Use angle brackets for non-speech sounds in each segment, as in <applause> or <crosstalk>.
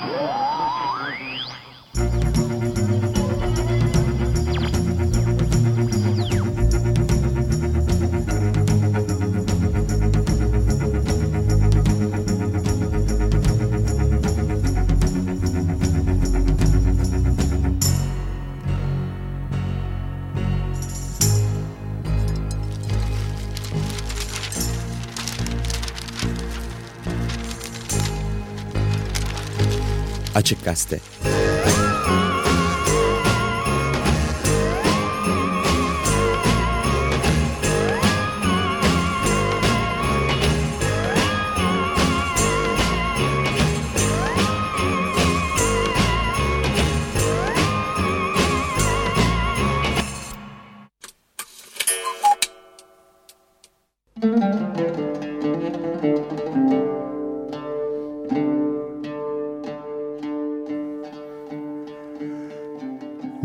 Oh! Açık Gazete.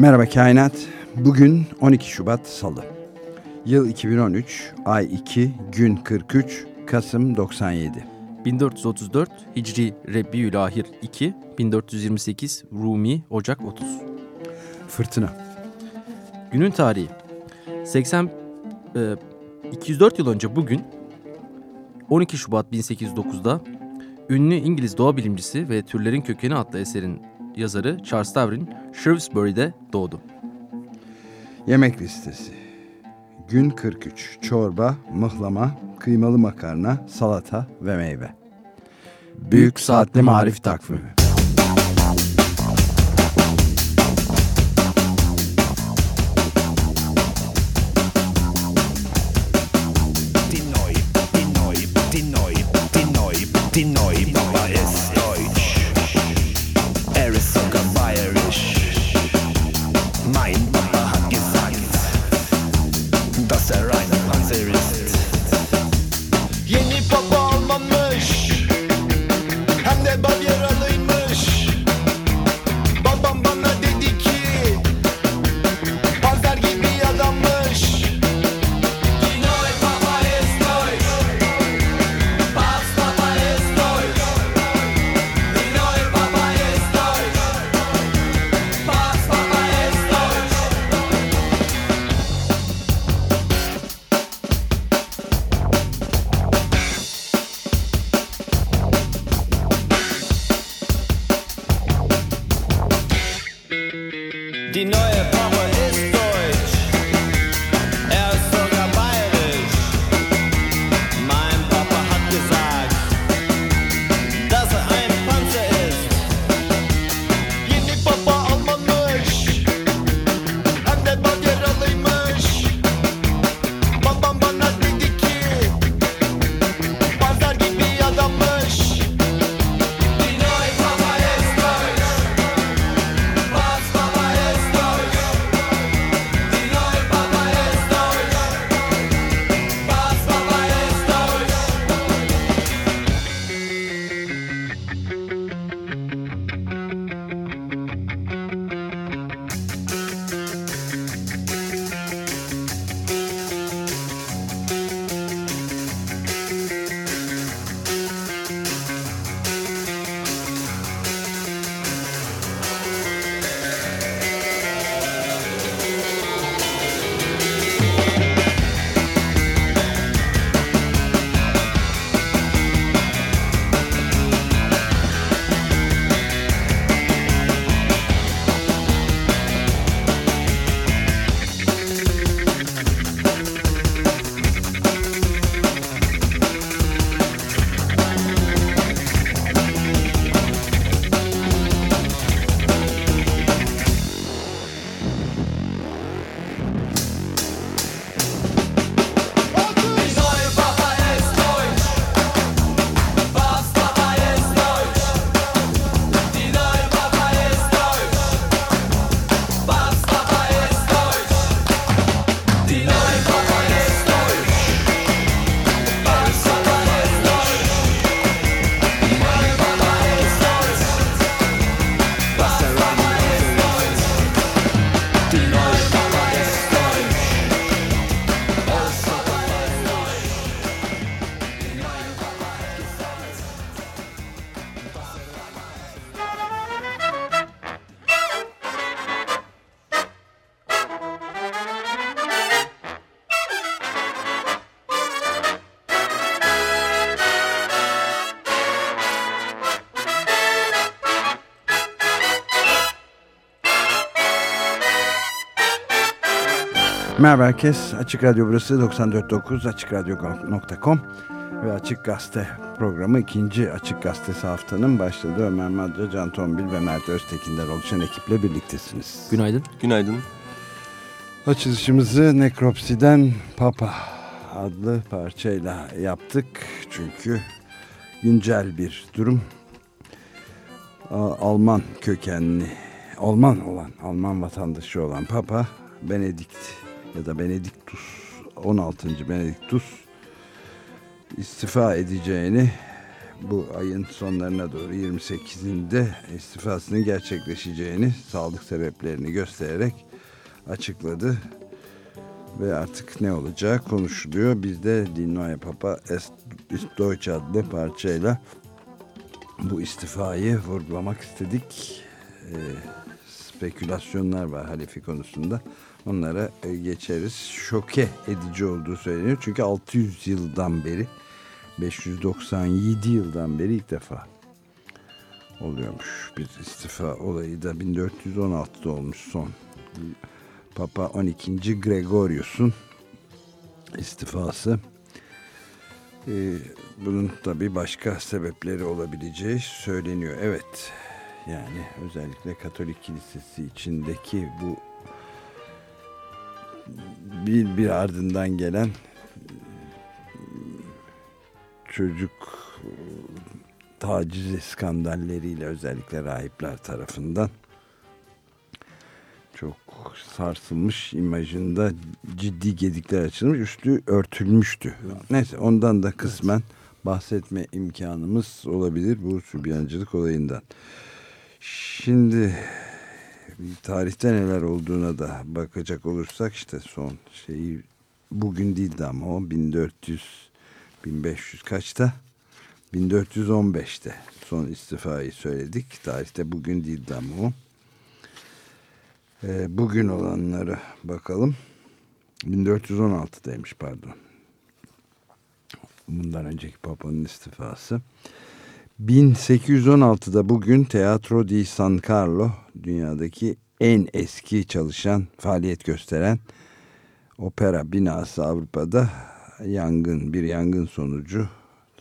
Merhaba Kainat. Bugün 12 Şubat Salı. Yıl 2013, ay 2, gün 43, Kasım 97. 1434 Hicri Rebbiülahir 2, 1428 Rumi Ocak 30. Fırtına. Günün tarihi 80 e, 204 yıl önce bugün 12 Şubat 1809'da ünlü İngiliz doğa bilimcisi ve Türlerin Kökeni adlı eserin yazarı Charles Darwin Shrewsbury'de doğdu. Yemek listesi. Gün 43. Çorba, mıhlama, kıymalı makarna, salata ve meyve. Büyük Saatli Marif Takvimi. Merhaba herkes. Açık Radyo burası 94.9 AçıkRadyo.com ve Açık Gazete programı ikinci Açık Gazetesi haftanın başladığı Ömer Madra, Can Tombil ve Mert Öztekin'den oluşan ekiple birliktesiniz. Günaydın. Günaydın. Açılışımızı Nekropsi'den Papa adlı parçayla yaptık. Çünkü güncel bir durum. Alman kökenli, Alman olan, Alman vatandaşı olan Papa Benedikt ya da Benediktus 16. Benediktus istifa edeceğini bu ayın sonlarına doğru 28'inde istifasının gerçekleşeceğini sağlık sebeplerini göstererek açıkladı. Ve artık ne olacağı konuşuluyor. Biz de Neue Papa Est Deutsch adlı parçayla bu istifayı vurgulamak istedik. Ee, spekülasyonlar var halifi konusunda. Onlara e, geçeriz. Şoke edici olduğu söyleniyor. Çünkü 600 yıldan beri 597 yıldan beri ilk defa oluyormuş. Bir istifa olayı da 1416'da olmuş son. Papa 12. Gregorius'un istifası. Ee, bunun tabii başka sebepleri olabileceği söyleniyor. Evet yani özellikle Katolik Kilisesi içindeki bu bir bir ardından gelen çocuk taciz skandalleriyle özellikle rahipler tarafından çok sarsılmış imajında ciddi gedikler açılmış üstü örtülmüştü. Neyse ondan da kısmen bahsetme imkanımız olabilir bu sübyancılık olayından. Şimdi tarihte neler olduğuna da bakacak olursak işte son şeyi bugün değildi ama o 1400 1500 kaçta 1415'te son istifayı söyledik. Tarihte bugün değildi ama o. Ee, bugün olanlara bakalım. 1416'daymış pardon. Bundan önceki Papa'nın istifası. 1816'da bugün Teatro di San Carlo dünyadaki en eski çalışan, faaliyet gösteren opera binası Avrupa'da yangın, bir yangın sonucu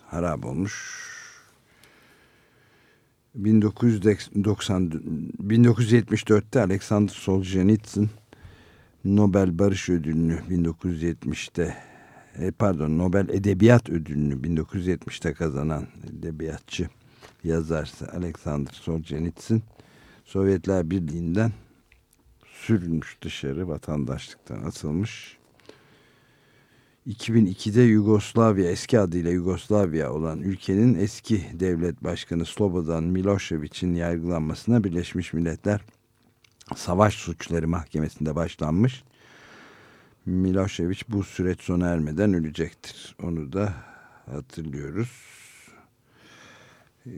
harap olmuş. 1990, 1974'te Alexander Solzhenitsyn Nobel Barış Ödülünü 1970'te e, pardon Nobel Edebiyat Ödülünü 1970'te kazanan edebiyatçı yazar Alexander Solzhenitsyn Sovyetler Birliği'nden sürülmüş dışarı vatandaşlıktan atılmış. 2002'de Yugoslavya eski adıyla Yugoslavya olan ülkenin eski devlet başkanı Slobodan Milošević'in yargılanmasına Birleşmiş Milletler Savaş Suçları Mahkemesi'nde başlanmış. Milošević bu süreç sona ermeden ölecektir. Onu da hatırlıyoruz. Ee,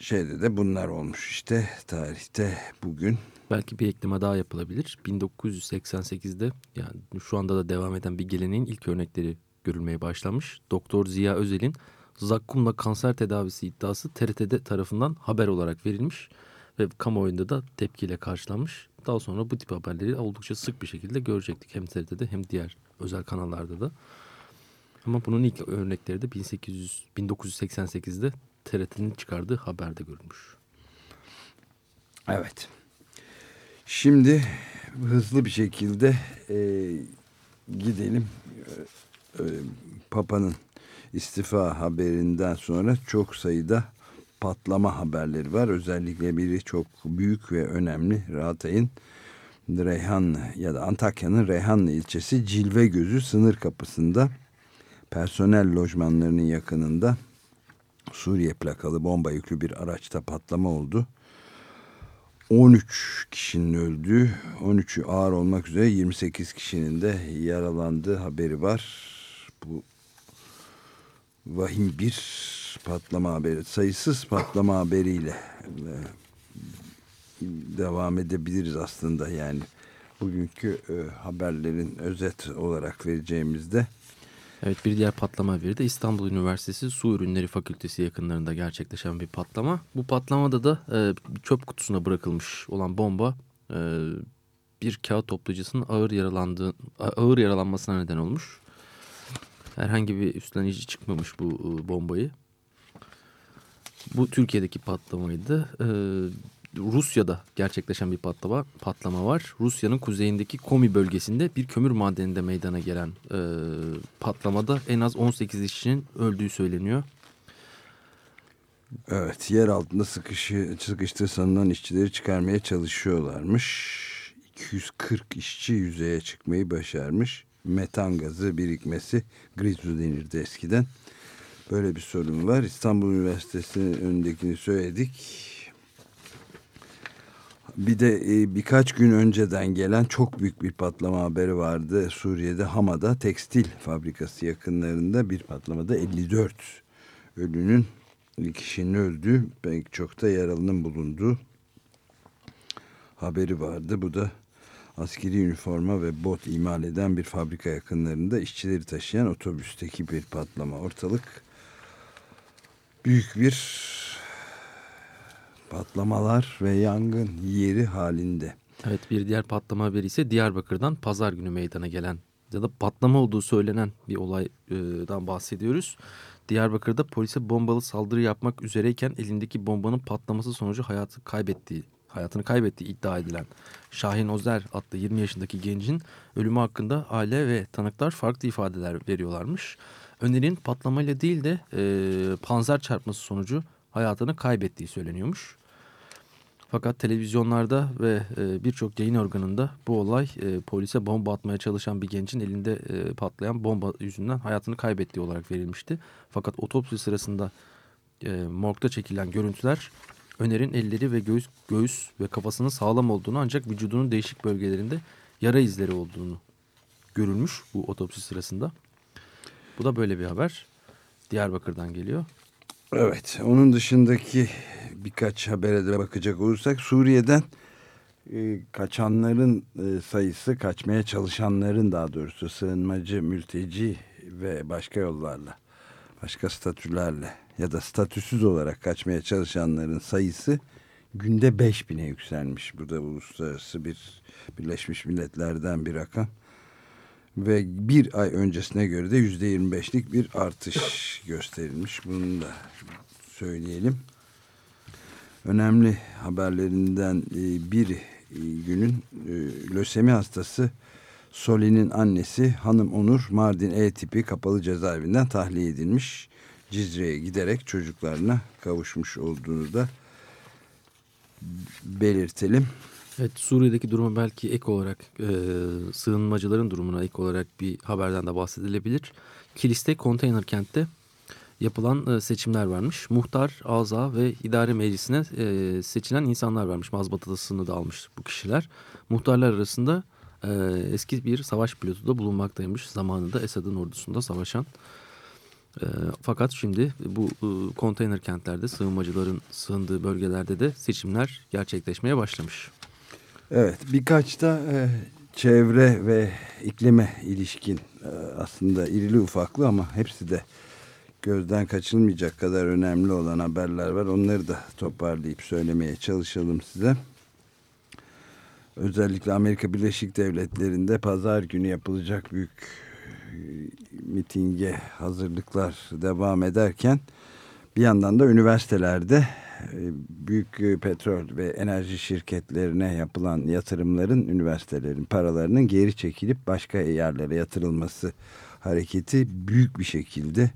Şeyde de bunlar olmuş işte tarihte bugün. Belki bir ekleme daha yapılabilir. 1988'de yani şu anda da devam eden bir geleneğin ilk örnekleri görülmeye başlamış. Doktor Ziya Özel'in zakkumla kanser tedavisi iddiası TRT'de tarafından haber olarak verilmiş ve kamuoyunda da tepkiyle karşılanmış. Daha sonra bu tip haberleri oldukça sık bir şekilde görecektik hem TRT'de hem diğer özel kanallarda da. Ama bunun ilk örnekleri de 1800 1988'de TRT'nin çıkardığı haberde görülmüş. Evet. Şimdi hızlı bir şekilde e, gidelim. E, e, Papa'nın istifa haberinden sonra çok sayıda patlama haberleri var. Özellikle biri çok büyük ve önemli. Rahatay'ın Reyhanlı ya da Antakya'nın Reyhanlı ilçesi Cilve Gözü sınır kapısında personel lojmanlarının yakınında Suriye plakalı bomba yüklü bir araçta patlama oldu. 13 kişinin öldüğü, 13'ü ağır olmak üzere 28 kişinin de yaralandığı haberi var. Bu vahim bir patlama haberi, sayısız patlama haberiyle e, devam edebiliriz aslında yani. Bugünkü e, haberlerin özet olarak vereceğimizde Evet bir diğer patlama haberi de İstanbul Üniversitesi Su Ürünleri Fakültesi yakınlarında gerçekleşen bir patlama. Bu patlamada da e, çöp kutusuna bırakılmış olan bomba e, bir kağıt toplayıcısının ağır yaralandığı ağır yaralanmasına neden olmuş. Herhangi bir üstlenici çıkmamış bu e, bombayı. Bu Türkiye'deki patlamaydı. Ee, Rusya'da gerçekleşen bir patlama, patlama var. Rusya'nın kuzeyindeki Komi bölgesinde bir kömür madeninde meydana gelen e, patlamada en az 18 işçinin öldüğü söyleniyor. Evet yer altında sıkışı, sıkıştığı sanılan işçileri çıkarmaya çalışıyorlarmış. 240 işçi yüzeye çıkmayı başarmış. Metan gazı birikmesi grizu denirdi eskiden. Böyle bir sorun var. İstanbul Üniversitesi'nin önündekini söyledik. Bir de e, birkaç gün önceden gelen çok büyük bir patlama haberi vardı. Suriye'de Hama'da tekstil fabrikası yakınlarında bir patlamada 54 ölünün kişinin öldüğü pek çok da yaralının bulunduğu haberi vardı. Bu da askeri üniforma ve bot imal eden bir fabrika yakınlarında işçileri taşıyan otobüsteki bir patlama. Ortalık büyük bir patlamalar ve yangın yeri halinde. Evet bir diğer patlama haberi ise Diyarbakır'dan pazar günü meydana gelen ya da patlama olduğu söylenen bir olaydan bahsediyoruz. Diyarbakır'da polise bombalı saldırı yapmak üzereyken elindeki bombanın patlaması sonucu hayatı kaybettiği hayatını kaybettiği iddia edilen Şahin Ozer adlı 20 yaşındaki gencin ölümü hakkında aile ve tanıklar farklı ifadeler veriyorlarmış. Öner'in patlamayla değil de e, panzer çarpması sonucu hayatını kaybettiği söyleniyormuş. Fakat televizyonlarda ve e, birçok yayın organında bu olay e, polise bomba atmaya çalışan bir gencin elinde e, patlayan bomba yüzünden hayatını kaybettiği olarak verilmişti. Fakat otopsi sırasında e, morgda çekilen görüntüler Öner'in elleri ve göğüs, göğüs ve kafasının sağlam olduğunu ancak vücudunun değişik bölgelerinde yara izleri olduğunu görülmüş bu otopsi sırasında. Bu da böyle bir haber. Diyarbakır'dan geliyor. Evet, onun dışındaki birkaç habere de bakacak olursak Suriye'den e, kaçanların e, sayısı, kaçmaya çalışanların daha doğrusu sığınmacı, mülteci ve başka yollarla, başka statülerle ya da statüsüz olarak kaçmaya çalışanların sayısı günde 5000'e yükselmiş. Bu da uluslararası bir Birleşmiş Milletler'den bir rakam. Ve bir ay öncesine göre de yüzde 25'lik bir artış gösterilmiş. Bunu da söyleyelim. Önemli haberlerinden e, bir günün e, lösemi hastası Soli'nin annesi Hanım Onur Mardin E tipi kapalı cezaevinden tahliye edilmiş. Cizre'ye giderek çocuklarına kavuşmuş olduğunu da belirtelim. Evet Suriye'deki duruma belki ek olarak e, sığınmacıların durumuna ek olarak bir haberden de bahsedilebilir. Kilis'te konteyner kentte yapılan e, seçimler varmış. Muhtar, ağza ve idare meclisine e, seçilen insanlar varmış. Mazbatasını da almış bu kişiler. Muhtarlar arasında e, eski bir savaş pilotu da bulunmaktaymış. Zamanında Esad'ın ordusunda savaşan. E, fakat şimdi bu e, konteyner kentlerde sığınmacıların sığındığı bölgelerde de seçimler gerçekleşmeye başlamış. Evet birkaç da e, çevre ve iklime ilişkin e, aslında irili ufaklı ama hepsi de gözden kaçılmayacak kadar önemli olan haberler var. Onları da toparlayıp söylemeye çalışalım size. Özellikle Amerika Birleşik Devletleri'nde pazar günü yapılacak büyük mitinge hazırlıklar devam ederken bir yandan da üniversitelerde e, büyük e, petrol ve enerji şirketlerine yapılan yatırımların üniversitelerin paralarının geri çekilip başka yerlere yatırılması hareketi büyük bir şekilde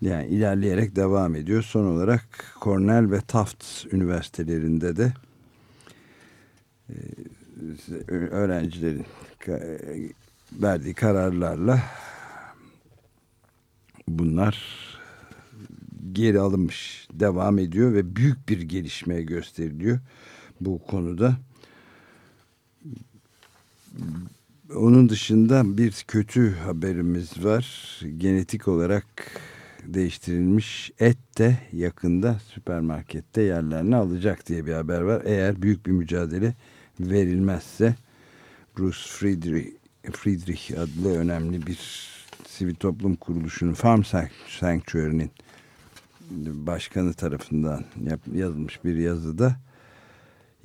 yani ilerleyerek devam ediyor. Son olarak Cornell ve Tufts üniversitelerinde de öğrencilerin verdiği kararlarla bunlar geri alınmış devam ediyor ve büyük bir gelişmeye gösteriliyor bu konuda. Onun dışında bir kötü haberimiz var. Genetik olarak değiştirilmiş et de yakında süpermarkette yerlerini alacak diye bir haber var. Eğer büyük bir mücadele verilmezse Bruce Friedrich, Friedrich adlı önemli bir sivil toplum kuruluşunun Farm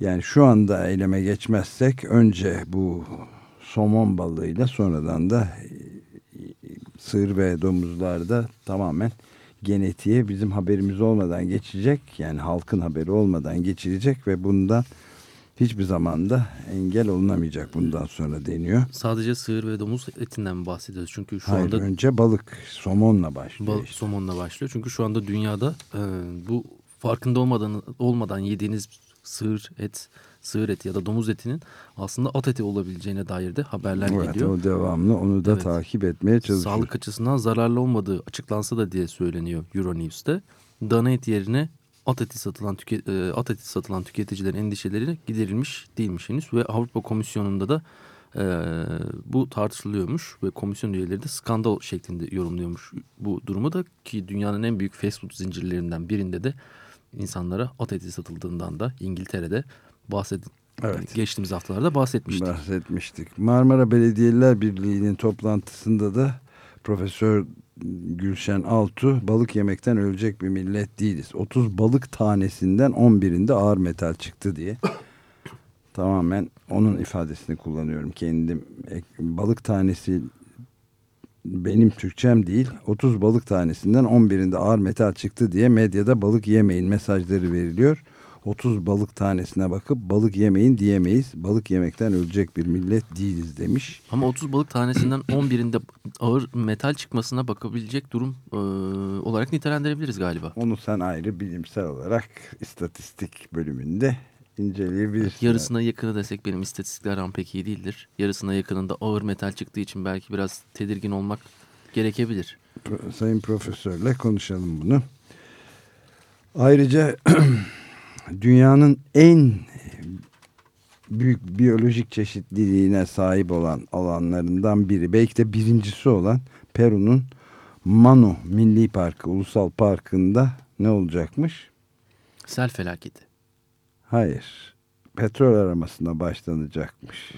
Yani şu anda eyleme geçmezsek önce bu somon balığıyla sonradan da e, sığır ve domuzlarda tamamen genetiğe bizim haberimiz olmadan geçecek. Yani halkın haberi olmadan geçilecek ve bundan hiçbir zamanda engel olunamayacak bundan sonra deniyor. Sadece sığır ve domuz etinden mi bahsediyoruz? Çünkü şu Hayır anda önce balık somonla başlıyor. Bal, işte. somonla başlıyor. Çünkü şu anda dünyada e, bu farkında olmadan olmadan yediğiniz sığır et, sığır eti ya da domuz etinin aslında at eti olabileceğine dair de haberler Evet, geliyor. o devamlı onu da Evet. takip etmeye çalışıyoruz. Sağlık açısından zararlı olmadığı açıklansa da diye söyleniyor Euronews'te. Dana eti yerine at eti satılan tüke, e, at eti satılan tüketicilerin endişeleri giderilmiş değilmiş henüz ve Avrupa Komisyonu'nda da e, bu tartışılıyormuş ve komisyon üyeleri de skandal şeklinde yorumluyormuş bu durumu da ki dünyanın en büyük fast food zincirlerinden birinde de insanlara at eti satıldığından da İngiltere'de bahsedin. Evet. Geçtiğimiz haftalarda bahsetmiştik. bahsetmiştik. Marmara Belediyeler Birliği'nin toplantısında da Profesör Gülşen Altu balık yemekten ölecek bir millet değiliz. 30 balık tanesinden 11'inde ağır metal çıktı diye. <coughs> Tamamen onun ifadesini kullanıyorum. Kendim ek- balık tanesi benim Türkçem değil. 30 balık tanesinden 11'inde ağır metal çıktı diye medyada balık yemeyin mesajları veriliyor. 30 balık tanesine bakıp balık yemeyin diyemeyiz. Balık yemekten ölecek bir millet değiliz demiş. Ama 30 balık tanesinden <clears throat> 11'inde ağır metal çıkmasına bakabilecek durum e, olarak nitelendirebiliriz galiba. Onu sen ayrı bilimsel olarak istatistik bölümünde inceleyebilirsin. Yarısına yakını desek benim istatistikler aram pek iyi değildir. Yarısına yakınında ağır metal çıktığı için belki biraz tedirgin olmak gerekebilir. Sayın Profesörle konuşalım bunu. Ayrıca <clears throat> dünyanın en büyük biyolojik çeşitliliğine sahip olan alanlarından biri belki de birincisi olan Peru'nun Manu Milli Parkı Ulusal Parkı'nda ne olacakmış? Sel felaketi. Hayır. Petrol aramasına başlanacakmış.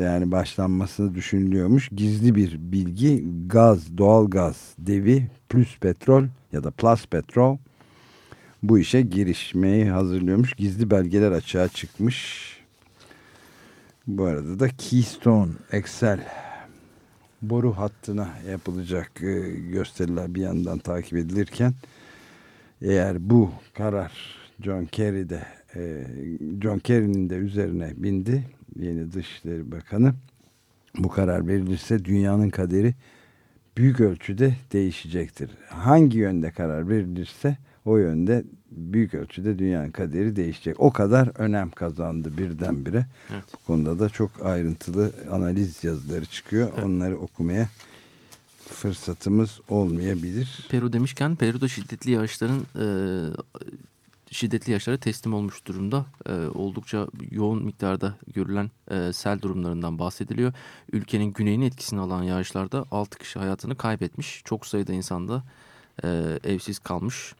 Yani başlanmasını düşünülüyormuş. Gizli bir bilgi gaz, doğal gaz devi plus petrol ya da plus petrol bu işe girişmeyi hazırlıyormuş. Gizli belgeler açığa çıkmış. Bu arada da Keystone XL boru hattına yapılacak e, gösteriler bir yandan takip edilirken eğer bu karar John Kerry'de e, John Kerry'nin de üzerine bindi yeni Dışişleri Bakanı bu karar verilirse dünyanın kaderi büyük ölçüde değişecektir. Hangi yönde karar verilirse o yönde büyük ölçüde dünyanın kaderi değişecek. O kadar önem kazandı birdenbire. Evet. Bu konuda da çok ayrıntılı analiz yazıları çıkıyor. Onları okumaya fırsatımız olmayabilir. Peru demişken Peru'da şiddetli yağışların e, şiddetli yağışlara teslim olmuş durumda. E, oldukça yoğun miktarda görülen e, sel durumlarından bahsediliyor. Ülkenin güneyini etkisini alan yağışlarda 6 kişi hayatını kaybetmiş. Çok sayıda insan da e, evsiz kalmış.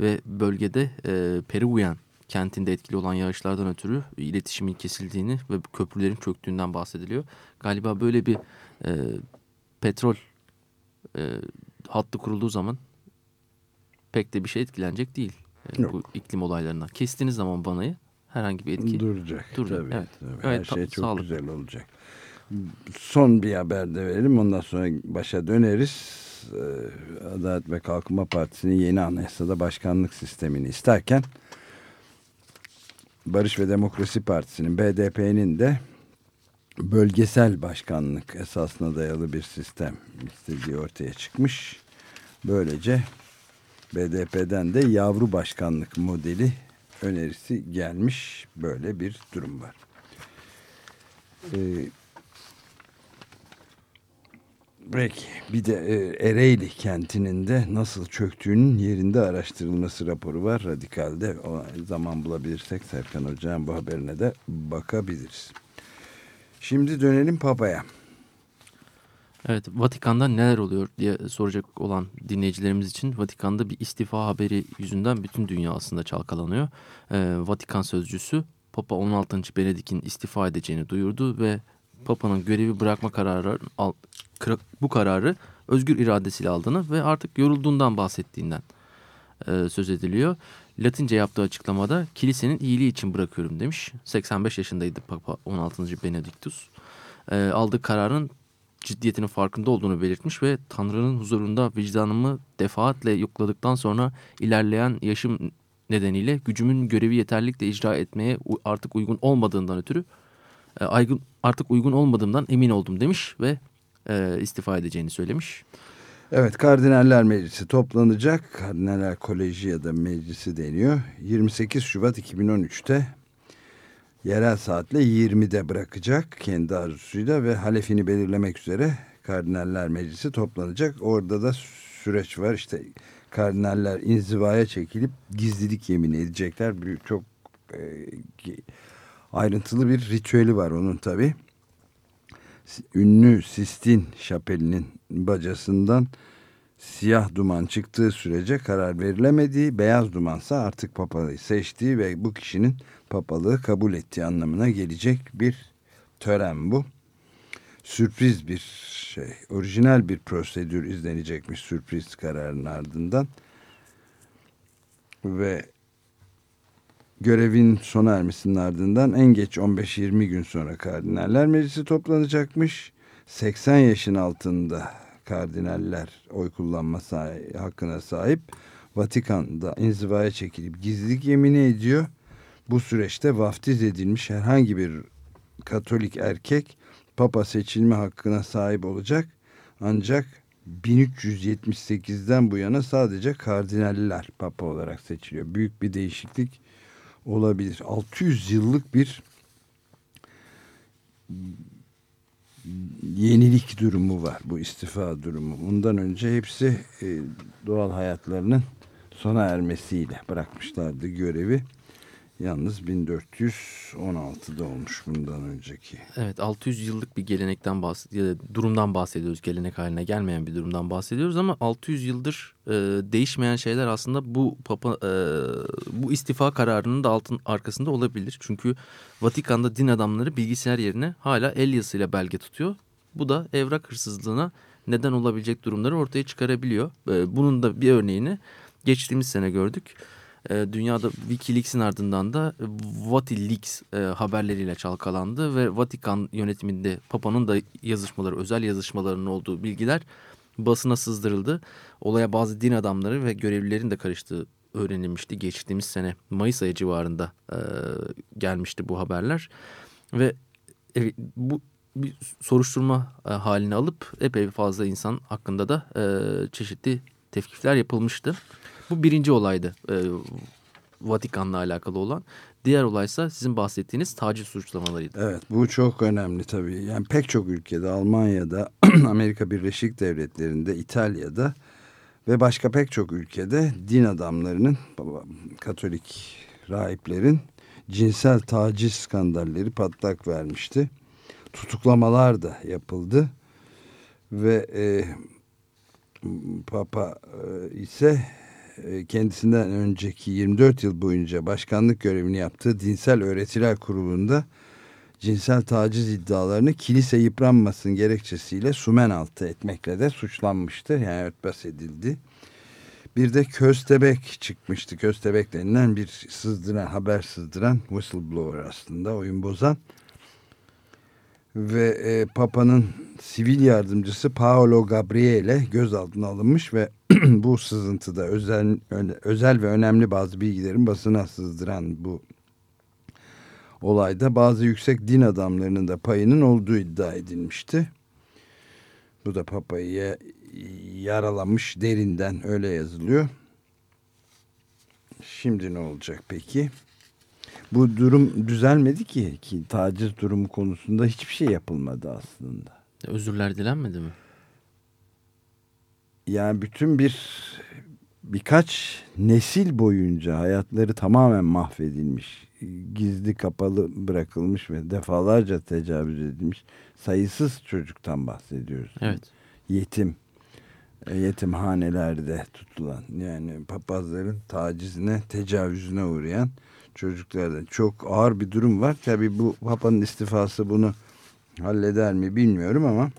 Ve bölgede e, Peruvian kentinde etkili olan yağışlardan ötürü iletişimin kesildiğini ve köprülerin çöktüğünden bahsediliyor. Galiba böyle bir e, petrol e, hattı kurulduğu zaman pek de bir şey etkilenecek değil e, Yok. bu iklim olaylarına. Kestiğiniz zaman banayı herhangi bir etki. Duracak. Duracak, Tabii, evet. tabii. Her Gayet şey çok sağlıklı. güzel olacak. Son bir haber de verelim. Ondan sonra başa döneriz. Ee, Adalet ve Kalkınma Partisi'nin yeni anayasada başkanlık sistemini isterken Barış ve Demokrasi Partisi'nin BDP'nin de bölgesel başkanlık esasına dayalı bir sistem istediği ortaya çıkmış. Böylece BDP'den de yavru başkanlık modeli önerisi gelmiş. Böyle bir durum var. Ee, Peki bir de e, Ereğli kentinin de nasıl çöktüğünün yerinde araştırılması raporu var. Radikal'de o zaman bulabilirsek Serkan Hoca'nın bu haberine de bakabiliriz. Şimdi dönelim Papa'ya. Evet Vatikan'da neler oluyor diye soracak olan dinleyicilerimiz için Vatikan'da bir istifa haberi yüzünden bütün dünya aslında çalkalanıyor. Ee, Vatikan sözcüsü Papa 16. Benedik'in istifa edeceğini duyurdu ve Papa'nın görevi bırakma kararı al- bu kararı özgür iradesiyle aldığını ve artık yorulduğundan bahsettiğinden e, söz ediliyor. Latince yaptığı açıklamada kilisenin iyiliği için bırakıyorum demiş. 85 yaşındaydı Papa 16. Benediktus. E, aldığı kararın ciddiyetinin farkında olduğunu belirtmiş ve Tanrı'nın huzurunda vicdanımı defaatle yokladıktan sonra ilerleyen yaşım nedeniyle gücümün görevi yeterlilikle icra etmeye artık uygun olmadığından ötürü e, aygın, artık uygun olmadığımdan emin oldum demiş ve e, istifa edeceğini söylemiş. Evet Kardinaller Meclisi toplanacak. Kardinaller Koleji ya da Meclisi deniyor. 28 Şubat 2013'te yerel saatle 20'de bırakacak kendi arzusuyla ve halefini belirlemek üzere Kardinaller Meclisi toplanacak. Orada da süreç var işte kardinaller inzivaya çekilip gizlilik yemin edecekler. Çok e, ayrıntılı bir ritüeli var onun tabii ünlü Sistin Şapeli'nin bacasından siyah duman çıktığı sürece karar verilemediği, beyaz dumansa artık papalığı seçtiği ve bu kişinin papalığı kabul ettiği anlamına gelecek bir tören bu. Sürpriz bir şey, orijinal bir prosedür izlenecekmiş sürpriz kararın ardından. Ve görevin sona ermesinin ardından en geç 15-20 gün sonra Kardinaller Meclisi toplanacakmış. 80 yaşın altında kardinaller oy kullanma hakkına sahip. Vatikan'da inzivaya çekilip gizlilik yemini ediyor. Bu süreçte vaftiz edilmiş herhangi bir Katolik erkek Papa seçilme hakkına sahip olacak. Ancak 1378'den bu yana sadece kardinaller Papa olarak seçiliyor. Büyük bir değişiklik olabilir. 600 yıllık bir yenilik durumu var bu istifa durumu. Bundan önce hepsi e, doğal hayatlarının sona ermesiyle bırakmışlardı görevi. Yalnız 1416'da olmuş bundan önceki. Evet 600 yıllık bir gelenekten bahsediyoruz. Durumdan bahsediyoruz. Gelenek haline gelmeyen bir durumdan bahsediyoruz ama 600 yıldır e, değişmeyen şeyler aslında bu papa e, bu istifa kararının da altın arkasında olabilir. Çünkü Vatikan'da din adamları bilgisayar yerine hala el yazısıyla belge tutuyor. Bu da evrak hırsızlığına neden olabilecek durumları ortaya çıkarabiliyor. E, bunun da bir örneğini geçtiğimiz sene gördük. E, dünyada Wikileaks'in ardından da Vatileaks e, haberleriyle çalkalandı ve Vatikan yönetiminde Papa'nın da yazışmaları, özel yazışmalarının olduğu bilgiler basına sızdırıldı. Olaya bazı din adamları ve görevlilerin de karıştığı öğrenilmişti. Geçtiğimiz sene Mayıs ayı civarında e, gelmişti bu haberler ve e, bu bir soruşturma e, halini alıp epey fazla insan hakkında da e, çeşitli tevkifler yapılmıştı. Bu birinci olaydı e, Vatikan'la alakalı olan. Diğer olaysa sizin bahsettiğiniz taciz suçlamalarıydı. Evet bu çok önemli tabii. Yani pek çok ülkede Almanya'da, <clears throat> Amerika Birleşik Devletleri'nde, İtalya'da ve başka pek çok ülkede din adamlarının, Katolik rahiplerin cinsel taciz skandalleri patlak vermişti. Tutuklamalar da yapıldı ve e, Papa e, ise kendisinden önceki 24 yıl boyunca başkanlık görevini yaptığı Dinsel Öğretiler Kurulu'nda cinsel taciz iddialarını kilise yıpranmasın gerekçesiyle sumen altı etmekle de suçlanmıştı. Yani örtbas edildi. Bir de köstebek çıkmıştı. Köstebek denilen bir sızdıran, haber sızdıran whistleblower aslında oyun bozan. Ve e, Papa'nın sivil yardımcısı Paolo Gabriele gözaltına alınmış ve <clears throat> bu sızıntıda özel, özel ve önemli bazı bilgilerin basına sızdıran bu olayda bazı yüksek din adamlarının da payının olduğu iddia edilmişti. Bu da Papa'yı yaralamış derinden öyle yazılıyor. Şimdi ne olacak peki? Bu durum düzelmedi ki ki taciz durumu konusunda hiçbir şey yapılmadı aslında. Özürler dilenmedi mi? Yani bütün bir birkaç nesil boyunca hayatları tamamen mahvedilmiş, gizli kapalı bırakılmış ve defalarca tecavüz edilmiş sayısız çocuktan bahsediyoruz. Evet. Yetim, e, yetimhanelerde tutulan yani papazların tacizine, tecavüzüne uğrayan çocuklarda çok ağır bir durum var. Tabii bu papanın istifası bunu halleder mi bilmiyorum ama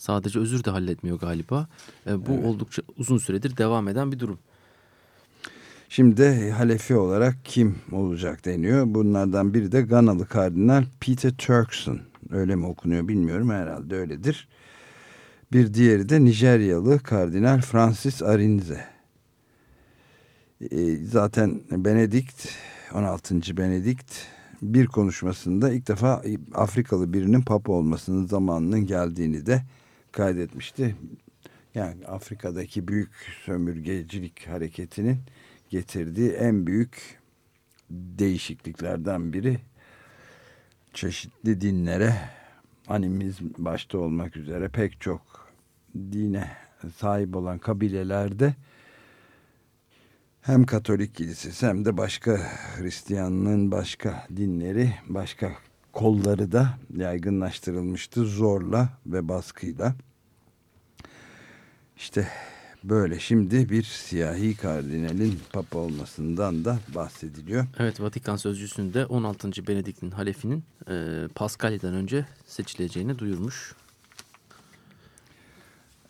Sadece özür de halletmiyor galiba. E, bu Evet. oldukça uzun süredir devam eden bir durum. Şimdi de halefi olarak kim olacak deniyor. Bunlardan biri de Ganalı Kardinal Peter Turkson. Öyle mi okunuyor bilmiyorum herhalde öyledir. Bir diğeri de Nijeryalı Kardinal Francis Arinze. E, zaten Benedikt 16. Benedikt bir konuşmasında ilk defa Afrikalı birinin papa olmasının zamanının geldiğini de kaydetmişti. Yani Afrika'daki büyük sömürgecilik hareketinin getirdiği en büyük değişikliklerden biri çeşitli dinlere animizm başta olmak üzere pek çok dine sahip olan kabilelerde hem Katolik kilisesi hem de başka Hristiyanlığın başka dinleri, başka kolları da yaygınlaştırılmıştı zorla ve baskıyla. İşte böyle şimdi bir siyahi kardinalin papa olmasından da bahsediliyor. Evet Vatikan Sözcüsü'nde 16. Benedikt'in halefinin e, Paskalya'dan önce seçileceğini duyurmuş.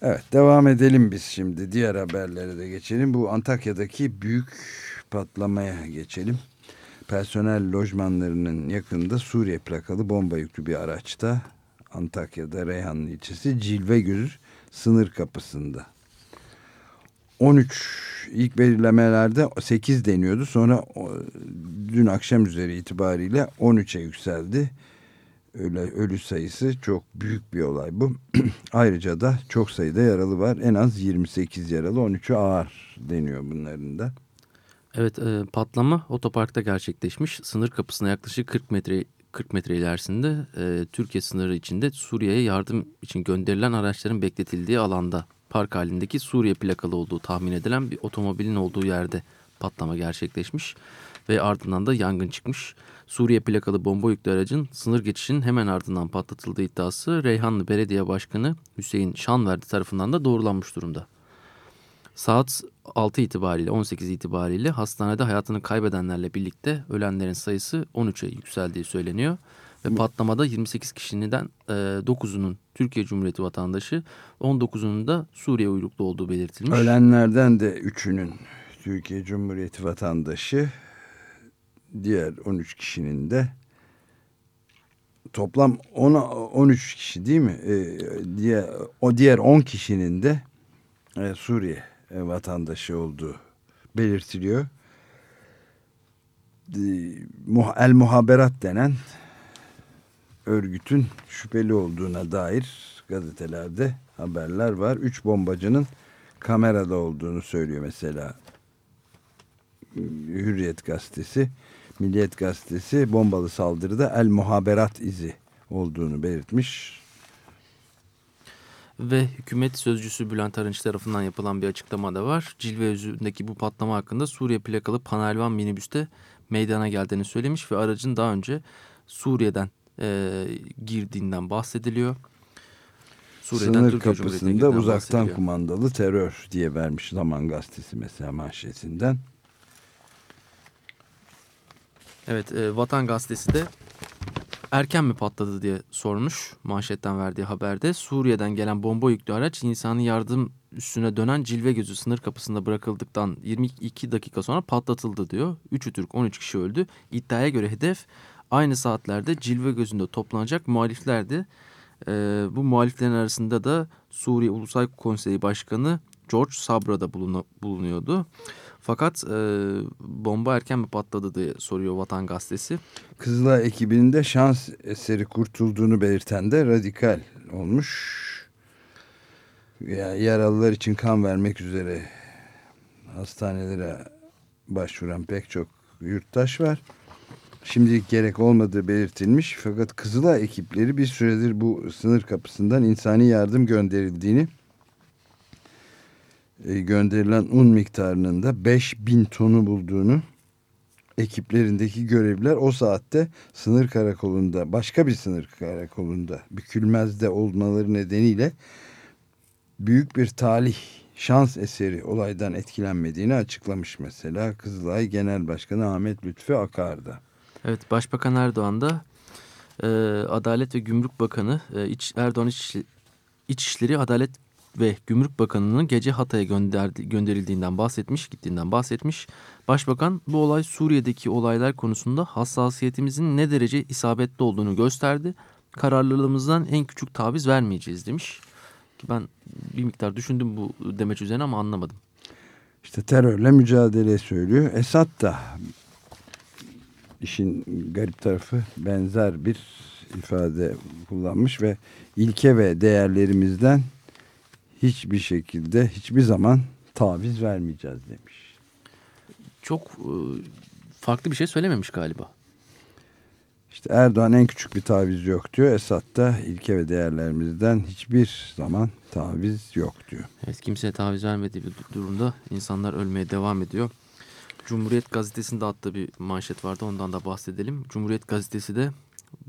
Evet devam edelim biz şimdi diğer haberlere de geçelim. Bu Antakya'daki büyük patlamaya geçelim. Personel lojmanlarının yakında Suriye plakalı bomba yüklü bir araçta Antakya'da Reyhanlı ilçesi Cilve Göz sınır kapısında. 13 ilk belirlemelerde 8 deniyordu. Sonra dün akşam üzeri itibariyle 13'e yükseldi. Ölü, ölü sayısı çok büyük bir olay bu. <clears throat> Ayrıca da çok sayıda yaralı var. En az 28 yaralı 13'ü ağır deniyor bunların da. Evet e, patlama otoparkta gerçekleşmiş. Sınır kapısına yaklaşık 40 metre 40 metre ilerisinde e, Türkiye sınırı içinde Suriye'ye yardım için gönderilen araçların bekletildiği alanda park halindeki Suriye plakalı olduğu tahmin edilen bir otomobilin olduğu yerde patlama gerçekleşmiş ve ardından da yangın çıkmış. Suriye plakalı bomba yüklü aracın sınır geçişinin hemen ardından patlatıldığı iddiası Reyhanlı Belediye Başkanı Hüseyin Şanverdi tarafından da doğrulanmış durumda. Saat 6 itibariyle 18 itibariyle hastanede hayatını kaybedenlerle birlikte ölenlerin sayısı 13'e yükseldiği söyleniyor. Ve patlamada 28 kişiden e, 9'unun Türkiye Cumhuriyeti vatandaşı 19'unun da Suriye uyruklu olduğu belirtilmiş. Ölenlerden de 3'ünün Türkiye Cumhuriyeti vatandaşı diğer 13 kişinin de toplam 10 13 kişi değil mi? Ee, diğer o diğer 10 kişinin de e, Suriye vatandaşı olduğu belirtiliyor. El Muhaberat denen örgütün şüpheli olduğuna dair gazetelerde haberler var. Üç bombacının kamerada olduğunu söylüyor mesela Hürriyet gazetesi. Milliyet gazetesi bombalı saldırıda El Muhaberat izi olduğunu belirtmiş. Ve hükümet sözcüsü Bülent Arınç tarafından yapılan bir açıklama da var. Cilve özündeki bu patlama hakkında Suriye plakalı panelvan minibüste meydana geldiğini söylemiş ve aracın daha önce Suriye'den e, girdiğinden bahsediliyor. Suriye'den Sınır Türkiye kapısında uzaktan kumandalı terör diye vermiş Zaman Gazetesi mesela manşetinden. Evet e, Vatan Gazetesi de erken mi patladı diye sormuş manşetten verdiği haberde. Suriye'den gelen bomba yüklü araç insani yardım üstüne dönen cilve gözü sınır kapısında bırakıldıktan 22 dakika sonra patlatıldı diyor. 3'ü Türk 13 kişi öldü. İddiaya göre hedef aynı saatlerde cilve gözünde toplanacak muhaliflerdi. E, bu muhaliflerin arasında da Suriye Ulusal Konseyi Başkanı George Sabra da bulunuyordu. Fakat e, bomba erken mi patladı diye soruyor Vatan Gazetesi. Kızılay ekibinin de şans eseri kurtulduğunu belirten de radikal olmuş. Yani yaralılar için kan vermek üzere hastanelere başvuran pek çok yurttaş var. Şimdilik gerek olmadığı belirtilmiş fakat Kızılay ekipleri bir süredir bu sınır kapısından insani yardım gönderildiğini gönderilen un miktarının da 5000 tonu bulduğunu ekiplerindeki görevliler o saatte sınır karakolunda başka bir sınır karakolunda bükülmezde olmaları nedeniyle büyük bir talih şans eseri olaydan etkilenmediğini açıklamış mesela Kızılay Genel Başkanı Ahmet Lütfi Akar'da. Evet Başbakan Erdoğan da e, Adalet ve Gümrük Bakanı e, İç, Erdoğan İç, İçişleri Adalet ve Gümrük Bakanı'nın gece Hatay'a gönderildiğinden bahsetmiş, gittiğinden bahsetmiş. Başbakan bu olay Suriye'deki olaylar konusunda hassasiyetimizin ne derece isabetli olduğunu gösterdi. Kararlılığımızdan en küçük taviz vermeyeceğiz demiş. Ki ben bir miktar düşündüm bu demeç üzerine ama anlamadım. İşte terörle mücadele söylüyor. Esad da işin garip tarafı benzer bir ifade kullanmış ve ilke ve değerlerimizden hiçbir şekilde hiçbir zaman taviz vermeyeceğiz demiş. Çok e, farklı bir şey söylememiş galiba. İşte Erdoğan en küçük bir taviz yok diyor. Esad da ilke ve değerlerimizden hiçbir zaman taviz yok diyor. Evet kimseye taviz vermediği bir durumda insanlar ölmeye devam ediyor. Cumhuriyet Gazetesi'nde attığı bir manşet vardı ondan da bahsedelim. Cumhuriyet Gazetesi de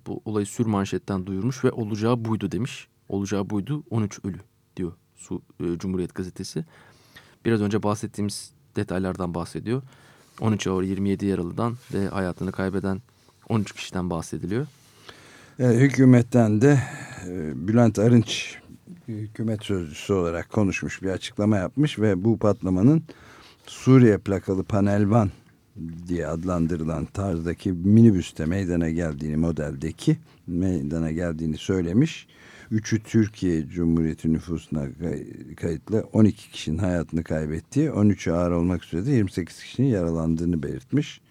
bu olayı sür manşetten duyurmuş ve olacağı buydu demiş. Olacağı buydu 13 ölü diyor Su, e, Cumhuriyet Gazetesi. Biraz önce bahsettiğimiz detaylardan bahsediyor. 13 ağır 27 yaralıdan ve hayatını kaybeden 13 kişiden bahsediliyor. E, hükümetten de e, Bülent Arınç hükümet sözcüsü olarak konuşmuş bir açıklama yapmış ve bu patlamanın Suriye plakalı panelvan diye adlandırılan tarzdaki minibüste meydana geldiğini modeldeki meydana geldiğini söylemiş. Üçü Türkiye Cumhuriyeti nüfusuna kayıtlı 12 kişinin hayatını kaybettiği 13'ü ağır olmak üzere de 28 kişinin yaralandığını belirtmiş.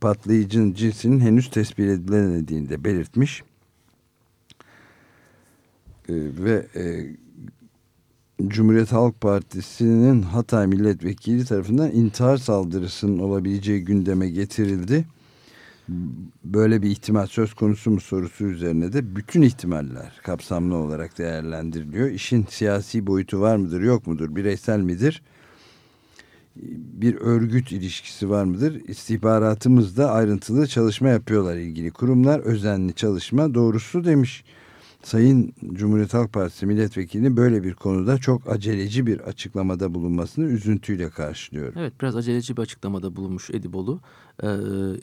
Patlayıcının cinsinin henüz tespit edilemediğini de belirtmiş. Ee, ve e, Cumhuriyet Halk Partisi'nin Hatay Milletvekili tarafından intihar saldırısının olabileceği gündeme getirildi. Böyle bir ihtimal söz konusu mu sorusu üzerine de bütün ihtimaller kapsamlı olarak değerlendiriliyor. İşin siyasi boyutu var mıdır yok mudur bireysel midir? Bir örgüt ilişkisi var mıdır? İstihbaratımızda ayrıntılı çalışma yapıyorlar ilgili kurumlar. Özenli çalışma doğrusu demiş. Sayın Cumhuriyet Halk Partisi milletvekili böyle bir konuda çok aceleci bir açıklamada bulunmasını üzüntüyle karşılıyorum. Evet biraz aceleci bir açıklamada bulunmuş Ediboğlu. Ee,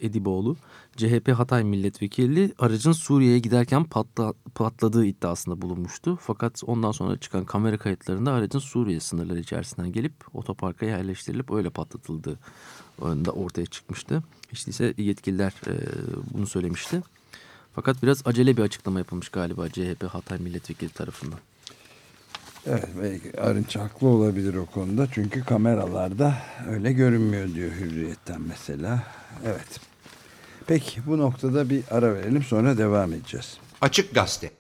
Ediboğlu. CHP Hatay milletvekili aracın Suriye'ye giderken patla, patladığı iddiasında bulunmuştu. Fakat ondan sonra çıkan kamera kayıtlarında aracın Suriye sınırları içerisinden gelip otoparka yerleştirilip öyle patlatıldığı da ortaya çıkmıştı. İşte ise yetkililer e, bunu söylemişti. Fakat biraz acele bir açıklama yapılmış galiba CHP Hatay Milletvekili tarafından. Evet belki Arınç haklı olabilir o konuda. Çünkü kameralarda öyle görünmüyor diyor hürriyetten mesela. Evet. Peki bu noktada bir ara verelim sonra devam edeceğiz. Açık Gazete.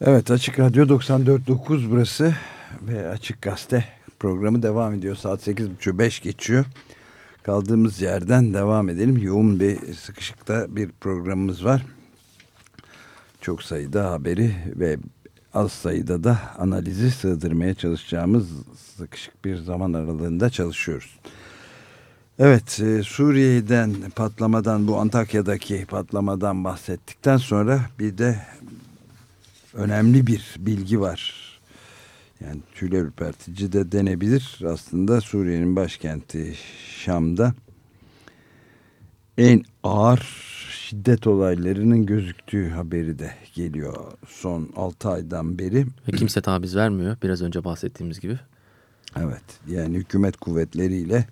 Evet Açık Radyo 94.9 burası ve Açık Gazete programı devam ediyor. Saat 8.30 5 geçiyor kaldığımız yerden devam edelim. Yoğun bir sıkışıkta bir programımız var. Çok sayıda haberi ve az sayıda da analizi sığdırmaya çalışacağımız sıkışık bir zaman aralığında çalışıyoruz. Evet e, Suriye'den patlamadan bu Antakya'daki patlamadan bahsettikten sonra bir de önemli bir bilgi var yani tüyler ürpertici de denebilir. Aslında Suriye'nin başkenti Şam'da en ağır şiddet olaylarının gözüktüğü haberi de geliyor son 6 aydan beri. Ve kimse tabiz vermiyor biraz önce bahsettiğimiz gibi. Evet yani hükümet kuvvetleriyle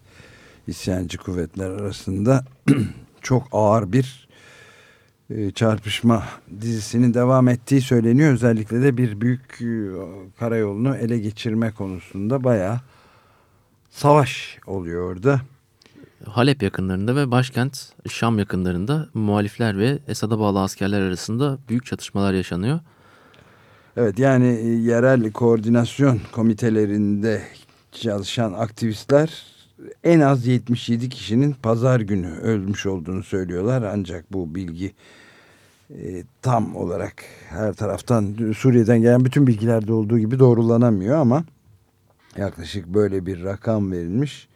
isyancı kuvvetler arasında <clears throat> çok ağır bir çarpışma dizisinin devam ettiği söyleniyor. Özellikle de bir büyük e, karayolunu ele geçirme konusunda bayağı savaş oluyor orada. Halep yakınlarında ve başkent Şam yakınlarında muhalifler ve Esad'a bağlı askerler arasında büyük çatışmalar yaşanıyor. Evet yani e, yerel koordinasyon komitelerinde çalışan aktivistler en az 77 kişinin pazar günü ölmüş olduğunu söylüyorlar. Ancak bu bilgi e, tam olarak her taraftan Suriye'den gelen bütün bilgilerde olduğu gibi doğrulanamıyor ama yaklaşık böyle bir rakam verilmiş.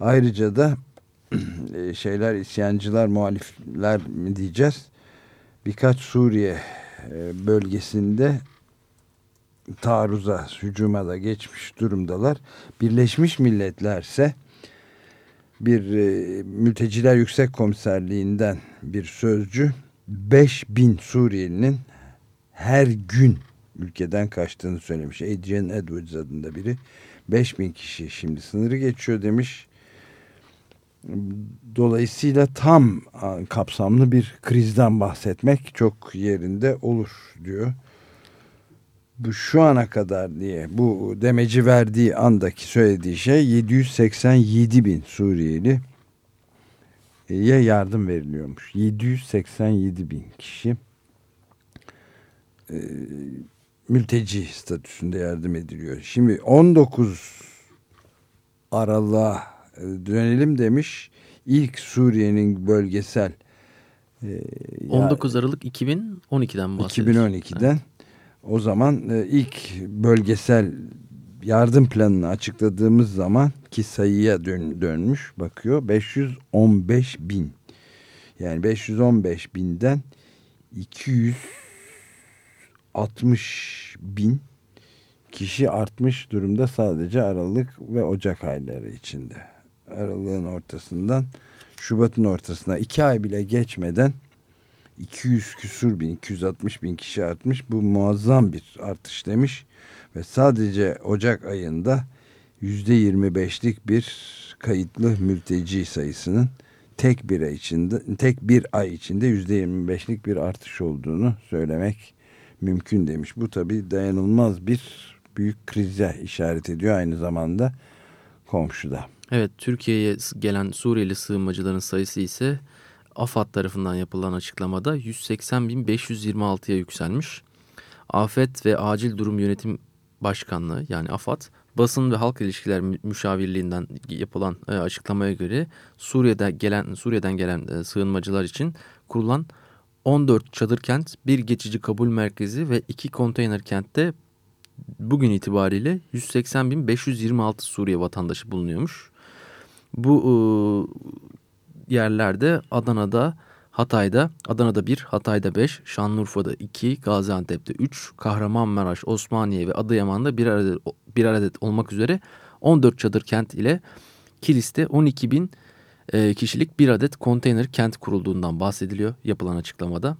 Ayrıca da <clears throat> e, şeyler isyancılar muhalifler mi diyeceğiz birkaç Suriye e, bölgesinde taarruza, hücuma da geçmiş durumdalar. Birleşmiş Milletler ise bir e, mülteciler yüksek komiserliğinden bir sözcü 5000 Suriyelinin her gün ülkeden kaçtığını söylemiş. Adrian Edwards adında biri. 5000 kişi şimdi sınırı geçiyor demiş. Dolayısıyla tam kapsamlı bir krizden bahsetmek çok yerinde olur diyor. Bu şu ana kadar diye bu demeci verdiği andaki söylediği şey 787 bin Suriyeli ye yardım veriliyormuş. 787 bin kişi e, mülteci statüsünde yardım ediliyor. Şimdi 19 Aralık'a e, dönelim demiş. İlk Suriye'nin bölgesel e, 19 Aralık 2012'den bahsediyoruz. 2012'den o zaman e, ilk bölgesel yardım planını açıkladığımız zaman ki sayıya dön, dönmüş bakıyor 515 bin yani 515 binden 260 bin kişi artmış durumda sadece Aralık ve Ocak ayları içinde. Aralığın ortasından Şubat'ın ortasına iki ay bile geçmeden 200 küsur bin, 260 bin kişi artmış. Bu muazzam bir artış demiş. Ve sadece Ocak ayında %25'lik bir kayıtlı mülteci sayısının tek bir ay içinde tek bir ay içinde %25'lik bir artış olduğunu söylemek mümkün demiş. Bu tabi dayanılmaz bir büyük krize işaret ediyor aynı zamanda komşuda. Evet Türkiye'ye gelen Suriyeli sığınmacıların sayısı ise AFAD tarafından yapılan açıklamada 180.526'ya yükselmiş. Afet ve Acil Durum Yönetim Başkanlığı yani AFAD basın ve halk ilişkiler müşavirliğinden yapılan e, açıklamaya göre Suriye'de gelen Suriye'den gelen e, sığınmacılar için kurulan 14 çadır kent, bir geçici kabul merkezi ve iki konteyner kentte bugün itibariyle 180.526 Suriye vatandaşı bulunuyormuş. Bu e, yerlerde Adana'da, Hatay'da, Adana'da 1, Hatay'da 5, Şanlıurfa'da 2, Gaziantep'te 3, Kahramanmaraş, Osmaniye ve Adıyaman'da bir adet, bir adet olmak üzere 14 çadır kent ile Kilis'te 12 bin e, kişilik bir adet konteyner kent kurulduğundan bahsediliyor yapılan açıklamada.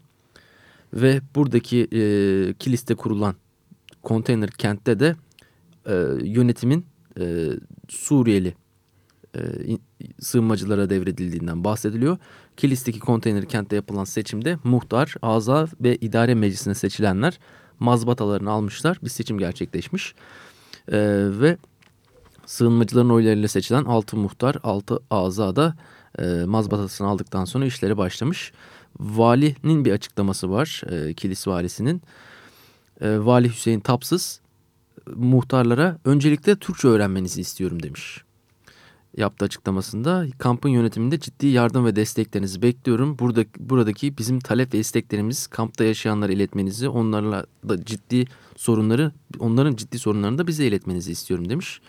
Ve buradaki e, Kilis'te kurulan konteyner kentte de e, yönetimin e, Suriyeli e, sığınmacılara devredildiğinden bahsediliyor. Kilis'teki konteyner kentte yapılan seçimde muhtar, aza ve idare meclisine seçilenler mazbatalarını almışlar. Bir seçim gerçekleşmiş. E, ve sığınmacıların oylarıyla seçilen 6 muhtar, 6 aza da e, mazbatasını aldıktan sonra işleri başlamış. Valinin bir açıklaması var, e, Kilis valisinin. E, Vali Hüseyin Tapsız muhtarlara öncelikle Türkçe öğrenmenizi istiyorum demiş yaptığı açıklamasında kampın yönetiminde ciddi yardım ve desteklerinizi bekliyorum. Burada, buradaki bizim talep ve isteklerimiz kampta yaşayanlara iletmenizi, onlarla da ciddi sorunları, onların ciddi sorunlarını da bize iletmenizi istiyorum demiş.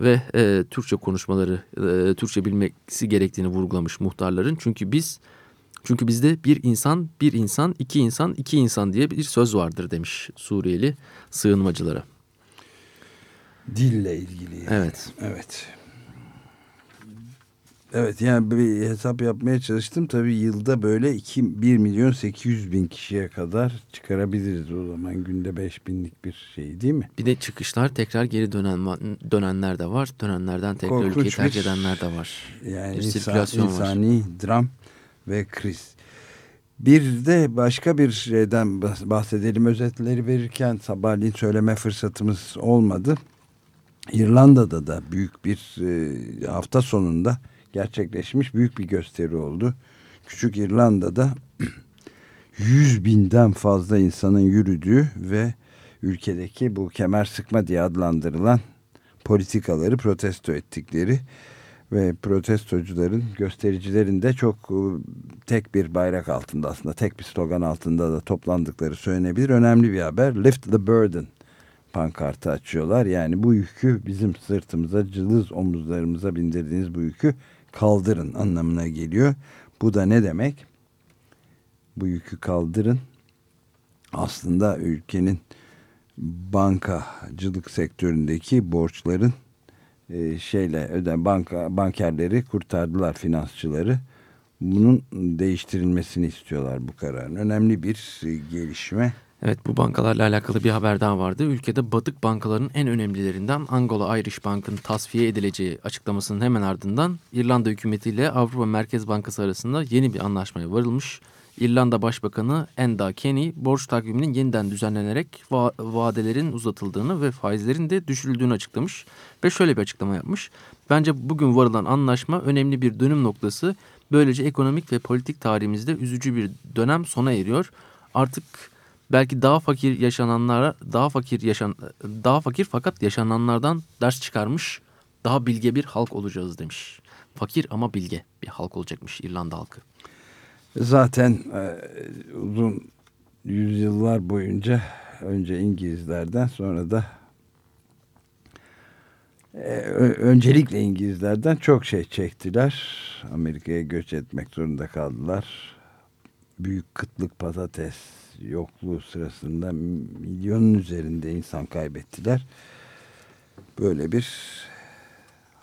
Ve e, Türkçe konuşmaları, e, Türkçe bilmesi gerektiğini vurgulamış muhtarların. Çünkü biz, çünkü bizde bir insan, bir insan, iki insan, iki insan diye bir söz vardır demiş Suriyeli sığınmacılara. Dille ilgili. Yani. Evet. Evet. Evet yani bir hesap yapmaya çalıştım. Tabii yılda böyle 2, 1 milyon 800 bin kişiye kadar çıkarabiliriz o zaman. Günde 5 binlik bir şey değil mi? Bir de çıkışlar tekrar geri dönen dönenler de var. Dönenlerden tekrar Korkunç ülkeyi tercih edenler de var. Yani Bir insan, sirkülasyon var. insani dram ve kriz. Bir de başka bir şeyden bahs- bahsedelim. Özetleri verirken sabahleyin söyleme fırsatımız olmadı. İrlanda'da da büyük bir e, hafta sonunda gerçekleşmiş büyük bir gösteri oldu. Küçük İrlanda'da <clears throat> 100 binden fazla insanın yürüdüğü ve ülkedeki bu kemer sıkma diye adlandırılan politikaları protesto ettikleri ve protestocuların göstericilerin de çok e, tek bir bayrak altında aslında tek bir slogan altında da toplandıkları söylenebilir. Önemli bir haber. Lift the burden pankartı açıyorlar. Yani bu yükü bizim sırtımıza, cılız omuzlarımıza bindirdiğiniz bu yükü kaldırın anlamına geliyor. Bu da ne demek? Bu yükü kaldırın. Aslında ülkenin bankacılık sektöründeki borçların e, şeyle öden banka bankerleri kurtardılar finansçıları. Bunun değiştirilmesini istiyorlar bu kararın. Önemli bir e, gelişme. Evet bu bankalarla alakalı bir haber daha vardı. Ülkede batık bankaların en önemlilerinden Angola Irish Bank'ın tasfiye edileceği açıklamasının hemen ardından İrlanda hükümetiyle Avrupa Merkez Bankası arasında yeni bir anlaşmaya varılmış. İrlanda Başbakanı Enda Kenny borç takviminin yeniden düzenlenerek va vadelerin uzatıldığını ve faizlerin de düşürüldüğünü açıklamış ve şöyle bir açıklama yapmış. Bence bugün varılan anlaşma önemli bir dönüm noktası. Böylece ekonomik ve politik tarihimizde üzücü bir dönem sona eriyor. Artık belki daha fakir yaşananlara daha fakir yaşan daha fakir fakat yaşananlardan ders çıkarmış daha bilge bir halk olacağız demiş. Fakir ama bilge bir halk olacakmış İrlanda halkı. Zaten e, uzun yüzyıllar boyunca önce İngilizlerden sonra da e, öncelikle İngilizlerden çok şey çektiler. Amerika'ya göç etmek zorunda kaldılar. Büyük kıtlık patates yokluğu sırasında milyonun üzerinde insan kaybettiler. Böyle bir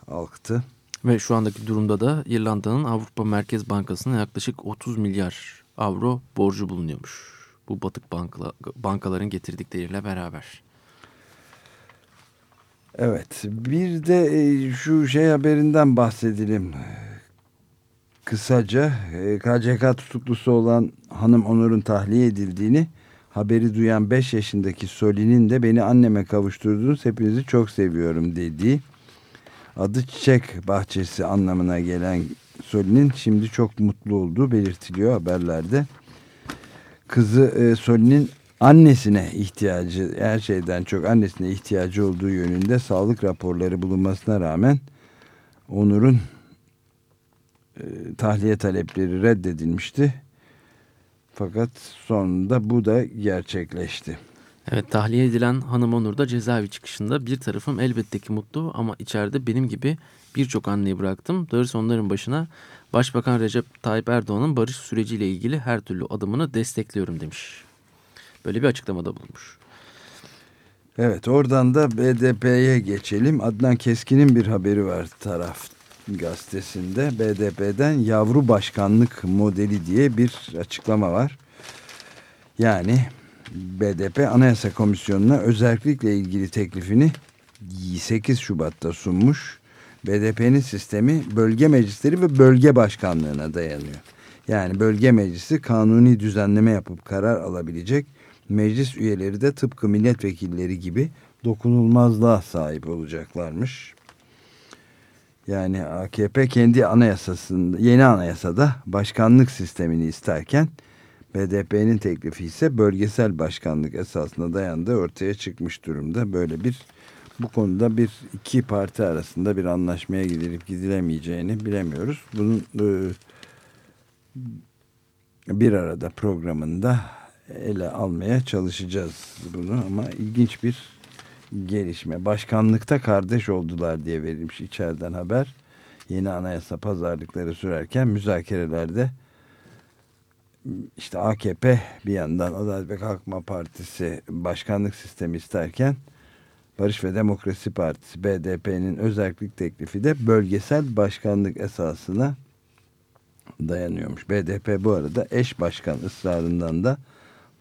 halktı. Ve şu andaki durumda da İrlanda'nın Avrupa Merkez Bankası'na yaklaşık 30 milyar avro borcu bulunuyormuş. Bu batık bankla, bankaların getirdikleriyle beraber. Evet bir de e, şu şey haberinden bahsedelim. Kısaca KCK e, tutuklusu olan hanım Onur'un tahliye edildiğini haberi duyan 5 yaşındaki Soli'nin de beni anneme kavuşturdunuz hepinizi çok seviyorum dediği adı çiçek bahçesi anlamına gelen Soli'nin şimdi çok mutlu olduğu belirtiliyor haberlerde. Kızı e, Soli'nin annesine ihtiyacı her şeyden çok annesine ihtiyacı olduğu yönünde sağlık raporları bulunmasına rağmen Onur'un tahliye talepleri reddedilmişti. Fakat sonunda bu da gerçekleşti. Evet tahliye edilen Hanım Onur da cezaevi çıkışında bir tarafım elbette ki mutlu ama içeride benim gibi birçok anneyi bıraktım. Doğrusu onların başına Başbakan Recep Tayyip Erdoğan'ın barış süreciyle ilgili her türlü adımını destekliyorum demiş. Böyle bir açıklamada bulunmuş. Evet oradan da BDP'ye geçelim. Adnan Keskin'in bir haberi var taraf gazetesinde. BDP'den yavru başkanlık modeli diye bir açıklama var. Yani BDP Anayasa Komisyonu'na özellikle ilgili teklifini 8 Şubat'ta sunmuş. BDP'nin sistemi bölge meclisleri ve bölge başkanlığına dayanıyor. Yani bölge meclisi kanuni düzenleme yapıp karar alabilecek. Meclis üyeleri de tıpkı milletvekilleri gibi dokunulmazlığa sahip olacaklarmış. Yani AKP kendi anayasasında, yeni anayasada başkanlık sistemini isterken BDP'nin teklifi ise bölgesel başkanlık esasına dayandığı ortaya çıkmış durumda. Böyle bir bu konuda bir iki parti arasında bir anlaşmaya gidilip gidilemeyeceğini bilemiyoruz. Bunun e, bir arada programında ele almaya çalışacağız bunu ama ilginç bir gelişme. Başkanlıkta kardeş oldular diye verilmiş içeriden haber. Yeni anayasa pazarlıkları sürerken müzakerelerde işte AKP bir yandan Adalet ve Kalkınma Partisi başkanlık sistemi isterken Barış ve Demokrasi Partisi BDP'nin özellik teklifi de bölgesel başkanlık esasına dayanıyormuş. BDP bu arada eş başkan ısrarından da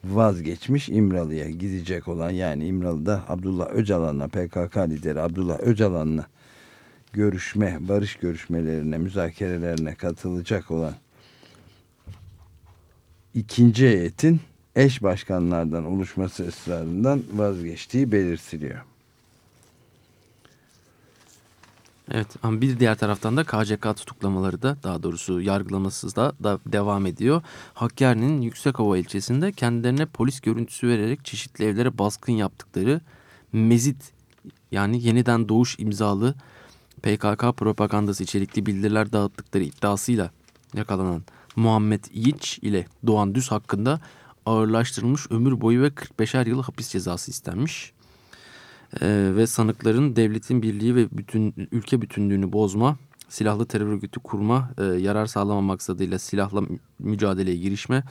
vazgeçmiş İmralı'ya gidecek olan yani İmralı'da Abdullah Öcalan'la PKK lideri Abdullah Öcalan'la görüşme, barış görüşmelerine, müzakerelerine katılacak olan ikinci heyetin eş başkanlardan oluşması ısrarından vazgeçtiği belirtiliyor. Evet ama bir diğer taraftan da KCK tutuklamaları da daha doğrusu yargılaması da, da devam ediyor. Hakkari'nin Yüksekova ilçesinde kendilerine polis görüntüsü vererek çeşitli evlere baskın yaptıkları Mezit yani yeniden doğuş imzalı PKK propagandası içerikli bildiriler dağıttıkları iddiasıyla yakalanan Muhammed İyiç ile Doğan Düz hakkında ağırlaştırılmış ömür boyu ve 45'er yıl hapis cezası istenmiş. Ee, ve sanıkların devletin birliği ve bütün ülke bütünlüğünü bozma, silahlı terör örgütü kurma, e, yarar sağlama maksadıyla silahla mücadeleye girişme,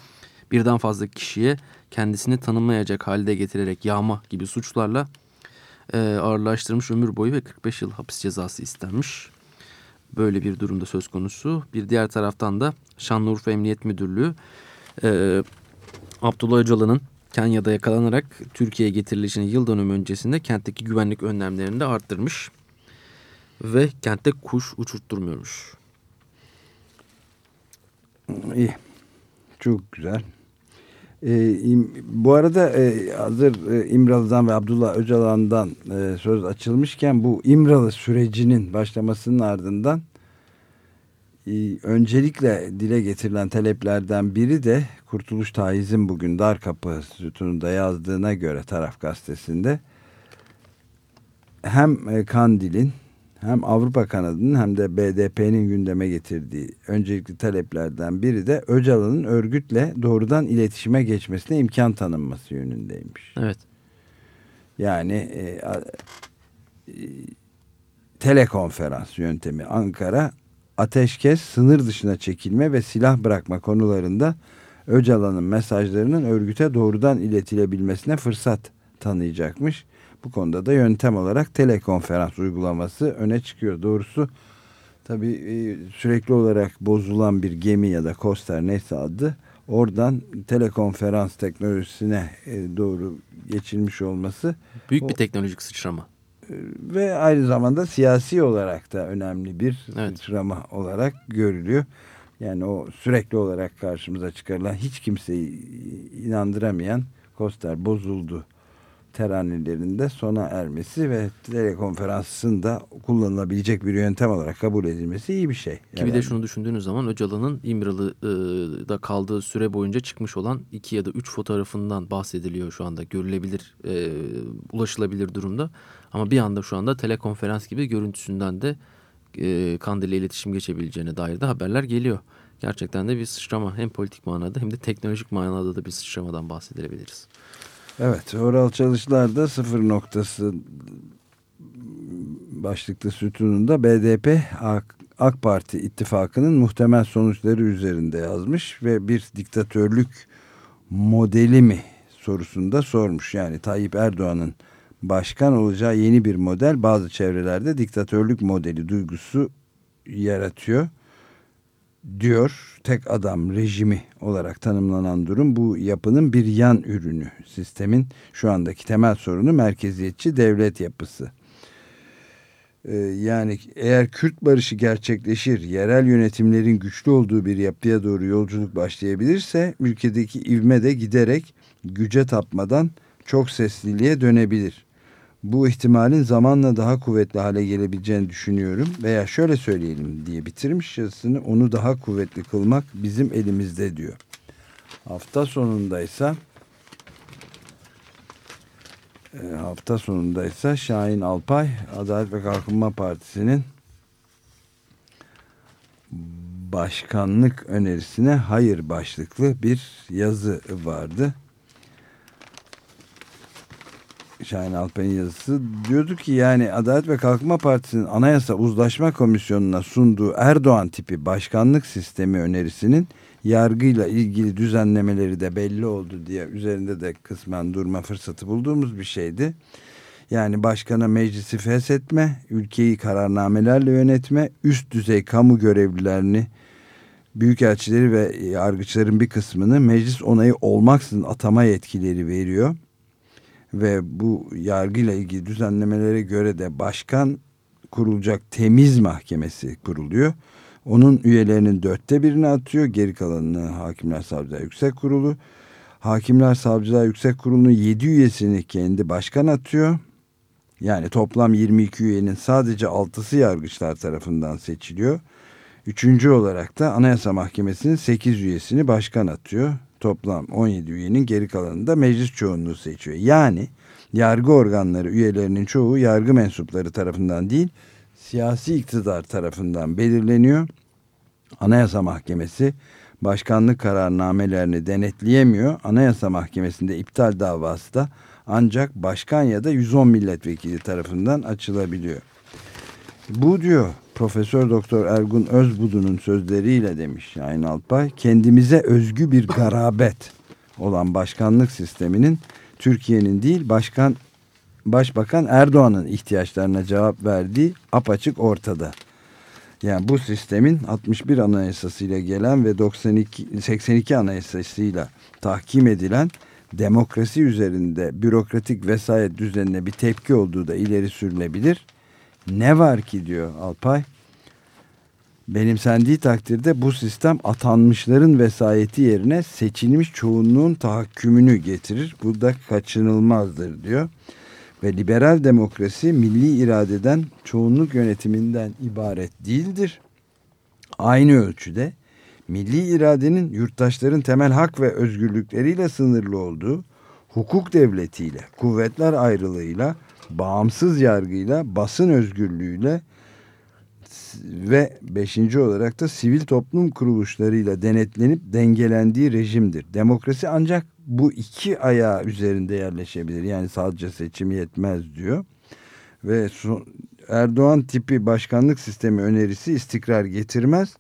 birden fazla kişiye kendisini tanımlayacak halde getirerek yağma gibi suçlarla e, ağırlaştırılmış ömür boyu ve 45 yıl hapis cezası istenmiş. Böyle bir durumda söz konusu. Bir diğer taraftan da Şanlıurfa Emniyet Müdürlüğü e, Abdullah Öcalan'ın Kenya'da yakalanarak Türkiye'ye getirilişinin yıl dönümü öncesinde kentteki güvenlik önlemlerini de arttırmış. Ve kentte kuş uçurtturmuyormuş. İyi. Çok güzel. Ee, bu arada e, hazır e, İmralı'dan ve Abdullah Öcalan'dan e, söz açılmışken bu İmralı sürecinin başlamasının ardından öncelikle dile getirilen taleplerden biri de Kurtuluş Taiz'in bugün Dar Kapı sütununda yazdığına göre taraf gazetesinde hem e, Kandil'in hem Avrupa kanadının hem de BDP'nin gündeme getirdiği öncelikli taleplerden biri de Öcalan'ın örgütle doğrudan iletişime geçmesine imkan tanınması yönündeymiş. Evet. Yani e, e, telekonferans yöntemi Ankara ateşkes, sınır dışına çekilme ve silah bırakma konularında Öcalan'ın mesajlarının örgüte doğrudan iletilebilmesine fırsat tanıyacakmış. Bu konuda da yöntem olarak telekonferans uygulaması öne çıkıyor. Doğrusu tabii e, sürekli olarak bozulan bir gemi ya da koster neyse adı oradan telekonferans teknolojisine e, doğru geçilmiş olması Büyük bir teknolojik sıçrama. Ve aynı zamanda siyasi olarak da önemli bir Evet. sıçrama olarak görülüyor. Yani o sürekli olarak karşımıza çıkarılan hiç kimseyi inandıramayan Koster bozuldu teranelerinde sona ermesi ve telekonferansın da kullanılabilecek bir yöntem olarak kabul edilmesi iyi bir şey. Ki bir de herhalde. şunu düşündüğünüz zaman Öcalan'ın İmralı'da kaldığı süre boyunca çıkmış olan iki ya da üç fotoğrafından bahsediliyor şu anda. Görülebilir, e, ulaşılabilir durumda. Ama bir anda şu anda telekonferans gibi görüntüsünden de e, Kandil'le iletişim geçebileceğine dair de haberler geliyor. Gerçekten de bir sıçrama hem politik manada hem de teknolojik manada da bir sıçramadan bahsedebiliriz. Evet, Oral Çalışlar'da sıfır noktası başlıklı sütununda BDP AK, AK Parti ittifakının muhtemel sonuçları üzerinde yazmış ve bir diktatörlük modeli mi sorusunda sormuş. Yani Tayyip Erdoğan'ın başkan olacağı yeni bir model. Bazı çevrelerde diktatörlük modeli duygusu yaratıyor diyor tek adam rejimi olarak tanımlanan durum. Bu yapının bir yan ürünü sistemin şu andaki temel sorunu merkeziyetçi devlet yapısı. Ee, yani eğer Kürt barışı gerçekleşir yerel yönetimlerin güçlü olduğu bir yapıya doğru yolculuk başlayabilirse ülkedeki ivme de giderek güce tapmadan çok sesliliğe dönebilir bu ihtimalin zamanla daha kuvvetli hale gelebileceğini düşünüyorum. Veya şöyle söyleyelim diye bitirmiş yazısını onu daha kuvvetli kılmak bizim elimizde diyor. Hafta sonundaysa e, hafta sonundaysa Şahin Alpay Adalet ve Kalkınma Partisi'nin başkanlık önerisine hayır başlıklı bir yazı vardı. Şahin Alpay'ın yazısı diyordu ki yani Adalet ve Kalkınma Partisi'nin Anayasa Uzlaşma Komisyonu'na sunduğu Erdoğan tipi başkanlık sistemi önerisinin yargıyla ilgili düzenlemeleri de belli oldu diye üzerinde de kısmen durma fırsatı bulduğumuz bir şeydi. Yani başkana meclisi feshetme, ülkeyi kararnamelerle yönetme, üst düzey kamu görevlilerini, büyükelçileri ve yargıçların bir kısmını meclis onayı olmaksızın atama yetkileri veriyor ve bu yargıyla ilgili düzenlemelere göre de başkan kurulacak temiz mahkemesi kuruluyor. Onun üyelerinin dörtte birini atıyor. Geri kalanını Hakimler Savcılar Yüksek Kurulu. Hakimler Savcılar Yüksek Kurulu'nun 7 üyesini kendi başkan atıyor. Yani toplam 22 üyenin sadece 6'sı yargıçlar tarafından seçiliyor. Üçüncü olarak da Anayasa Mahkemesi'nin 8 üyesini başkan atıyor. Toplam 17 üyenin geri kalanını da meclis çoğunluğu seçiyor. Yani yargı organları üyelerinin çoğu yargı mensupları tarafından değil siyasi iktidar tarafından belirleniyor. Anayasa Mahkemesi başkanlık kararnamelerini denetleyemiyor. Anayasa Mahkemesi'nde iptal davası da ancak başkan ya da 110 milletvekili tarafından açılabiliyor. Bu diyor Profesör Doktor Ergun Özbudu'nun sözleriyle demiş Şahin Alpay kendimize özgü bir garabet olan başkanlık sisteminin Türkiye'nin değil başkan Başbakan Erdoğan'ın ihtiyaçlarına cevap verdiği apaçık ortada. Yani bu sistemin 61 anayasasıyla gelen ve 92 82 anayasasıyla tahkim edilen demokrasi üzerinde bürokratik vesayet düzenine bir tepki olduğu da ileri sürülebilir. Ne var ki diyor Alpay benimsendiği takdirde bu sistem atanmışların vesayeti yerine seçilmiş çoğunluğun tahakkümünü getirir. Bu da kaçınılmazdır diyor. Ve liberal demokrasi milli iradeden çoğunluk yönetiminden ibaret değildir. Aynı ölçüde milli iradenin yurttaşların temel hak ve özgürlükleriyle sınırlı olduğu, hukuk devletiyle, kuvvetler ayrılığıyla, bağımsız yargıyla, basın özgürlüğüyle ve beşinci olarak da sivil toplum kuruluşlarıyla denetlenip dengelendiği rejimdir. Demokrasi ancak bu iki ayağı üzerinde yerleşebilir. Yani sadece seçim yetmez diyor. Ve son, Erdoğan tipi başkanlık sistemi önerisi istikrar getirmez.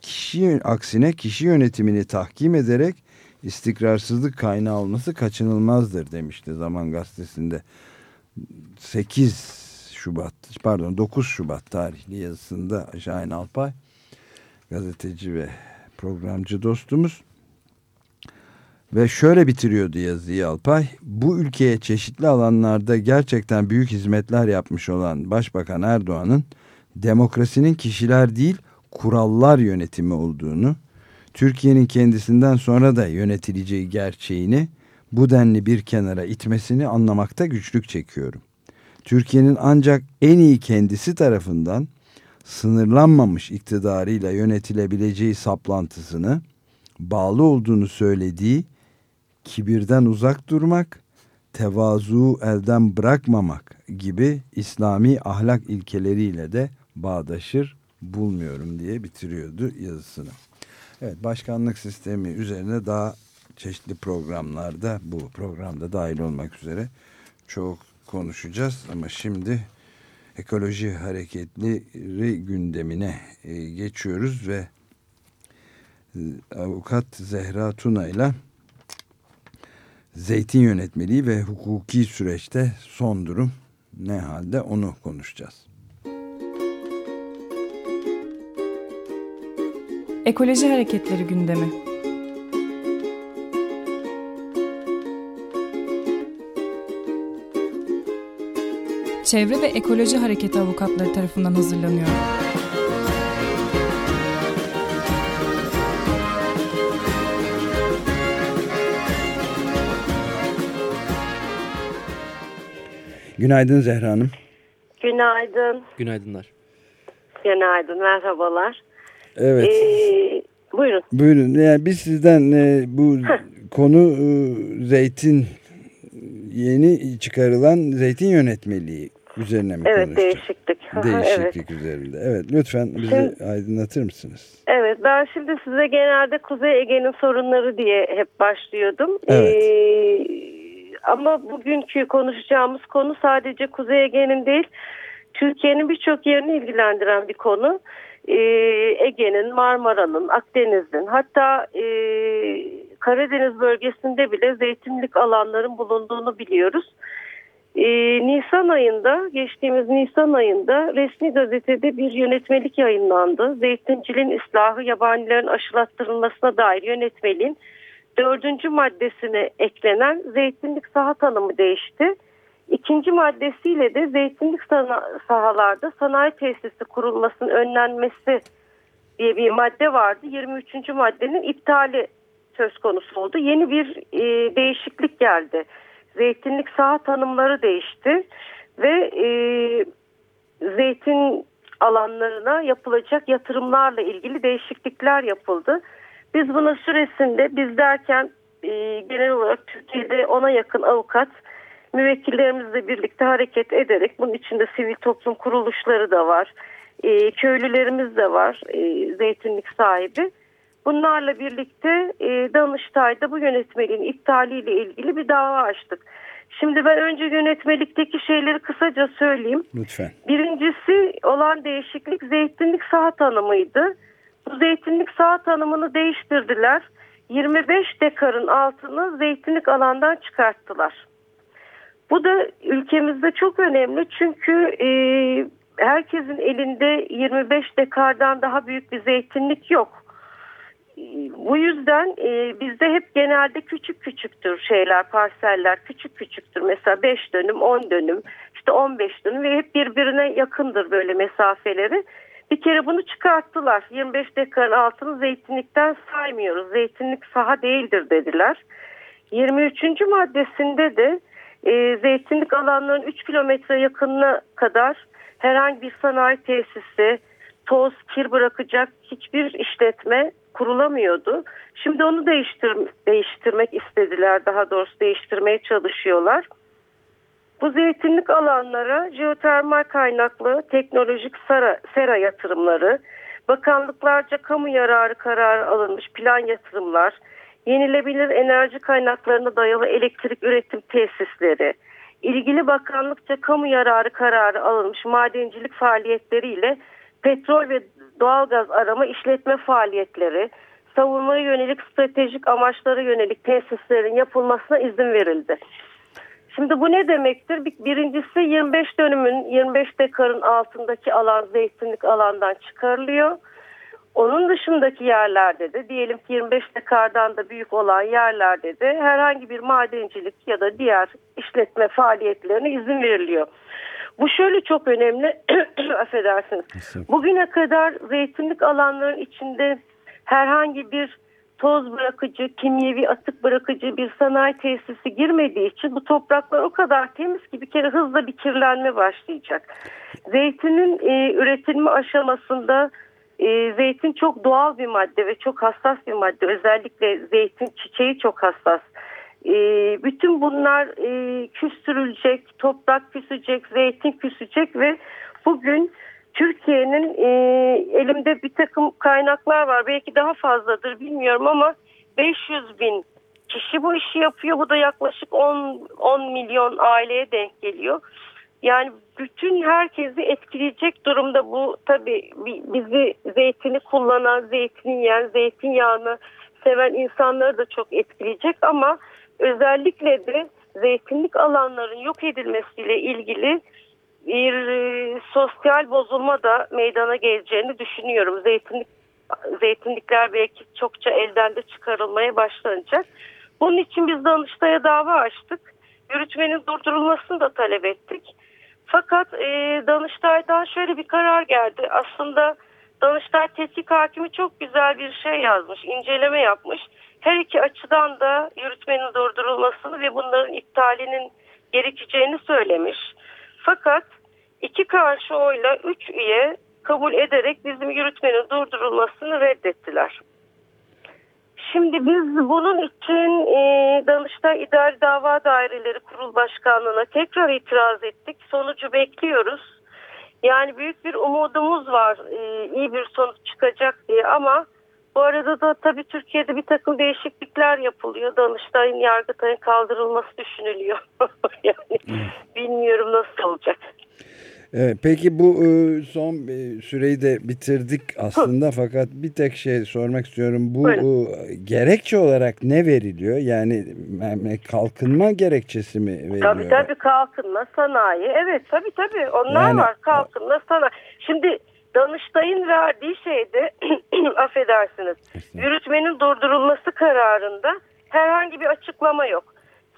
Kişi aksine kişi yönetimini tahkim ederek istikrarsızlık kaynağı olması kaçınılmazdır demişti Zaman Gazetesi'nde 8 Şubat pardon 9 Şubat tarihli yazısında Şahin Alpay gazeteci ve programcı dostumuz ve şöyle bitiriyordu yazıyı Alpay. Bu ülkeye çeşitli alanlarda gerçekten büyük hizmetler yapmış olan Başbakan Erdoğan'ın demokrasinin kişiler değil kurallar yönetimi olduğunu, Türkiye'nin kendisinden sonra da yönetileceği gerçeğini bu denli bir kenara itmesini anlamakta güçlük çekiyorum. Türkiye'nin ancak en iyi kendisi tarafından sınırlanmamış iktidarıyla yönetilebileceği saplantısını bağlı olduğunu söylediği kibirden uzak durmak, tevazu elden bırakmamak gibi İslami ahlak ilkeleriyle de bağdaşır bulmuyorum diye bitiriyordu yazısını. Evet başkanlık sistemi üzerine daha çeşitli programlarda bu programda dahil olmak üzere çok konuşacağız ama şimdi ekoloji hareketleri gündemine e, geçiyoruz ve e, avukat Zehra Tuna ile zeytin yönetmeliği ve hukuki süreçte son durum ne halde onu konuşacağız. Ekoloji hareketleri gündemi. Çevre ve Ekoloji Hareketi avukatları tarafından hazırlanıyor. Günaydın Zehra Hanım. Günaydın. Günaydınlar. Günaydın. Merhabalar. Evet. Ee, buyurun. Buyurun. Yani biz sizden e, bu konu e, zeytin yeni çıkarılan zeytin yönetmeliği üzerine mi Evet değişiklik. Değişiklik evet. üzerinde. Evet lütfen bizi Şimdi- aydınlatır mısınız? evet ben şimdi size genelde Kuzey Ege'nin sorunları diye hep başlıyordum. Evet. Ee, ama bugünkü konuşacağımız konu sadece Kuzey Ege'nin değil Türkiye'nin birçok yerini ilgilendiren bir konu. Ee, Ege'nin, Marmara'nın, Akdeniz'in hatta e, Karadeniz bölgesinde bile zeytinlik alanların bulunduğunu biliyoruz. Ee, Nisan ayında, geçtiğimiz Nisan ayında resmi gazetede bir yönetmelik yayınlandı. Zeytinciliğin ıslahı yabanilerin aşılattırılmasına dair yönetmeliğin dördüncü maddesine eklenen zeytinlik saha tanımı değişti. İkinci maddesiyle de zeytinlik sahalarda sanayi tesisi kurulmasının önlenmesi diye bir madde vardı. 23. maddenin iptali söz konusu oldu. Yeni bir e, değişiklik geldi. Zeytinlik saha tanımları değişti ve e, zeytin alanlarına yapılacak yatırımlarla ilgili değişiklikler yapıldı. Biz buna süresinde biz derken e, genel olarak Türkiye'de ona yakın avukat müvekkillerimizle birlikte hareket ederek bunun içinde sivil toplum kuruluşları da var. E, köylülerimiz de var e, zeytinlik sahibi. Bunlarla birlikte e, Danıştay'da bu yönetmeliğin iptaliyle ilgili bir dava açtık. Şimdi ben önce yönetmelikteki şeyleri kısaca söyleyeyim. Lütfen. Birincisi olan değişiklik zeytinlik saha tanımıydı. Bu zeytinlik saha tanımını değiştirdiler. 25 dekarın altını zeytinlik alandan çıkarttılar. Bu da ülkemizde çok önemli çünkü e, herkesin elinde 25 dekardan daha büyük bir zeytinlik yok. Bu yüzden e, bizde hep genelde küçük küçüktür şeyler, parseller küçük küçüktür. Mesela 5 dönüm, 10 dönüm, işte 15 dönüm ve hep birbirine yakındır böyle mesafeleri. Bir kere bunu çıkarttılar. 25 dekarın altını zeytinlikten saymıyoruz. Zeytinlik saha değildir dediler. 23. maddesinde de e, zeytinlik alanlarının 3 kilometre yakınına kadar herhangi bir sanayi tesisi, toz, kir bırakacak hiçbir işletme kurulamıyordu. Şimdi onu değiştir, değiştirmek istediler. Daha doğrusu değiştirmeye çalışıyorlar. Bu zeytinlik alanlara jeotermal kaynaklı teknolojik sera, sera yatırımları, bakanlıklarca kamu yararı kararı alınmış plan yatırımlar, yenilebilir enerji kaynaklarına dayalı elektrik üretim tesisleri, ilgili bakanlıkça kamu yararı kararı alınmış madencilik faaliyetleriyle petrol ve doğalgaz arama işletme faaliyetleri, savunmaya yönelik stratejik amaçlara yönelik tesislerin yapılmasına izin verildi. Şimdi bu ne demektir? Bir- Birincisi 25 dönümün 25 dekarın altındaki alan zeytinlik alandan çıkarılıyor. Onun dışındaki yerlerde de diyelim ki 25 dekardan da büyük olan yerlerde de herhangi bir madencilik ya da diğer işletme faaliyetlerine izin veriliyor. Bu şöyle çok önemli, <clears throat> affedersiniz. Bugüne kadar zeytinlik alanların içinde herhangi bir toz bırakıcı, kimyevi atık bırakıcı bir sanayi tesisi girmediği için bu topraklar o kadar temiz ki bir kere hızla bir kirlenme başlayacak. Zeytinin e, üretilme aşamasında e, zeytin çok doğal bir madde ve çok hassas bir madde. Özellikle zeytin çiçeği çok hassas. E, bütün bunlar e, küstürülecek, toprak küsecek, zeytin küsecek ve bugün Türkiye'nin e, elimde bir takım kaynaklar var. Belki daha fazladır bilmiyorum ama 500 bin kişi bu işi yapıyor. Bu da yaklaşık 10, 10 milyon aileye denk geliyor. Yani bütün herkesi etkileyecek durumda bu tabii bi- bizi zeytini kullanan, zeytini yiyen, zeytinyağını seven insanları da çok etkileyecek ama özellikle de zeytinlik alanların yok edilmesiyle ilgili bir e, sosyal bozulma da meydana geleceğini düşünüyorum. Zeytinlik zeytinlikler belki çokça elden de çıkarılmaya başlanacak. Bunun için biz Danıştay'a dava açtık. Yürütmenin durdurulmasını da talep ettik. Fakat e, Danıştay'dan şöyle bir karar geldi. Aslında Danıştay Tetkik Hakimi çok güzel bir şey yazmış, inceleme yapmış. Her iki açıdan da yürütmenin durdurulmasını ve bunların iptalinin gerekeceğini söylemiş. Fakat iki karşı oyla üç üye kabul ederek bizim yürütmenin durdurulmasını reddettiler. Şimdi biz bunun için e, Danıştay İdari Dava Daireleri Kurul Başkanlığı'na tekrar itiraz ettik. Sonucu bekliyoruz. Yani büyük bir umudumuz var e, iyi bir sonuç çıkacak diye ama bu arada da tabii Türkiye'de bir takım değişiklikler yapılıyor. Danıştay'ın Yargıtay'ın kaldırılması düşünülüyor. <laughs> yani bilmiyorum nasıl olacak. Evet, peki bu e, son e, süreyi de bitirdik aslında fakat bir tek şey sormak istiyorum. Bu Buyurun. e, gerekçe olarak ne veriliyor? Yani kalkınma gerekçesi mi veriliyor? Tabii tabii kalkınma sanayi. Evet tabii tabii onlar Yani- var kalkınma sanayi. Şimdi Danıştay'ın verdiği şeyde <clears throat> affedersiniz yürütmenin durdurulması kararında herhangi bir açıklama yok.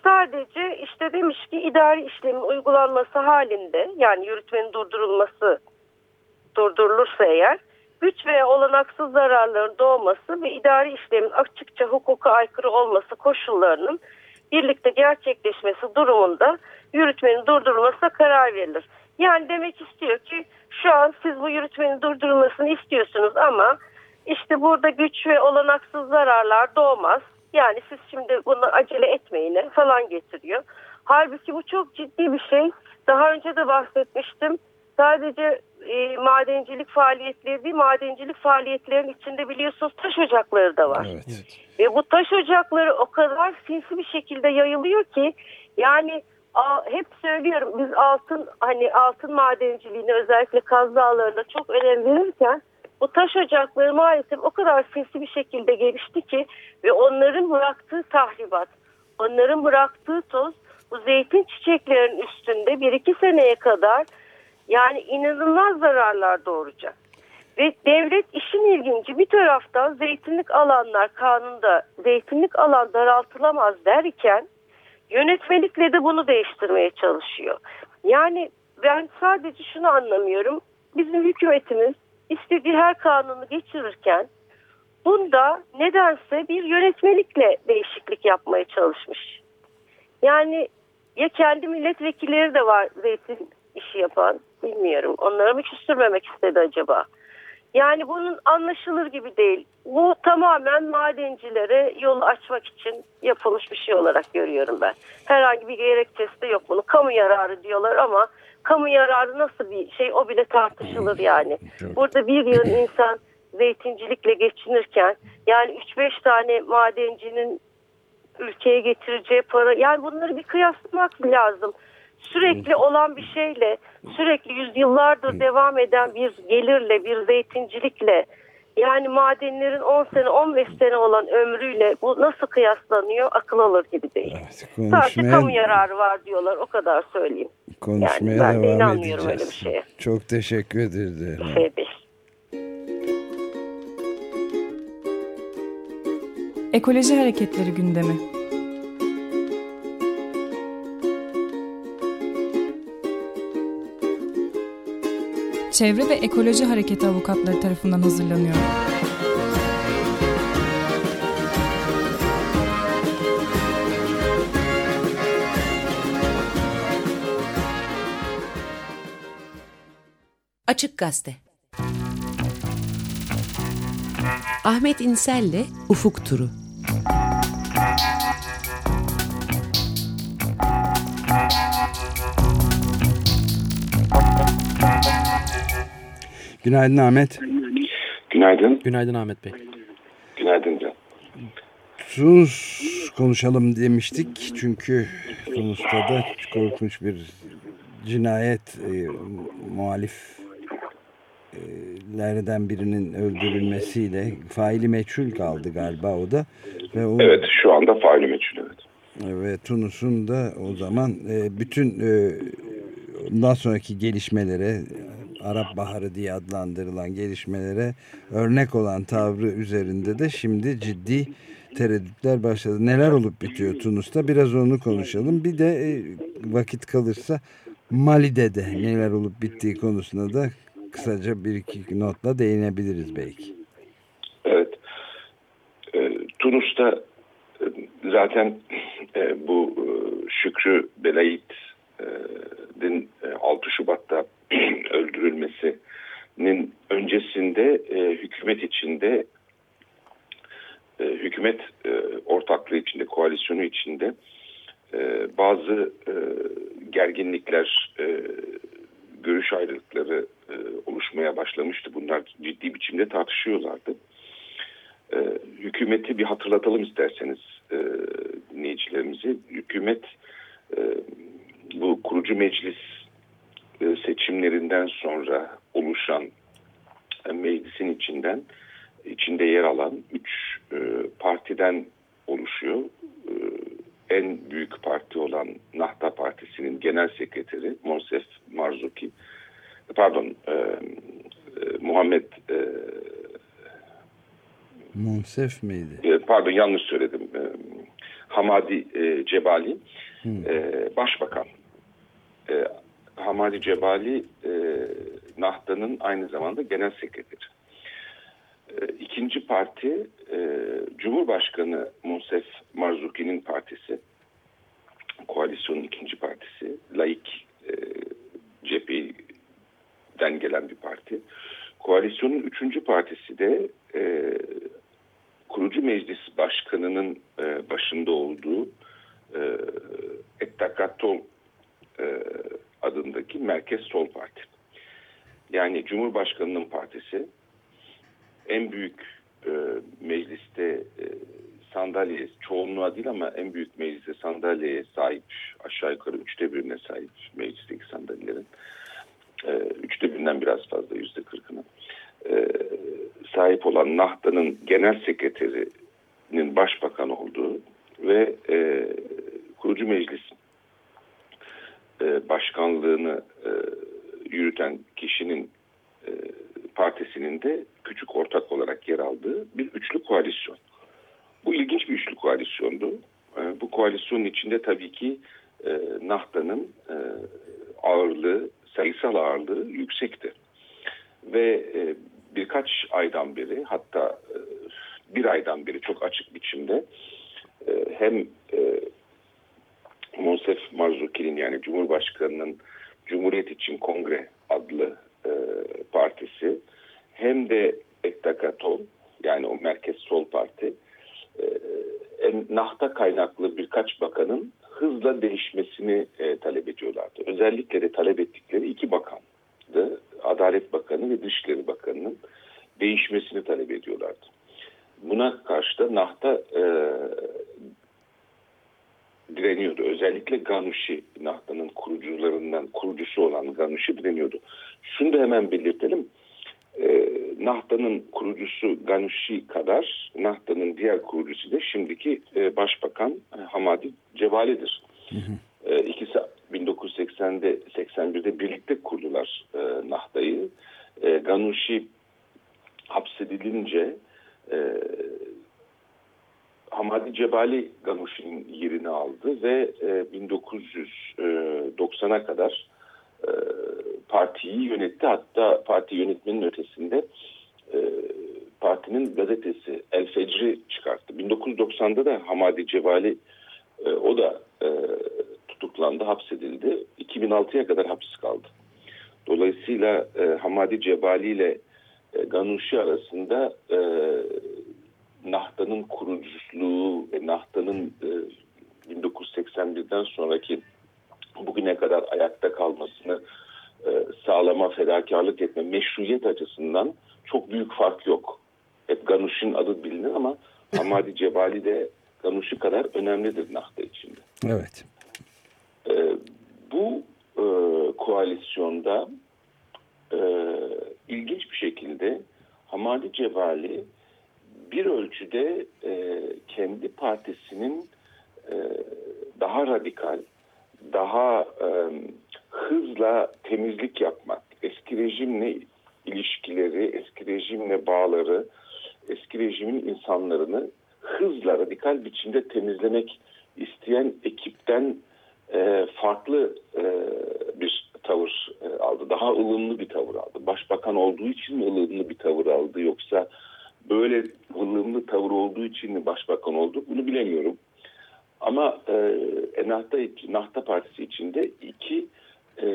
Sadece işte demiş ki idari işlemin uygulanması halinde yani yürütmenin durdurulması durdurulursa eğer güç veya olanaksız zararların doğması ve idari işlemin açıkça hukuka aykırı olması koşullarının birlikte gerçekleşmesi durumunda yürütmenin durdurulmasına karar verilir. Yani demek istiyor ki şu an siz bu yürütmenin durdurulmasını istiyorsunuz ama işte burada güç ve olanaksız zararlar doğmaz. Yani siz şimdi bunu acele etmeyin falan getiriyor. Halbuki bu çok ciddi bir şey. Daha önce de bahsetmiştim. Sadece e, madencilik faaliyetleri değil, madencilik faaliyetlerinin içinde biliyorsunuz taş ocakları da var. Evet. Ve bu taş ocakları o kadar sinsi bir şekilde yayılıyor ki yani hep söylüyorum biz altın hani altın madenciliğine özellikle Kaz Dağları'na çok önem verirken bu taş ocakları maalesef o kadar sinsi bir şekilde gelişti ki ve onların bıraktığı tahribat, onların bıraktığı toz bu zeytin çiçeklerinin üstünde bir iki seneye kadar yani inanılmaz zararlar doğuracak. Ve devlet işin ilginci bir taraftan zeytinlik alanlar kanunda zeytinlik alan daraltılamaz derken yönetmelikle de bunu değiştirmeye çalışıyor. Yani ben sadece şunu anlamıyorum. Bizim hükümetimiz istediği her kanunu geçirirken bunda nedense bir yönetmelikle değişiklik yapmaya çalışmış. Yani ya kendi milletvekilleri de var zeytin işi yapan bilmiyorum. Onlara mı küstürmemek istedi acaba? Yani bunun anlaşılır gibi değil. Bu tamamen madencilere yol açmak için yapılmış bir şey olarak görüyorum ben. Herhangi bir gerekçesi de yok bunun. Kamu yararı diyorlar ama kamu yararı nasıl bir şey o bile tartışılır yani. Burada bir yıl <laughs> insan zeytincilikle geçinirken yani 3-5 tane madencinin ülkeye getireceği para yani bunları bir kıyaslamak lazım. Sürekli olan bir şeyle sürekli yüzyıllardır devam eden bir gelirle bir zeytincilikle yani madenlerin 10 sene 15 sene olan ömrüyle bu nasıl kıyaslanıyor akıl alır gibi değil. Evet, Sadece kamu yararı var diyorlar o kadar söyleyeyim. konuşmaya Yani ben de devam inanmıyorum edeceğiz. öyle bir şeye. Çok teşekkür ederiz. Şey değil. Ekoloji hareketleri gündemi. Çevre ve Ekoloji Hareketi avukatları tarafından hazırlanıyor. Açık Gazete Ahmet İnsel'le Ufuk Turu Günaydın Ahmet. Günaydın. Günaydın Ahmet Bey. Günaydın Can. Tunus konuşalım demiştik. Çünkü Tunus'ta da korkunç bir cinayet e, muhaliflerden birinin öldürülmesiyle faili meçhul kaldı galiba o da. Ve o, Evet şu anda faili meçhul evet. Ve Tunus'un da o zaman e, bütün e, ondan sonraki gelişmelere Arap Baharı diye adlandırılan gelişmelere örnek olan tavrı üzerinde de şimdi ciddi tereddütler başladı. Neler olup bitiyor Tunus'ta biraz onu konuşalım. Bir de e, vakit kalırsa Mali'de de neler olup bittiği konusunda da kısaca bir iki notla değinebiliriz belki. Evet. Ee, Tunus'ta e, zaten e, bu e, Şükrü Belayit'in e, 6 Şubat'ta <clears throat> öldürülmesinin öncesinde e, hükümet içinde e, hükümet e, ortaklığı içinde, koalisyonu içinde e, bazı e, gerginlikler, e, görüş ayrılıkları e, oluşmaya başlamıştı. Bunlar ciddi biçimde tartışıyorlardı. E, hükümeti bir hatırlatalım isterseniz e, dinleyicilerimizi. Hükümet e, bu kurucu meclis e, seçimlerinden sonra oluşan e, meclisin içinden içinde yer alan üç e, partiden oluşuyor. E, en büyük parti olan Nahda Partisi'nin genel sekreteri Monsef Marzuki, pardon e, e, Muhammed e, Monsef miydi? e, pardon yanlış söyledim. E, Hamadi e, Cebali e, başbakan. Hamadi Cebali e, Nahda'nın aynı zamanda genel sekreteri. E, ikinci parti e, Cumhurbaşkanı Monsef Marzuki'nin partisi. Koalisyonun ikinci partisi. Laik e, cepheden gelen bir parti. Koalisyonun üçüncü partisi de e, kurucu meclis başkanının e, başında olduğu e, Ettakatol e, adındaki Merkez Sol Parti. Yani Cumhurbaşkanının partisi en büyük e, mecliste e, sandalye, çoğunluğa değil ama en büyük mecliste sandalyeye sahip, aşağı yukarı üçte birine sahip meclisteki sandalyelerin. E, üçte birinden biraz fazla, yüzde kırkına. E, sahip olan Nahda'nın genel sekreterinin başbakan olduğu ve e, kurucu meclis e, başkanlığını e, yürüten kişinin e, Partisi'nin de küçük ortak olarak yer aldığı bir üçlü koalisyon. Bu ilginç bir üçlü koalisyondu. Bu koalisyonun içinde tabii ki Nahta'nın ağırlığı, sayısal ağırlığı yüksekti. Ve birkaç aydan beri hatta bir aydan beri çok açık biçimde hem Monsef Marzuki'nin yani Cumhurbaşkanı'nın Cumhuriyet İçin Kongre adlı e, partisi hem de Ettakatol yani o merkez sol parti e, nahta kaynaklı birkaç bakanın hızla değişmesini e, talep ediyorlardı. Özellikle de talep ettikleri iki bakandı. Adalet Bakanı ve Dışişleri Bakanı'nın değişmesini talep ediyorlardı. Buna karşı da Nahta e, direniyordu. Özellikle Ganushi, Nahta'nın kurucularından, kurucusu olan Ganushi direniyordu. Şunu da hemen belirtelim. E, Nahta'nın kurucusu Ganushi kadar Nahta'nın diğer kurucusu da şimdiki e, Başbakan e, Hamadi Cevali'dir. E, ikisi 1980'de 81'de birlikte kurdular e, Nahta'yı. E, Ganushi hapsedilince e, Hamadi Cebali Ganushi'nin yerini aldı ve e, 1990'a kadar e, partiyi yönetti. Hatta parti yönetmenin ötesinde e, partinin gazetesi El Fecri çıkarttı. 1990'da da Hamadi Cebali e, o da e, tutuklandı, hapsedildi. 2006'ya kadar hapis kaldı. Dolayısıyla e, Hamadi Cebali ile e, Ganushi arasında e, Nahta'nın kuruculuğu ve Nahta'nın e, 1981'den sonraki bugüne kadar ayakta kalmasını e, sağlama, fedakarlık etme, meşruiyet açısından çok büyük fark yok. Hep Ganuş'un adı bilinir ama <laughs> Hamadi Cebali de Ganuş'u kadar önemlidir Nahta içinde. Evet. E, bu e, koalisyonda e, ilginç bir şekilde Hamadi Cebali bir ölçüde e, kendi partisinin e, daha radikal, daha e, hızla temizlik yapmak, eski rejimle ilişkileri, eski rejimle bağları, eski rejimin insanlarını hızla radikal biçimde temizlemek isteyen ekipten e, farklı e, bir tavır e, aldı. Daha ılımlı bir tavır aldı. Başbakan olduğu için mi ılımlı bir tavır aldı yoksa böyle ılımlı tavır olduğu için mi başbakan oldu bunu bilemiyorum. Ama e, Nahta, Nahta Partisi içinde iki e,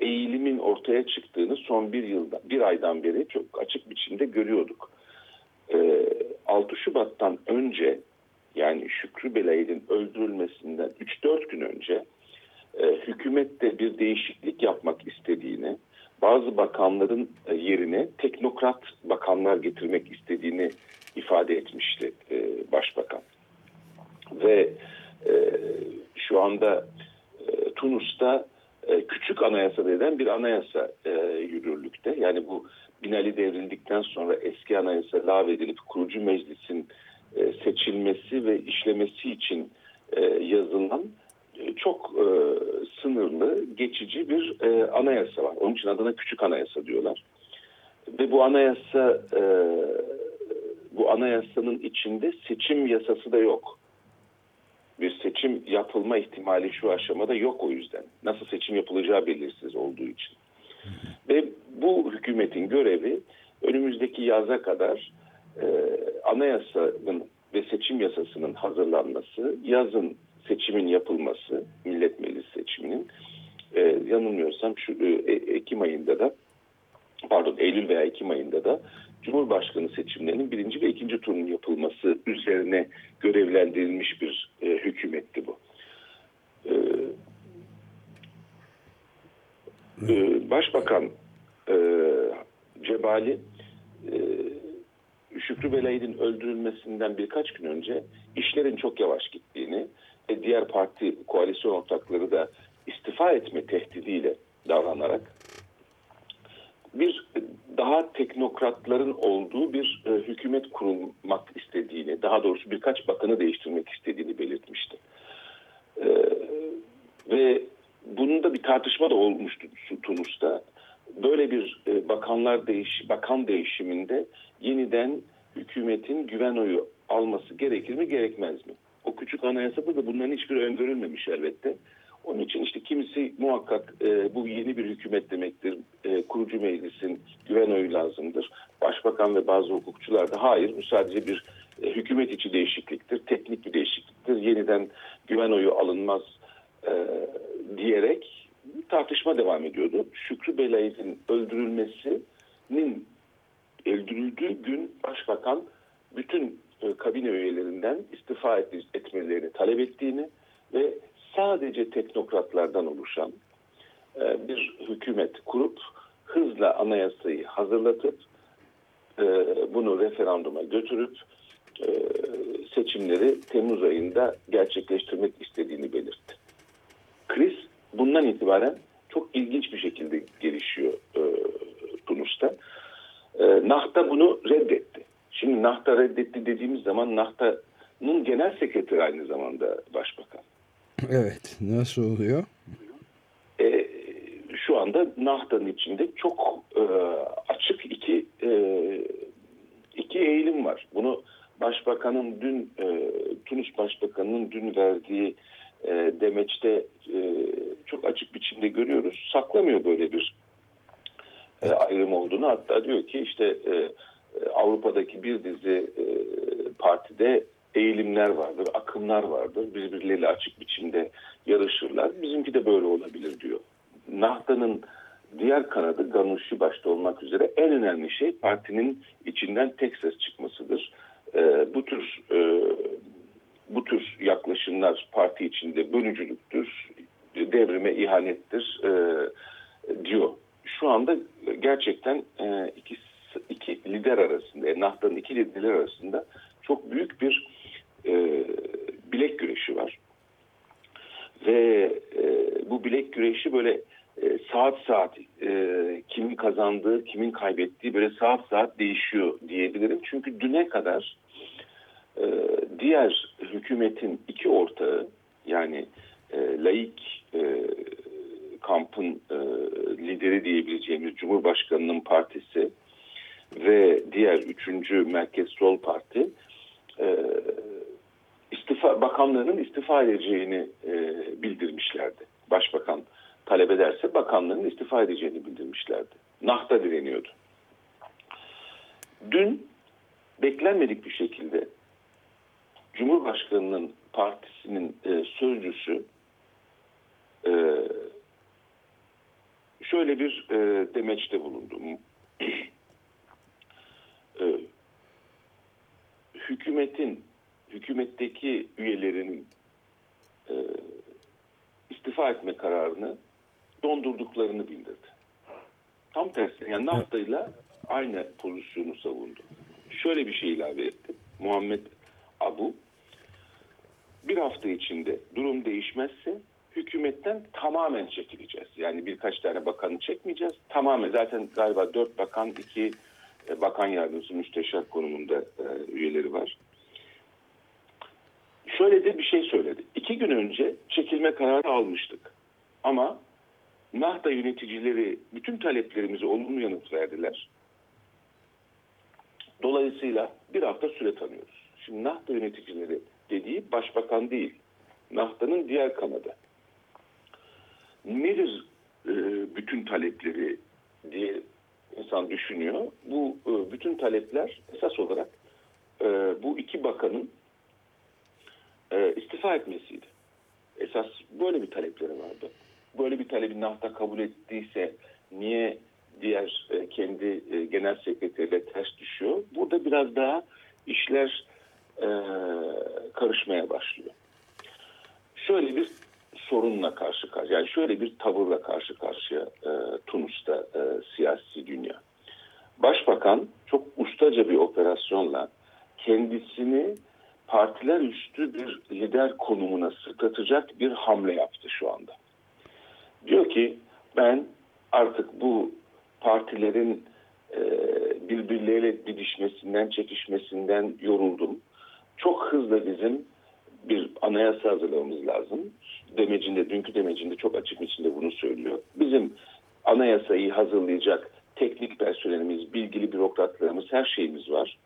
eğilimin ortaya çıktığını son bir yılda, bir aydan beri çok açık biçimde görüyorduk. E, 6 Şubat'tan önce yani Şükrü Belay'ın öldürülmesinden 3-4 gün önce e, hükümette bir değişiklik yapmak istediğini, bazı bakanların e, yerine teknokrat bakanlar getirmek istediğini ifade etmişti e, başbakan. Ve e, şu anda e, Tunus'ta e, küçük anayasa denen bir anayasa e, yürürlükte. Yani bu Binali devrildikten sonra eski anayasa lağvedilip kurucu meclisin e, seçilmesi ve işlemesi için e, yazılan çok e, sınırlı, geçici bir e, anayasa var. Onun için adına küçük anayasa diyorlar. Ve bu anayasa e, bu anayasanın içinde seçim yasası da yok. Bir seçim yapılma ihtimali şu aşamada yok o yüzden. Nasıl seçim yapılacağı belirsiz olduğu için. Ve bu hükümetin görevi önümüzdeki yaza kadar e, anayasanın ve seçim yasasının hazırlanması, yazın seçimin yapılması, millet meclis seçiminin e, yanılmıyorsam şu e, Ekim ayında da pardon Eylül veya Ekim ayında da Cumhurbaşkanı seçimlerinin birinci ve ikinci turunun yapılması üzerine görevlendirilmiş bir e, hükümetti bu. E, e, Başbakan e, Cebali e, Şükrü Belay'ın öldürülmesinden birkaç gün önce işlerin çok yavaş gittiğini diğer parti koalisyon ortakları da istifa etme tehdidiyle davranarak bir daha teknokratların olduğu bir e, hükümet kurulmak istediğini, daha doğrusu birkaç bakanı değiştirmek istediğini belirtmişti. E, ve bunun da bir tartışma da olmuştu Tunus'ta. böyle bir e, bakanlar değiş bakan değişiminde yeniden hükümetin güven oyu alması gerekir mi gerekmez mi? O küçük anayasada da bunların hiçbiri öngörülmemiş elbette. Onun için işte kimisi muhakkak e, bu yeni bir hükümet demektir. E, kurucu meclisin güven oyu lazımdır. Başbakan ve bazı hukukçular da hayır bu sadece bir e, hükümet içi değişikliktir. Teknik bir değişikliktir. Yeniden güven oyu alınmaz e, diyerek tartışma devam ediyordu. Şükrü Belayit'in öldürülmesinin öldürüldüğü gün başbakan bütün e, kabine üyelerinden istifa et- etmelerini talep ettiğini ve sadece teknokratlardan oluşan e, bir hükümet kurup hızla anayasayı hazırlatıp e, bunu referanduma götürüp e, seçimleri Temmuz ayında gerçekleştirmek istediğini belirtti. Kriz bundan itibaren çok ilginç bir şekilde gelişiyor Tunus'ta. E, bunu reddetti. Şimdi Nahta reddetti dediğimiz zaman Nahta'nın genel sekreteri aynı zamanda başbakan. Evet. Nasıl oluyor? E, şu anda Nahta'nın içinde çok e, açık iki e, iki eğilim var. Bunu Başbakanın dün e, Tunus Başbakanı'nın dün verdiği e, demeçte e, çok açık biçimde görüyoruz. Saklamıyor böyle bir e, ayrım olduğunu. Hatta diyor ki işte e, Avrupa'daki bir dizi e, partide eğilimler vardır, akımlar vardır. Birbirleriyle açık biçimde yarışırlar. Bizimki de böyle olabilir diyor. Nahda'nın diğer kanadı Ganuşi başta olmak üzere en önemli şey partinin içinden tek ses çıkmasıdır. E, bu tür e, bu tür yaklaşımlar parti içinde bölücülüktür, devrime ihanettir e, diyor. Şu anda gerçekten e, iki, iki lider arasında, Nahda'nın iki lider arasında çok büyük bir e, bilek güreşi var. Ve e, bu bilek güreşi böyle e, saat saat e, kimin kazandığı, kimin kaybettiği böyle saat saat değişiyor diyebilirim. Çünkü düne kadar e, diğer hükümetin iki ortağı yani e, laik e, kampın e, lideri diyebileceğimiz Cumhurbaşkanı'nın partisi ve diğer üçüncü Merkez Sol Parti e, istifa bakanlarının istifa edeceğini e, bildirmişlerdi. Başbakan talep ederse bakanlığın istifa edeceğini bildirmişlerdi. Nahta direniyordu. Dün beklenmedik bir şekilde Cumhurbaşkanı'nın partisinin e, sözcüsü e, şöyle bir e, demeçte bulundu. e, hükümetin, hükümetteki üyelerinin e, istifa etme kararını dondurduklarını bildirdi. Tam tersi yani NAFTA aynı pozisyonu savundu. Şöyle bir şey ilave etti. Muhammed Abu bir hafta içinde durum değişmezse hükümetten tamamen çekileceğiz. Yani birkaç tane bakanı çekmeyeceğiz. Tamamen zaten galiba dört bakan, iki e, bakan yardımcısı müsteşar konumunda e, üyeleri var. Şöyle de bir şey söyledi. İki gün önce çekilme kararı almıştık. Ama Nahda yöneticileri bütün taleplerimize olumlu yanıt verdiler. Dolayısıyla bir hafta süre tanıyoruz. Şimdi Nahda yöneticileri dediği başbakan değil. Nahda'nın diğer kanadı. Nedir e, bütün talepleri diye insan düşünüyor. Bu e, bütün talepler esas olarak e, bu iki bakanın e, istifa etmesiydi. Esas böyle bir talepleri vardı. Böyle bir talebi Nahda kabul ettiyse niye diğer kendi genel sekreteriyle ters düşüyor? Burada biraz daha işler karışmaya başlıyor. Şöyle bir sorunla karşı karşıya, yani şöyle bir tavırla karşı karşıya e, Tunus'ta e, siyasi dünya. Başbakan çok ustaca bir operasyonla kendisini partiler üstü bir lider konumuna sırtlatacak bir hamle yaptı şu anda. Diyor ki ben artık bu partilerin e, birbirleriyle didişmesinden, çekişmesinden yoruldum. Çok hızlı bizim bir anayasa hazırlamamız lazım. Demecinde, dünkü demecinde çok açık biçimde bunu söylüyor. Bizim anayasayı hazırlayacak teknik personelimiz, bilgili bürokratlarımız, her şeyimiz var.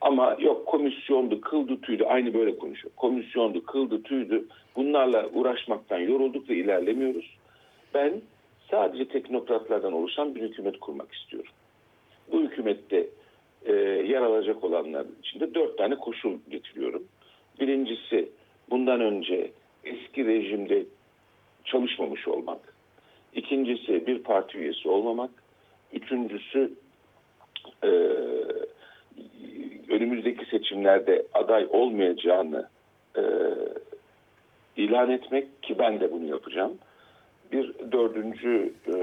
Ama yok komisyondu, kıldı tüydü aynı böyle konuşuyor. Komisyondu, kıldı tüydü bunlarla uğraşmaktan yorulduk ve ilerlemiyoruz. Ben sadece teknokratlardan oluşan bir hükümet kurmak istiyorum. Bu hükümette e, yer alacak olanlar içinde dört tane koşul getiriyorum. Birincisi bundan önce eski rejimde çalışmamış olmak. İkincisi bir parti üyesi olmamak. Üçüncüsü e, önümüzdeki seçimlerde aday olmayacağını e, ilan etmek ki ben de bunu yapacağım. Bir dördüncü e,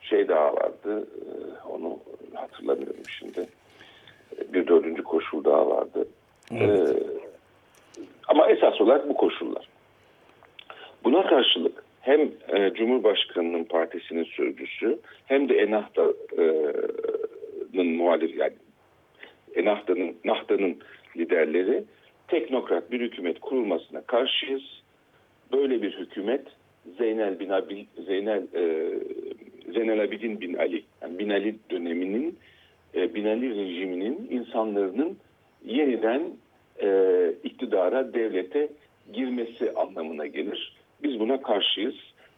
şey daha vardı. E, onu hatırlamıyorum şimdi. Bir dördüncü koşul daha vardı. E, ama esas olarak bu koşullar. Buna karşılık hem e, Cumhurbaşkanı'nın partisinin sözcüsü hem de Enahta'nın muhalif yani Enahta'nın Nahta'nın liderleri teknokrat bir hükümet kurulmasına karşıyız. Böyle bir hükümet Zeynel bin Abi, Zeynel e, Zeynel Abidin bin Ali yani bin Ali döneminin e, bin Ali rejiminin insanların yeniden e, iktidara, devlete girmesi anlamına gelir. Biz buna karşıyız.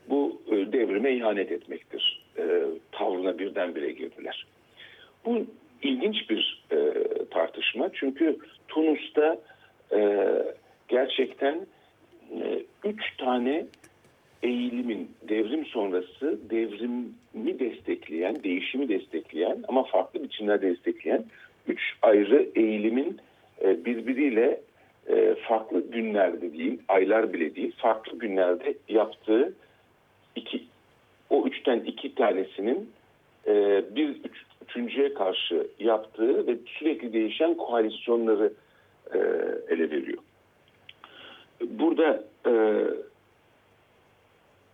Bu e, devrime ihanet etmektir. E, tavrına birdenbire girdiler. Bu ilginç bir e, tartışma. Çünkü Tunus'ta e, gerçekten e, üç tane eğilimin devrim sonrası devrimi destekleyen, değişimi destekleyen ama farklı biçimlerde destekleyen üç ayrı eğilimin e, birbiriyle e, farklı günlerde diyeyim, aylar bile değil, farklı günlerde yaptığı iki, o üçten iki tanesinin e, bir üç, üçüncüye karşı yaptığı ve sürekli değişen koalisyonları e, ele veriyor. Burada e,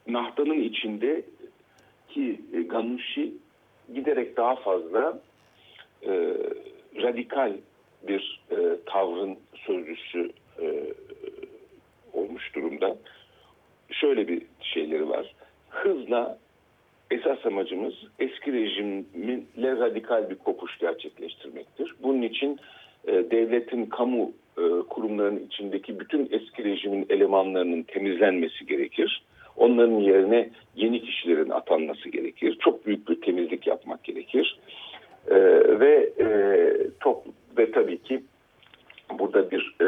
Nahta'nın içinde ki Ganushi giderek daha fazla e, radikal bir e, tavrın sözcüsü e, olmuş durumda. Şöyle bir şeyleri var. Hızla esas amacımız eski rejimle radikal bir kopuş gerçekleştirmektir. Bunun için e, devletin kamu e, kurumlarının içindeki bütün eski rejimin elemanlarının temizlenmesi gerekir. Onların yerine yeni kişilerin atanması gerekir. Çok büyük bir temizlik yapmak gerekir. E, ve e, top, ve tabii ki burada bir e,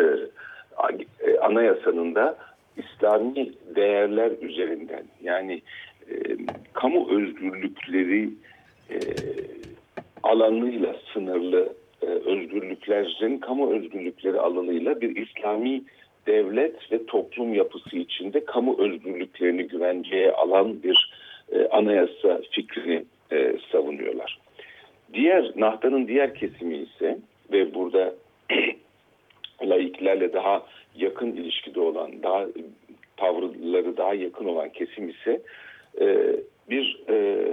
e, anayasanın da İslami değerler üzerinden yani e, kamu özgürlükleri e, alanıyla sınırlı e, özgürlüklerin kamu özgürlükleri alanıyla bir İslami devlet ve toplum yapısı içinde kamu özgürlüklerini güvenceye alan bir e, anayasa fikrini e, savunuyorlar. Diğer Nahta'nın diğer kesimi ise ve burada <clears throat> laiklerle daha yakın ilişkide olan, daha tavırları daha yakın olan kesim ise e, bir e,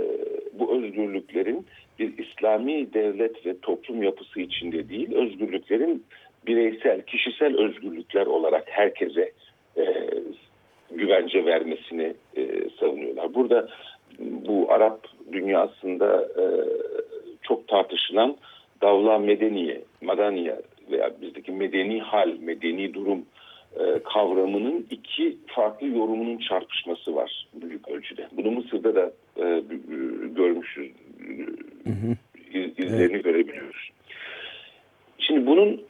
bu özgürlüklerin bir İslami devlet ve toplum yapısı içinde değil, özgürlüklerin bireysel, kişisel özgürlükler olarak herkese e, güvence vermesini e, savunuyorlar. Burada bu Arap dünyasında e, çok tartışılan davla medeniye, madaniye veya bizdeki medeni hal, medeni durum e, kavramının iki farklı yorumunun çarpışması var büyük ölçüde. Bunu Mısır'da da e, görmüşüz, iz, izlerini evet. görebiliyoruz. Şimdi bunun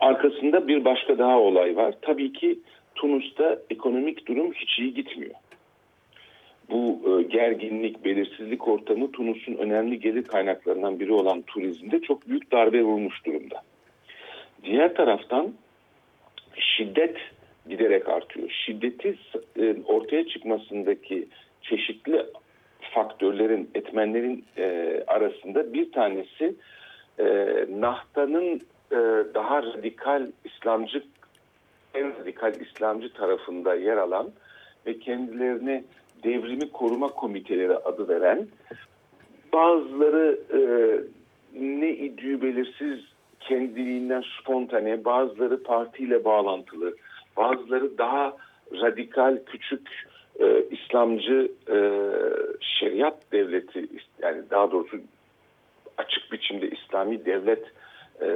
arkasında bir başka daha olay var. Tabii ki Tunus'ta ekonomik durum hiç iyi gitmiyor. Bu e, gerginlik, belirsizlik ortamı Tunus'un önemli gelir kaynaklarından biri olan turizmde çok büyük darbe vurmuş durumda. Diğer taraftan şiddet giderek artıyor. Şiddeti e, ortaya çıkmasındaki çeşitli faktörlerin, etmenlerin e, arasında bir tanesi Nahta'nın daha radikal İslamcı en radikal İslamcı tarafında yer alan ve kendilerine devrimi koruma komiteleri adı veren bazıları e, ne idüğü belirsiz kendiliğinden spontane, bazıları partiyle bağlantılı, bazıları daha radikal, küçük e, İslamcı e, şeriat devleti yani daha doğrusu açık biçimde İslami devlet e,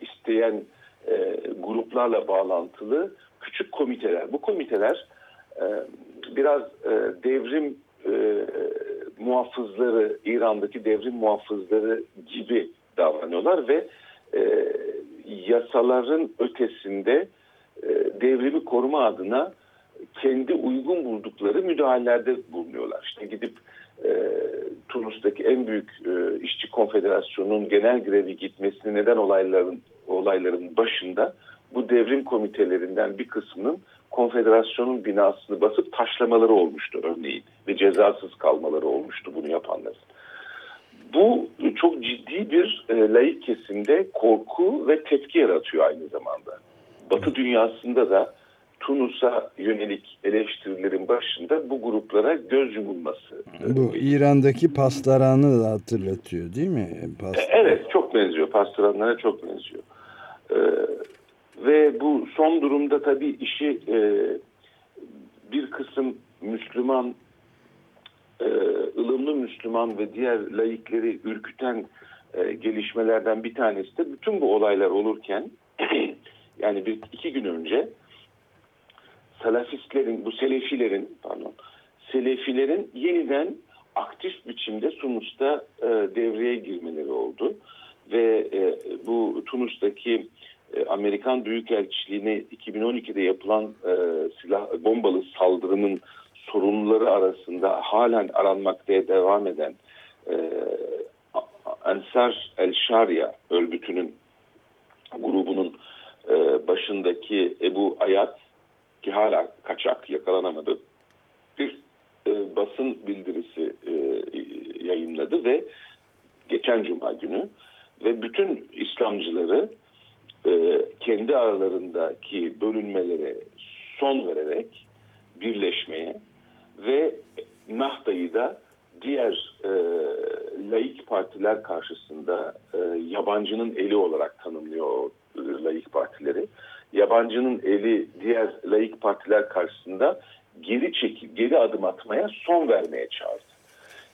isteyen e, gruplarla bağlantılı küçük komiteler. Bu komiteler e, biraz e, devrim e, muhafızları, İran'daki devrim muhafızları gibi davranıyorlar ve e, yasaların ötesinde e, devrimi koruma adına kendi uygun buldukları müdahalelerde bulunuyorlar. İşte gidip e, Tunus'taki en büyük e, işçi konfederasyonunun genel grevi gitmesine neden olayların olayların başında bu devrim komitelerinden bir kısmının konfederasyonun binasını basıp taşlamaları olmuştu örneğin ve cezasız kalmaları olmuştu bunu yapanların. Bu çok ciddi bir e, laik kesimde korku ve tepki yaratıyor aynı zamanda. Batı dünyasında da Tunus'a yönelik eleştirilerin başında bu gruplara göz yumulması. Bu İran'daki pastaranı da hatırlatıyor değil mi? Past Evet çok benziyor. Pastoranlara çok benziyor. Ee, ve bu son durumda tabii işi e, bir kısım Müslüman, e, ılımlı Müslüman ve diğer laikleri ürküten e, gelişmelerden bir tanesi de bütün bu olaylar olurken <clears throat> yani bir iki gün önce salafistlerin, bu selefilerin pardon, selefilerin yeniden aktif biçimde Tunus'ta e, devreye girmeleri oldu. Ve e, bu Tunus'taki e, Amerikan Büyükelçiliğine 2012'de yapılan e, silah bombalı saldırının sorunları arasında halen aranmakta devam eden e, Ensar El Sharia örgütünün grubunun e, başındaki Ebu Ayat ki hala kaçak yakalanamadı bir e, basın bildirisi e, yayınladı ve geçen cuma günü ve bütün İslamcıları e, kendi aralarındaki bölünmelere son vererek birleşmeye ve Nahda'yı da diğer e, laik partiler karşısında e, yabancının eli olarak tanımlıyor e, laik partileri. Yabancının eli diğer laik partiler karşısında geri çekip geri adım atmaya son vermeye çağırdı.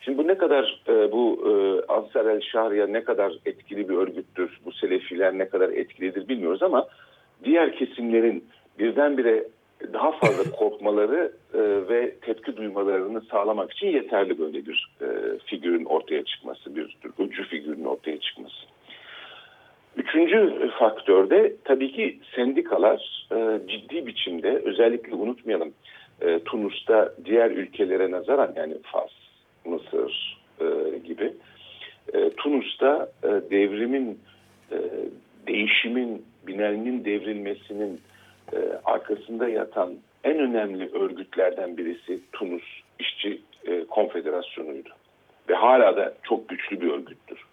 Şimdi bu ne kadar e, bu e, Ansar el Şahriye ne kadar etkili bir örgüttür, bu Selefiler ne kadar etkilidir bilmiyoruz ama diğer kesimlerin birdenbire daha fazla <laughs> korkmaları e, ve tepki duymalarını sağlamak için yeterli böyle bir e, figürün ortaya çıkması, bir ucu figürün ortaya çıkması. Üçüncü faktörde tabii ki sendikalar e, ciddi biçimde özellikle unutmayalım e, Tunus'ta diğer ülkelere nazaran yani Fas, Mısır e, gibi e, Tunus'ta e, devrimin, e, değişimin, binalinin devrilmesinin e, arkasında yatan en önemli örgütlerden birisi Tunus İşçi e, Konfederasyonu'ydu. Ve hala da çok güçlü bir örgüttür.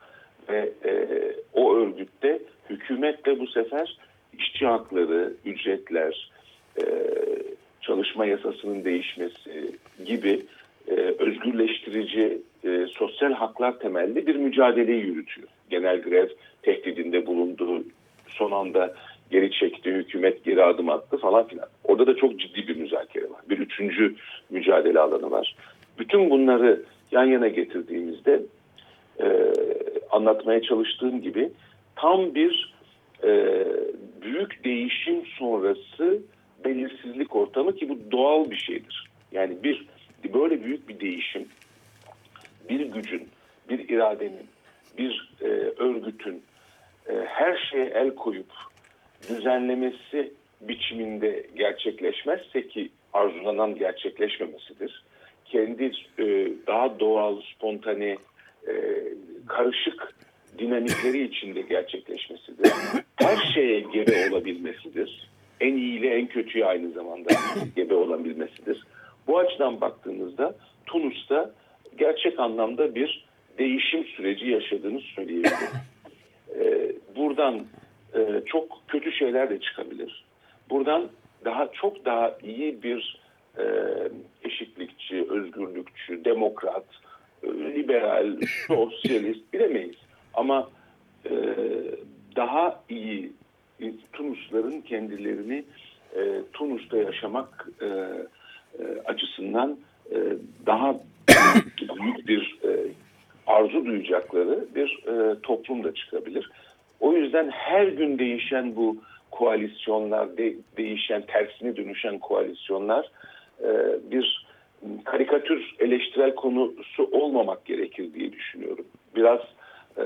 Ve e, o örgütte hükümetle bu sefer işçi hakları, ücretler, e, çalışma yasasının değişmesi gibi e, özgürleştirici e, sosyal haklar temelli bir mücadeleyi yürütüyor. Genel grev tehdidinde bulunduğu son anda geri çekti, hükümet geri adım attı falan filan. Orada da çok ciddi bir müzakere var. Bir üçüncü mücadele alanı var. Bütün bunları yan yana getirdiğimizde e, anlatmaya çalıştığım gibi tam bir e, büyük değişim sonrası belirsizlik ortamı ki bu doğal bir şeydir. Yani bir böyle büyük bir değişim bir gücün, bir iradenin, bir e, örgütün e, her şeye el koyup düzenlemesi biçiminde gerçekleşmezse ki arzulanan gerçekleşmemesidir. Kendi e, daha doğal, spontane, e, karışık dinamikleri içinde gerçekleşmesidir. Her şeye gebe olabilmesidir. En iyi ile en kötüye aynı zamanda gebe olabilmesidir. Bu açıdan baktığımızda Tunus'ta gerçek anlamda bir değişim süreci yaşadığını söyleyebilirim. <laughs> Ee, buradan e, çok kötü şeyler de çıkabilir. Buradan daha çok daha iyi bir e, eşitlikçi, özgürlükçü, demokrat, e, liberal, <laughs> sosyalist bilemeyiz. Ama e, daha iyi Tunusların kendilerini e, Tunus'ta yaşamak e, e, açısından e, daha büyük bir e, arzu duyacakları bir e, toplum da çıkabilir. O yüzden her gün değişen bu koalisyonlar, de, değişen, tersine dönüşen koalisyonlar e, bir karikatür eleştirel konusu olmamak gerekir diye düşünüyorum. Biraz e,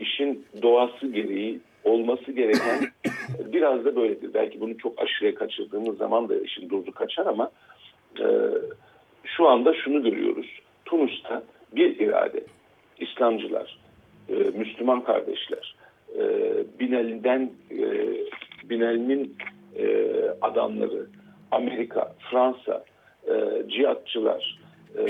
işin doğası gereği olması gereken <coughs> biraz da böyledir. Belki bunu çok aşırıya kaçırdığımız zaman da işin dozu kaçar ama e, şu anda şunu görüyoruz. Tunus'ta bir irade, İslamcılar, e, Müslüman kardeşler, e, Binali'den e, Binali'nin e, adamları, Amerika, Fransa, e, cihatçılar, e,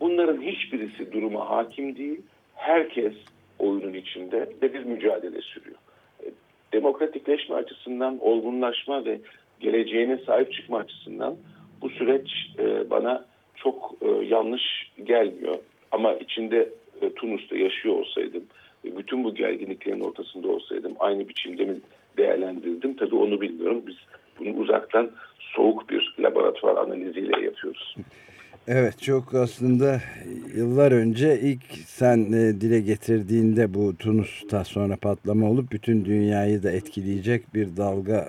bunların hiçbirisi duruma hakim değil. Herkes oyunun içinde ve bir mücadele sürüyor. E, demokratikleşme açısından, olgunlaşma ve geleceğine sahip çıkma açısından bu süreç e, bana çok e, yanlış gelmiyor. Ama içinde e, Tunus'ta yaşıyor olsaydım, bütün bu gerginliklerin ortasında olsaydım aynı biçimde mi değerlendirdim? Tabii onu bilmiyorum. Biz bunu uzaktan soğuk bir laboratuvar analiziyle yapıyoruz. Evet çok aslında yıllar önce ilk sen dile getirdiğinde bu Tunus'ta sonra patlama olup bütün dünyayı da etkileyecek bir dalga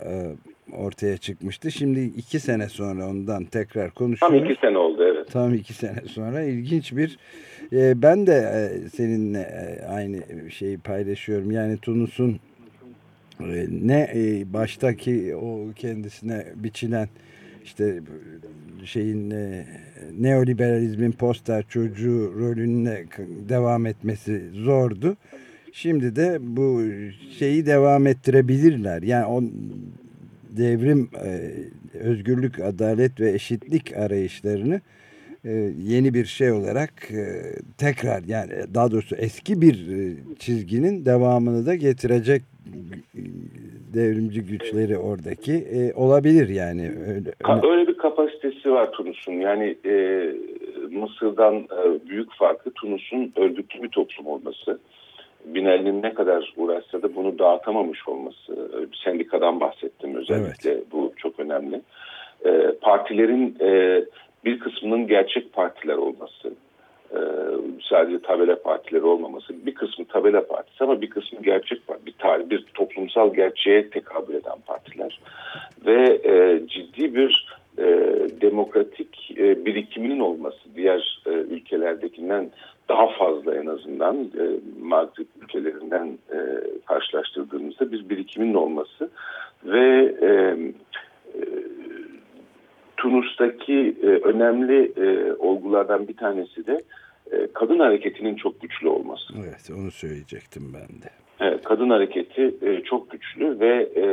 ortaya çıkmıştı. Şimdi iki sene sonra ondan tekrar konuşuyoruz. Tam iki sene oldu evet. Tam iki sene sonra ilginç bir e, ben de e, seninle e, aynı şeyi paylaşıyorum. Yani Tunus'un e, ne e, baştaki o kendisine biçilen işte şeyin e, neoliberalizmin poster çocuğu rolüne devam etmesi zordu. Şimdi de bu şeyi devam ettirebilirler. Yani o devrim, e, özgürlük, adalet ve eşitlik arayışlarını e, yeni bir şey olarak e, tekrar yani daha doğrusu eski bir çizginin devamını da getirecek devrimci güçleri oradaki olabilir yani. Öyle, Öyle bir kapasitesi var Tunus'un. Yani e, Mısır'dan e, büyük farkı Tunus'un örgütlü bir toplum olması. Binali'nin ne kadar uğraşsa da bunu dağıtamamış olması. E, sendikadan bahsettim özellikle. Bu çok önemli. E, partilerin e, bir kısmının gerçek partiler olması. E, sadece tabela partileri olmaması. Bir kısmı tabela partisi ama bir kısmı gerçek parti. Bir, tarih, bir toplumsal gerçeğe tekabül eden partiler. Ve e, ciddi bir e, demokratik e, birikiminin olması diğer e, ülkelerdekinden daha fazla en azından e, Mağrip ülkelerinden e, karşılaştırdığımızda bir birikimin olması ve e, e, Tunus'taki e, önemli e, olgulardan bir tanesi de e, kadın hareketinin çok güçlü olması. Evet onu söyleyecektim ben de. Evet, kadın hareketi e, çok güçlü ve e,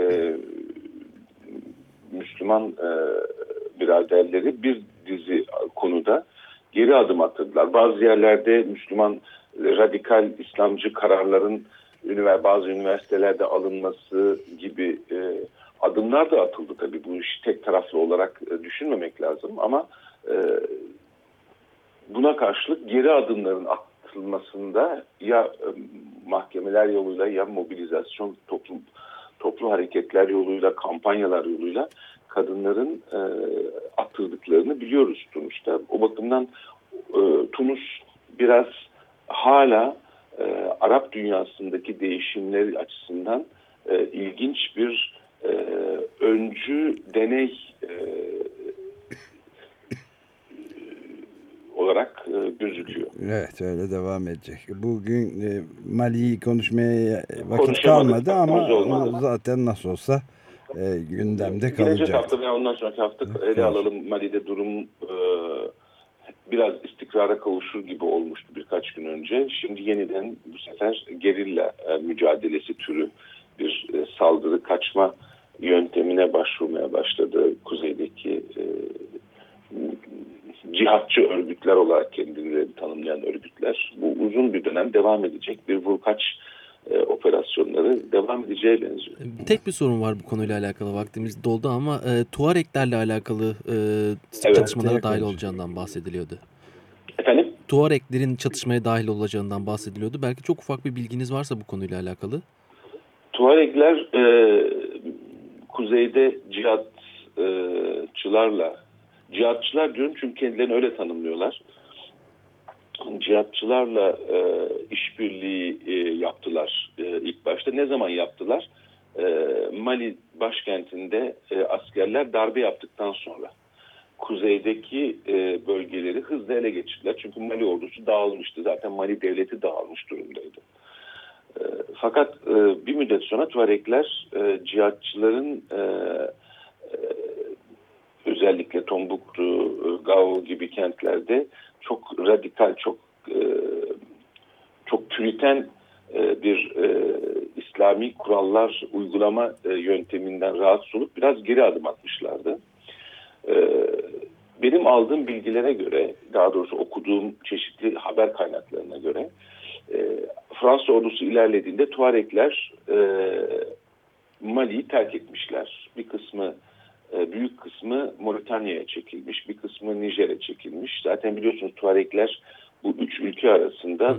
Müslüman e, biraderleri bir dizi konuda geri adım attılar. Bazı yerlerde Müslüman radikal İslamcı kararların bazı üniversitelerde alınması gibi e, adımlar da atıldı tabii. Bu işi tek taraflı olarak e, düşünmemek lazım ama e, buna karşılık geri adımların atılmasında ya e, mahkemeler yoluyla ya mobilizasyon toplum toplu hareketler yoluyla kampanyalar yoluyla kadınların e, attırdıklarını biliyoruz Tunus'ta. O bakımdan e, Tunus biraz hala e, Arap dünyasındaki değişimler açısından e, ilginç bir e, öncü deney e, olarak e, gözüküyor. Evet öyle devam edecek. Bugün e, Mali'yi konuşmaya vakit kalmadı ama zaten nasıl olsa e, gündemde Gelecek kalacak. hafta veya ondan sonraki hafta ele alalım. Mali'de durum e, biraz istikrara kavuşur gibi olmuştu birkaç gün önce. Şimdi yeniden bu sefer gerilla e, mücadelesi türü bir e, saldırı kaçma yöntemine başvurmaya başladı. Kuzeydeki e, cihatçı örgütler olarak kendilerini tanımlayan örgütler. Bu uzun bir dönem devam edecek bir vurkaç e, operasyonları devam edeceğe benziyor. Tek bir sorun var bu konuyla alakalı vaktimiz doldu ama e, Tuareklerle alakalı e, Evet, çatışmalara direkt dahil olacağından bahsediliyordu. Efendim? Tuareklerin çatışmaya dahil olacağından bahsediliyordu. Belki çok ufak bir bilginiz varsa bu konuyla alakalı. Tuaregler e, kuzeyde cihatçılarla Cihatçılar diyorum çünkü kendilerini öyle tanımlıyorlar. Cihatçılarla e, işbirliği e, yaptılar e, ilk başta. Ne zaman yaptılar? E, Mali başkentinde e, askerler darbe yaptıktan sonra kuzeydeki e, bölgeleri hızla ele geçirdiler. Çünkü Mali ordusu dağılmıştı. Zaten Mali devleti dağılmış durumdaydı. E, fakat e, bir müddet sonra Tuarekler e, cihatçıların e, e, özellikle Tombuktu, e, Gao gibi kentlerde çok radikal, çok e, çok püriten e, bir İslami kurallar uygulama yönteminden rahatsız olup biraz geri adım atmışlardı. Benim aldığım bilgilere göre, daha doğrusu okuduğum çeşitli haber kaynaklarına göre Fransa ordusu ilerlediğinde Tuarekler Mali'yi terk etmişler. Bir kısmı büyük kısmı Moritanya'ya çekilmiş, bir kısmı Nijer'e çekilmiş. Zaten biliyorsunuz Tuarekler bu üç ülke arasında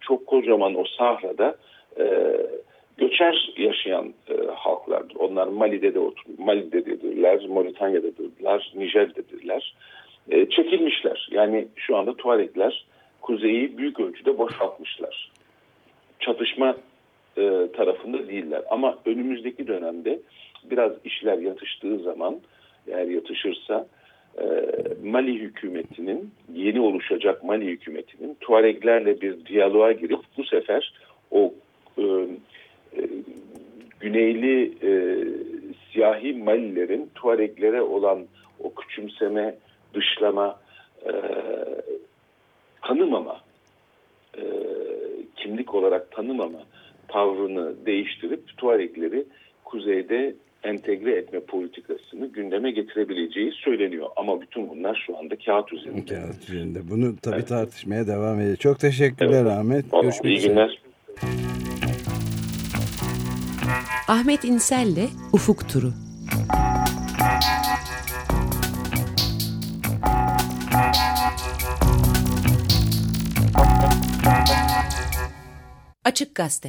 çok kocaman o sahrada e, göçer yaşayan e, halklardır. Onlar Mali'de de Mali'dedirler, Moritanya'dadirler, Nijer'dedirler. E, çekilmişler. Yani şu anda Tuarekler kuzeyi büyük ölçüde boşaltmışlar. Çatışma e, tarafında değiller. Ama önümüzdeki dönemde biraz işler yatıştığı zaman eğer yatışırsa e, Mali hükümetinin yeni oluşacak Mali hükümetinin Tuareglerle bir diyaloğa girip bu sefer o e, e, güneyli e, siyahi Malilerin Tuareglere olan o küçümseme, dışlama, e, tanımama, e, kimlik olarak tanımama tavrını değiştirip Tuaregleri kuzeyde entegre etme politikasını gündeme getirebileceği söyleniyor. Ama bütün bunlar şu anda kağıt üzerinde. Kağıt üzerinde. Bunu tabii evet. tartışmaya devam edeceğiz. Çok teşekkürler evet. Ahmet. Görüşmek İyi günler. Ahmet İnsel'le Ufuk Turu. Açık Gazete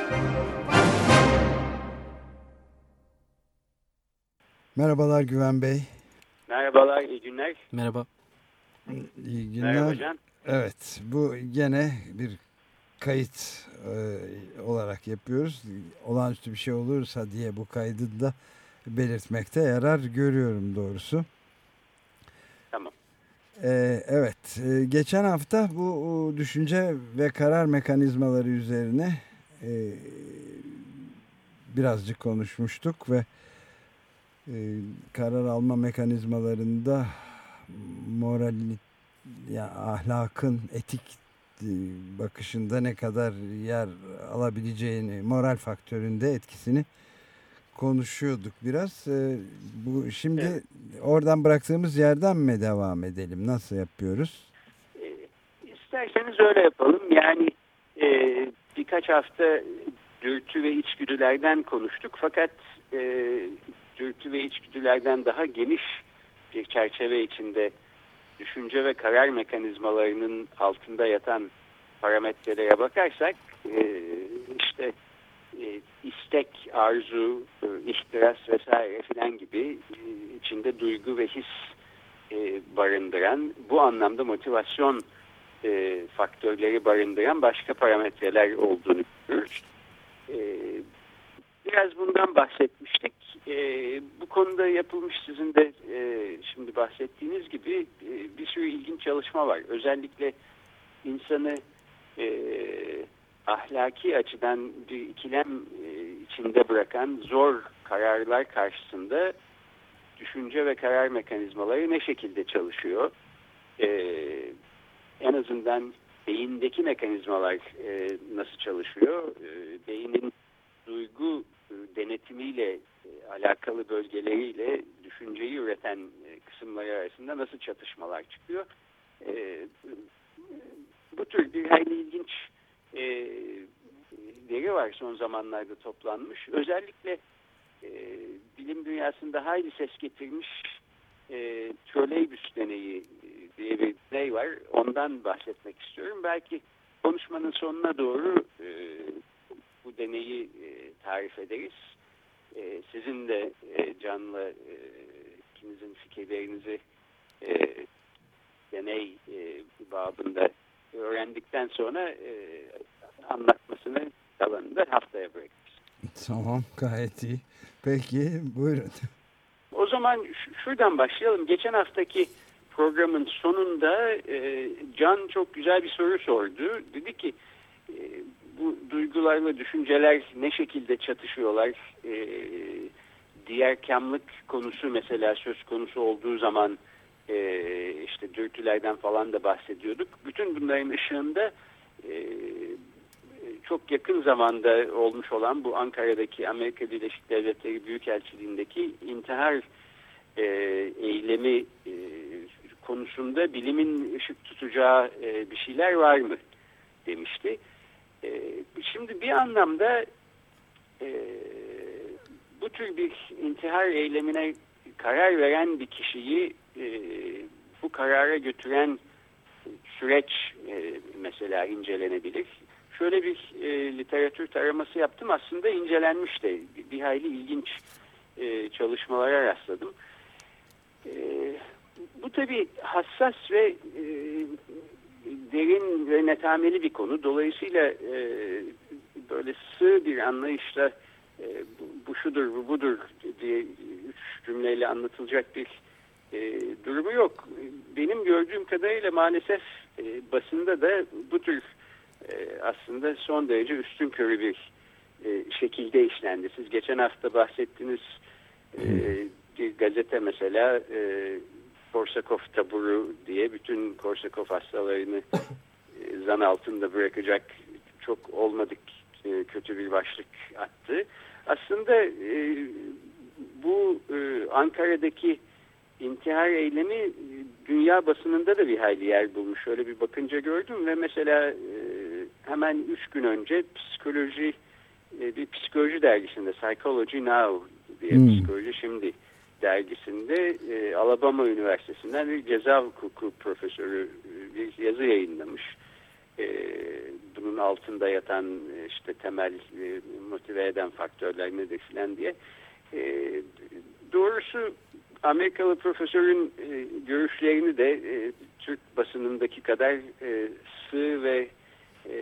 Merhabalar Güven Bey. Merhabalar, iyi günler. Merhaba. İyi günler. Merhaba Can. Evet, bu gene bir kayıt e, olarak yapıyoruz. Olağanüstü bir şey olursa diye bu kaydı da belirtmekte yarar görüyorum doğrusu. Tamam. Ee, evet, ee, geçen hafta bu düşünce ve karar mekanizmaları üzerine e, birazcık konuşmuştuk ve e, karar alma mekanizmalarında moral, ya ahlakın etik e, bakışında ne kadar yer alabileceğini, moral faktöründe etkisini konuşuyorduk biraz. E, bu şimdi evet. oradan bıraktığımız yerden mi devam edelim? Nasıl yapıyoruz? E, isterseniz öyle yapalım. Yani e, birkaç hafta dürtü ve içgüdülerden konuştuk. Fakat e, dürtü ve içgüdülerden daha geniş bir çerçeve içinde düşünce ve karar mekanizmalarının altında yatan parametrelere bakarsak e, işte e, istek, arzu, e, ihtiras vesaire filan gibi e, içinde duygu ve his e, barındıran bu anlamda motivasyon e, faktörleri barındıran başka parametreler olduğunu görüyoruz. E, biraz bundan bahsetmiştik. E, bu konuda yapılmış sizin de e, şimdi bahsettiğiniz gibi e, bir sürü ilginç çalışma var. Özellikle insanı e, ahlaki açıdan bir ikilem e, içinde bırakan zor kararlar karşısında düşünce ve karar mekanizmaları ne şekilde çalışıyor? E, en azından beyindeki mekanizmalar e, nasıl çalışıyor? E, beynin duygu e, denetimiyle alakalı bölgeleriyle düşünceyi üreten e, kısımları arasında nasıl çatışmalar çıkıyor? E, bu tür bir hayli ilginç e, veri var son zamanlarda toplanmış. Özellikle e, bilim dünyasında hayli ses getirmiş e, deneyi diye bir deney var. Ondan bahsetmek istiyorum. Belki konuşmanın sonuna doğru e, bu deneyi e, tarif ederiz. E, sizin de e, canlı e, ikinizin fikirlerinizi e, deney e, babında öğrendikten sonra e, anlatmasını kalanını haftaya bırakırız. Tamam gayet iyi. Peki buyurun. O zaman şuradan başlayalım. Geçen haftaki programın sonunda e, Can çok güzel bir soru sordu. Dedi ki e, bu duygularla düşünceler ne şekilde çatışıyorlar? E, diğer kamlık konusu mesela söz konusu olduğu zaman e, işte dürtülerden falan da bahsediyorduk. Bütün bunların ışığında e, çok yakın zamanda olmuş olan bu Ankara'daki Amerika Birleşik Devletleri Büyükelçiliğindeki intihar e, eylemi e, konusunda bilimin ışık tutacağı e, bir şeyler var mı demişti. E, şimdi bir anlamda e, bu tür bir intihar eylemine karar veren bir kişiyi e, bu karara götüren süreç e, mesela incelenebilir. Şöyle bir e, literatür taraması yaptım. Aslında incelenmiş de bir, bir hayli ilginç e, çalışmalara rastladım. E, bu tabi hassas ve e, derin ve netameli bir konu. Dolayısıyla e, böyle sığ bir anlayışla e, bu, bu şudur, bu budur diye üç cümleyle anlatılacak bir e, durumu yok. Benim gördüğüm kadarıyla maalesef e, basında da bu tür e, aslında son derece üstün körü bir e, şekilde işlendi. Siz geçen hafta bahsettiniz e, bir gazete mesela e, Korsakov taburu diye bütün Korsakov hastalarını <laughs> e, zan altında bırakacak çok olmadık e, kötü bir başlık attı. Aslında e, bu Ankara'daki intihar eylemi dünya basınında da bir hayli yer bulmuş. Şöyle bir bakınca gördüm ve mesela hemen üç gün önce psikoloji bir psikoloji dergisinde Psychology Now diye Hmm. psikoloji şimdi dergisinde e, Alabama Üniversitesi'nden bir ceza hukuku profesörü bir yazı yayınlamış. E, bunun altında yatan e, işte temel e, motive eden faktörler nedir filan diye. E, doğrusu Amerikalı profesörün e, görüşlerini de e, Türk basınındaki kadar e, sığ ve e,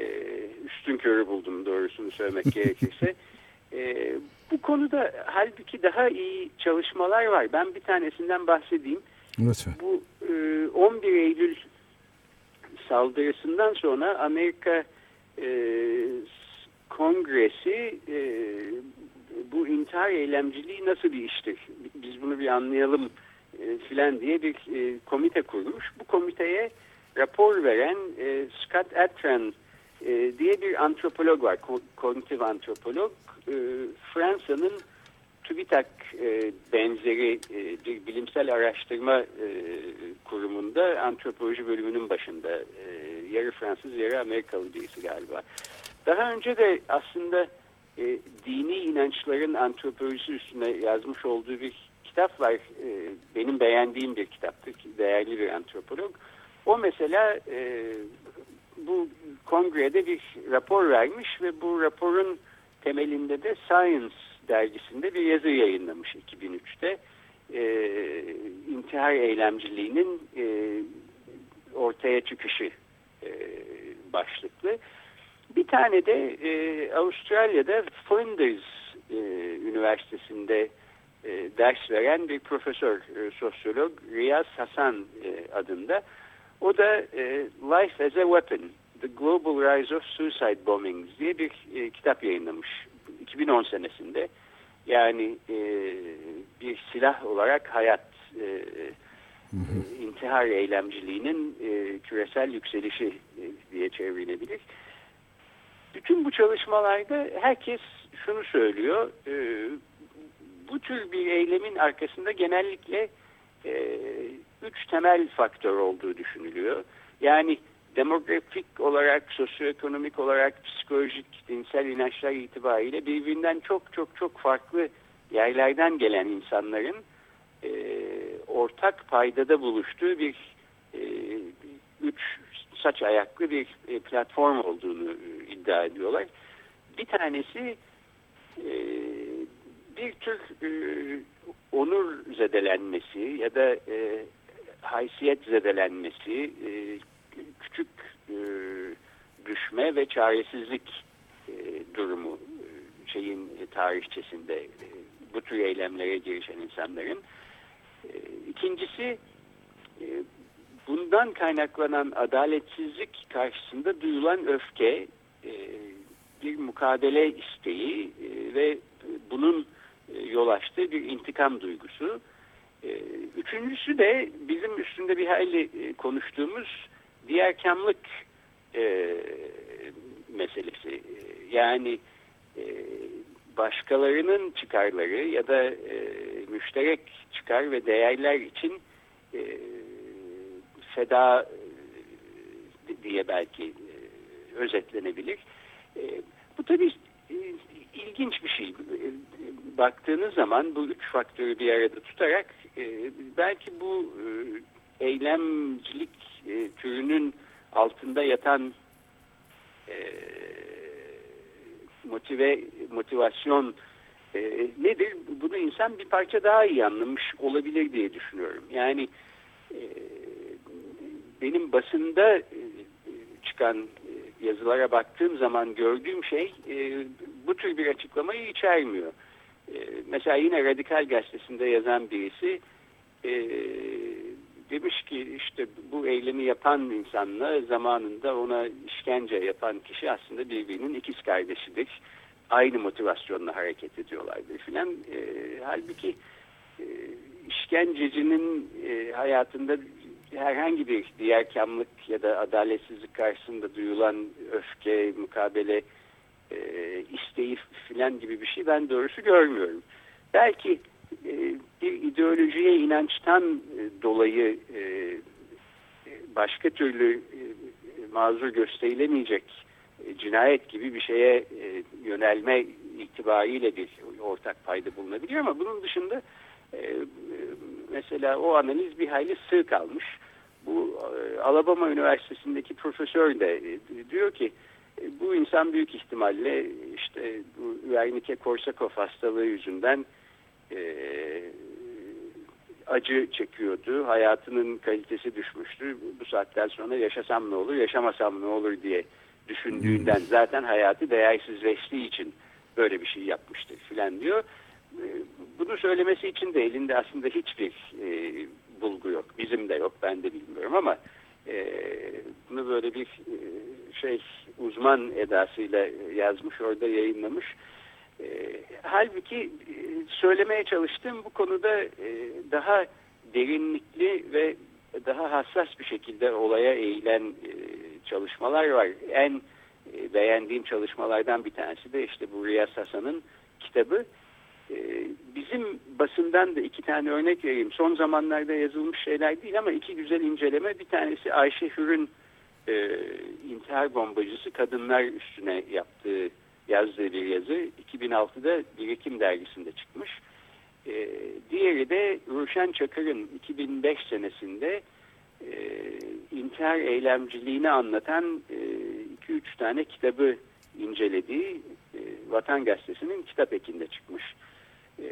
üstün körü buldum doğrusunu söylemek <laughs> gerekirse. E, bu konuda halbuki daha iyi çalışmalar var. Ben bir tanesinden bahsedeyim. Lütfen. Bu e, 11 Eylül saldırısından sonra Amerika e, Kongresi e, bu intihar eylemciliği nasıl bir iştir? Biz bunu bir anlayalım e, filan diye bir e, komite kurmuş. Bu komiteye rapor veren e, Scott Atran e, diye bir antropolog var. Ko kognitif antropolog. E, Fransa'nın TÜBİTAK e, benzeri e, bir bilimsel araştırma e, kurumunda antropoloji bölümünün başında. E, yarı Fransız yarı Amerikalı birisi galiba. Daha önce de aslında e, dini inançların antropolojisi üstüne yazmış olduğu bir kitap var. E, benim beğendiğim bir kitaptır. Değerli bir antropolog. O mesela e, bu kongrede bir rapor vermiş ve bu raporun temelinde de Science dergisinde bir yazı yayınlamış 2003'te. E, intihar eylemciliğinin e, ortaya çıkışı e, başlıklı. Bir tane de e, Avustralya'da Flinders e, Üniversitesi'nde e, ders veren bir profesör, e, sosyolog Riyaz Hasan e, adında. O da e, Life as a Weapon, Global Rise of Suicide Bombings diye bir e, kitap yayınlamış 2010 senesinde. Yani e, bir silah olarak hayat, e, intihar eylemciliğinin e, küresel yükselişi e, diye çevrilebilir. Bütün bu çalışmalarda herkes şunu söylüyor. E, bu tür bir eylemin arkasında genellikle e, üç temel faktör olduğu düşünülüyor. Yani demografik olarak, sosyoekonomik olarak, psikolojik, dinsel inançlar itibariyle birbirinden çok çok çok farklı yerlerden gelen insanların e, ortak paydada buluştuğu bir e, üç saç ayaklı bir e, platform olduğunu e, iddia ediyorlar. Bir tanesi e, bir tür e, onur zedelenmesi ya da e, haysiyet zedelenmesi, e, küçük e, düşme ve çaresizlik e, durumu e, şeyin e, tarihçesinde e, bu tür eylemlere girişen insanların. E, ikincisi e, bundan kaynaklanan adaletsizlik karşısında duyulan öfke, e, bir mukabele isteği e, ve bunun e, yol açtığı bir intikam duygusu. E, üçüncüsü de bizim üstünde bir hayli e, konuştuğumuz diğerkamlık e, meselesi. Yani e, başkalarının çıkarları ya da e, müşterek çıkar ve değerler için e, feda e, diye belki e, özetlenebilir. E, bu tabii e, ilginç bir şey. Baktığınız zaman bu üç faktörü bir arada tutarak e, belki bu e, eylemcilik e, türünün altında yatan e, motive motivasyon e, nedir? Bunu insan bir parça daha iyi anlamış olabilir diye düşünüyorum. Yani e, benim basında e, çıkan e, yazılara baktığım zaman gördüğüm şey e, bu tür bir açıklamayı içermiyor. E, mesela yine Radikal Gazetesi'nde yazan birisi e, demiş ki işte bu eylemi yapan insanla zamanında ona işkence yapan kişi aslında birbirinin ikiz kardeşidir. Aynı motivasyonla hareket ediyorlardır filan. E, halbuki e, işkencecinin e, hayatında herhangi bir diğerkamlık ya da adaletsizlik karşısında duyulan öfke, mukabele e, isteği filan gibi bir şey ben doğrusu görmüyorum. Belki bir ideolojiye inançtan e, dolayı e, başka türlü e, mazur gösterilemeyecek e, cinayet gibi bir şeye e, yönelme itibariyle bir ortak payda bulunabilir ama bunun dışında e, mesela o analiz bir hayli sığ kalmış. Bu e, Alabama Üniversitesi'ndeki profesör de e, diyor ki e, bu insan büyük ihtimalle işte bu Wernicke-Korsakoff hastalığı yüzünden e, acı çekiyordu. Hayatının kalitesi düşmüştü. Bu saatten sonra yaşasam ne olur, yaşamasam ne olur diye düşündüğünden zaten hayatı değersizleştiği için böyle bir şey yapmıştır filan diyor. E, bunu söylemesi için de elinde aslında hiçbir e, bulgu yok. Bizim de yok. Ben de bilmiyorum ama e, bunu böyle bir e, şey uzman edasıyla yazmış orada yayınlamış. E, halbuki e, söylemeye çalıştığım bu konuda e, daha derinlikli ve daha hassas bir şekilde olaya eğilen çalışmalar var. En beğendiğim çalışmalardan bir tanesi de işte bu Riyaz Hasan'ın kitabı. Bizim basından da iki tane örnek vereyim. Son zamanlarda yazılmış şeyler değil ama iki güzel inceleme. Bir tanesi Ayşe Hür'ün e, intihar bombacısı kadınlar üstüne yaptığı yazdığı bir yazı 2006'da Birikim dergisinde çıkmış. E, diğeri de Ruşen Çakır'ın 2005 senesinde e, intihar eylemciliğini anlatan 2-3 e, tane kitabı incelediği e, Vatan Gazetesi'nin kitap ekinde çıkmış. E,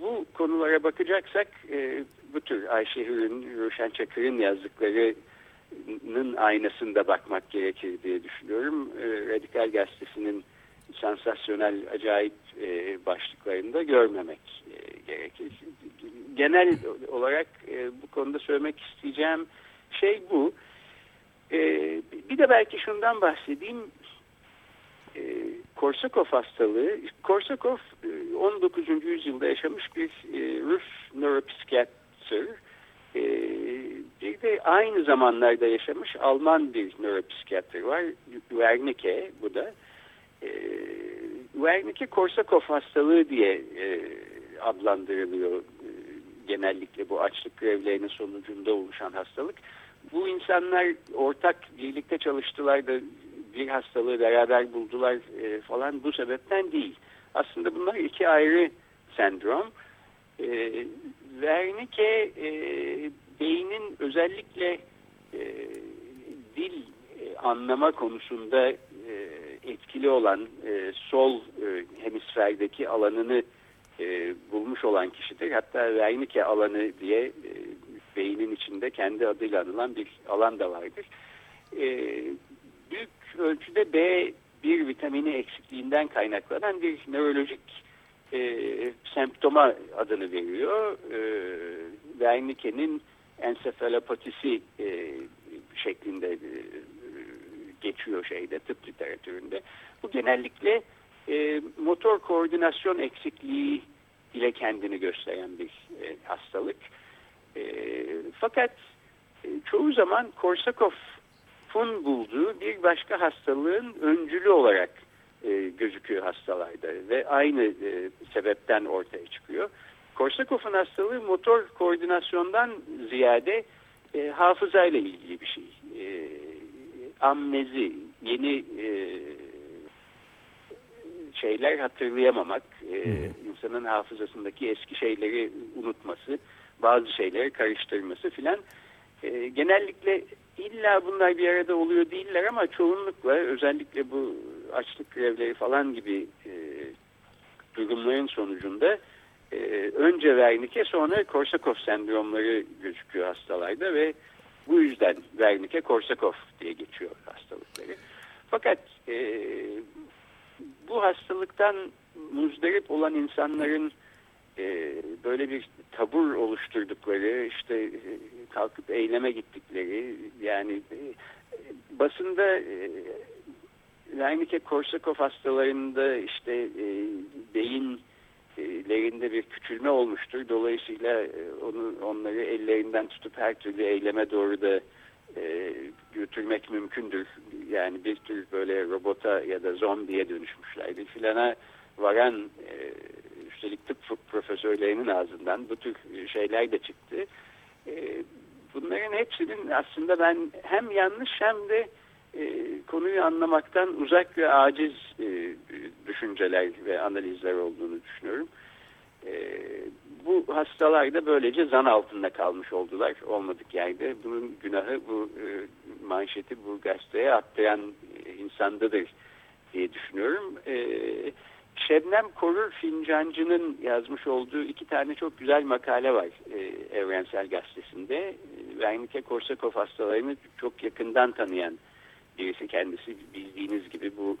bu konulara bakacaksak e, bu tür Ayşe Hür'ün, Ruşen Çakır'ın yazdıkları aynasında bakmak gerekir diye düşünüyorum. E, Radikal Gazetesi'nin sansasyonel acayip e, başlıklarında görmemek e, gerekir. Genel olarak e, bu konuda söylemek isteyeceğim şey bu. E, bir de belki şundan bahsedeyim. E, Korsakov hastalığı, Korsakov 19. yüzyılda yaşamış bir e, Rus nöropsikiyatr. E, Bir de aynı zamanlarda yaşamış Alman bir nöropsikiyatr var. Wernicke bu da. E, Wernicke Korsakoff hastalığı diye e, adlandırılıyor e, genellikle bu açlık grevlerinin sonucunda oluşan hastalık. Bu insanlar ortak birlikte çalıştılar da bir hastalığı beraber buldular e, falan bu sebepten değil. Aslında bunlar iki ayrı sendrom. Wernicke e, beynin özellikle e, dil e, anlama konusunda e, etkili olan e, sol e, hemisferdeki alanını e, bulmuş olan kişidir. Hatta Wernicke alanı diye e, beynin içinde kendi adıyla anılan bir alan da vardır. E, büyük ölçüde B1 vitamini eksikliğinden kaynaklanan bir nörolojik e, semptoma adını veriyor. E, Wernicke'nin ensefalopatisi e, şeklinde e, geçiyor şeyde tıp literatüründe. Bu genellikle e, motor koordinasyon eksikliği ile kendini gösteren bir e, hastalık. E, fakat e, çoğu zaman Korsakoff'un bulduğu bir başka hastalığın öncülü olarak e, gözüküyor hastalarda ve aynı e, sebepten ortaya çıkıyor. Korsakoff'un hastalığı motor koordinasyondan ziyade e, hafızayla ilgili bir şey. E, amnezi, yeni e, şeyler hatırlayamamak, e, insanın hafızasındaki eski şeyleri unutması, bazı şeyleri karıştırması filan. E, genellikle illa bunlar bir arada oluyor değiller ama çoğunlukla özellikle bu açlık grevleri falan gibi e, durumların sonucunda e, önce Wernicke sonra Korsakoff sendromları gözüküyor hastalarda ve bu yüzden Wernicke Korsakoff diye geçiyor hastalıkları. Fakat e, bu hastalıktan muzdarip olan insanların e, böyle bir tabur oluşturdukları, işte e, kalkıp eyleme gittikleri, yani e, basında e, Wernicke Korsakoff hastalarında işte e, beyinlerinde bir küçülme olmuştur. Dolayısıyla e, onu onları ellerinden tutup her türlü eyleme doğru da e, götürmek mümkündür. Yani bir tür böyle robota ya da zombiye dönüşmüşlerdir filana varan e, üstelik tıp profesörlerinin ağzından bu tür şeyler de çıktı. E, bunların hepsinin aslında ben hem yanlış hem de e, konuyu anlamaktan uzak ve aciz e, düşünceler ve analizler olduğunu düşünüyorum. E, bu hastalar da böylece zan altında kalmış oldular olmadık yerde. Bunun günahı bu manşeti bu gazeteye atlayan insandadır diye düşünüyorum. Şebnem Korur Fincancı'nın yazmış olduğu iki tane çok güzel makale var Evrensel Gazetesi'nde. Wernicke Korsakoff hastalarını çok yakından tanıyan birisi kendisi bildiğiniz gibi bu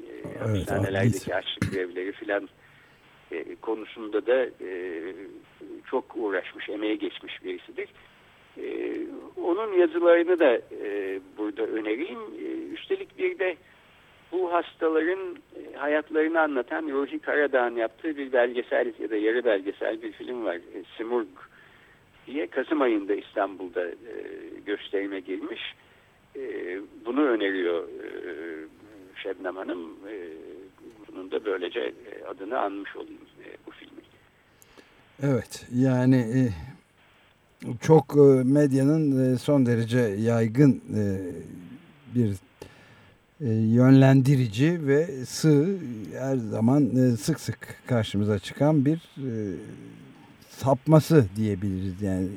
e, Evet, hapishanelerdeki açlık grevleri filan e, konusunda da e, çok uğraşmış, emeğe geçmiş birisidir. E, onun yazılarını da e, burada önereyim. E, üstelik bir de bu hastaların e, hayatlarını anlatan Ruhi Karadağ'ın yaptığı bir belgesel ya da yarı belgesel bir film var. E, Simurg diye Kasım ayında İstanbul'da e, gösterime girmiş. E, bunu öneriyor e, Şebnem Hanım. E, bunun da böylece e, adını anmış olayım e, bu filmin. Evet yani e, çok e, medyanın e, son derece yaygın e, bir e, yönlendirici ve sığ her zaman e, sık sık karşımıza çıkan bir e, sapması diyebiliriz yani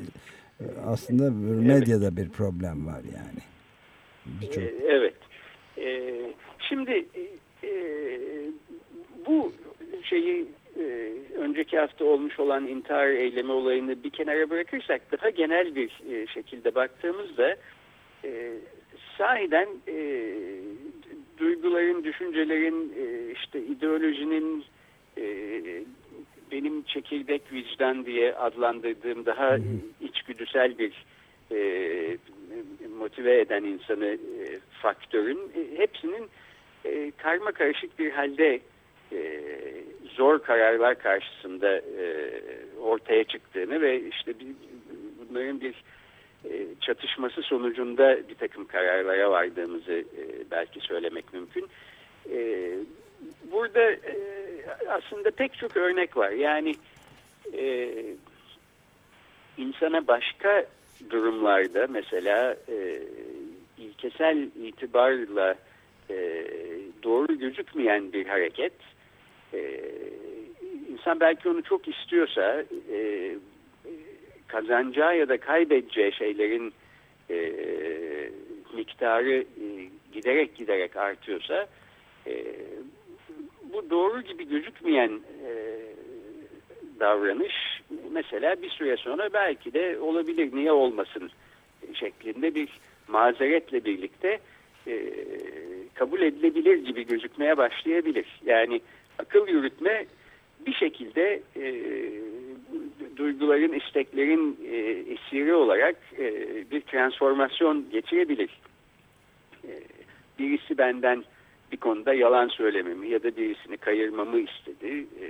aslında medyada bir problem var yani. Birçok E, evet. E, şimdi e, bu şeyi e, önceki hafta olmuş olan intihar eylemi olayını bir kenara bırakırsak daha genel bir e, şekilde baktığımızda e, sahiden e, duyguların, düşüncelerin, e, işte ideolojinin e, benim çekirdek vicdan diye adlandırdığım daha içgüdüsel bir e, motive eden insanı e, faktörün e, hepsinin e, karma karışık bir halde zor kararlar karşısında ortaya çıktığını ve işte bunların bir çatışması sonucunda bir takım kararlara vardığımızı belki söylemek mümkün. Burada aslında pek çok örnek var. Yani insana başka durumlarda mesela e, ilkesel itibarla e, doğru gözükmeyen bir hareket e, insan belki onu çok istiyorsa e, kazanacağı ya da kaybedeceği şeylerin e, miktarı e, giderek giderek artıyorsa e, bu doğru gibi gözükmeyen e, davranış mesela bir süre sonra belki de olabilir niye olmasın şeklinde bir mazeretle birlikte e, kabul edilebilir gibi gözükmeye başlayabilir. Yani akıl yürütme bir şekilde e, duyguların, isteklerin e, esiri olarak e, bir transformasyon geçirebilir. E, birisi benden bir konuda yalan söylememi ya da birisini kayırmamı istedi. E,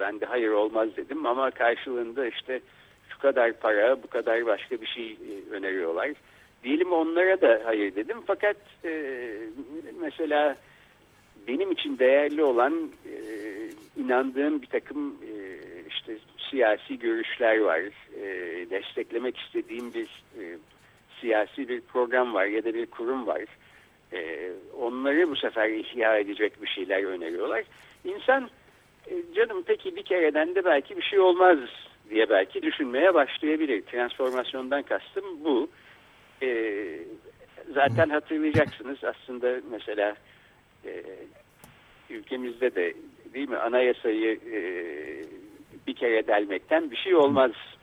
ben de hayır olmaz dedim ama karşılığında işte şu kadar para, bu kadar başka bir şey e, öneriyorlar. Diyelim onlara da hayır dedim fakat e, mesela benim için değerli olan e, inandığım bir takım e, işte siyasi görüşler var. E, desteklemek istediğim bir e, siyasi bir program var ya da bir kurum var. E, onları bu sefer ihya edecek bir şeyler öneriyorlar. İnsan canım peki bir kereden de belki bir şey olmaz diye belki düşünmeye başlayabilir. Transformasyondan kastım bu. E, zaten hatırlayacaksınız aslında mesela e, ülkemizde de değil mi anayasayı e, bir kere delmekten bir şey olmaz e,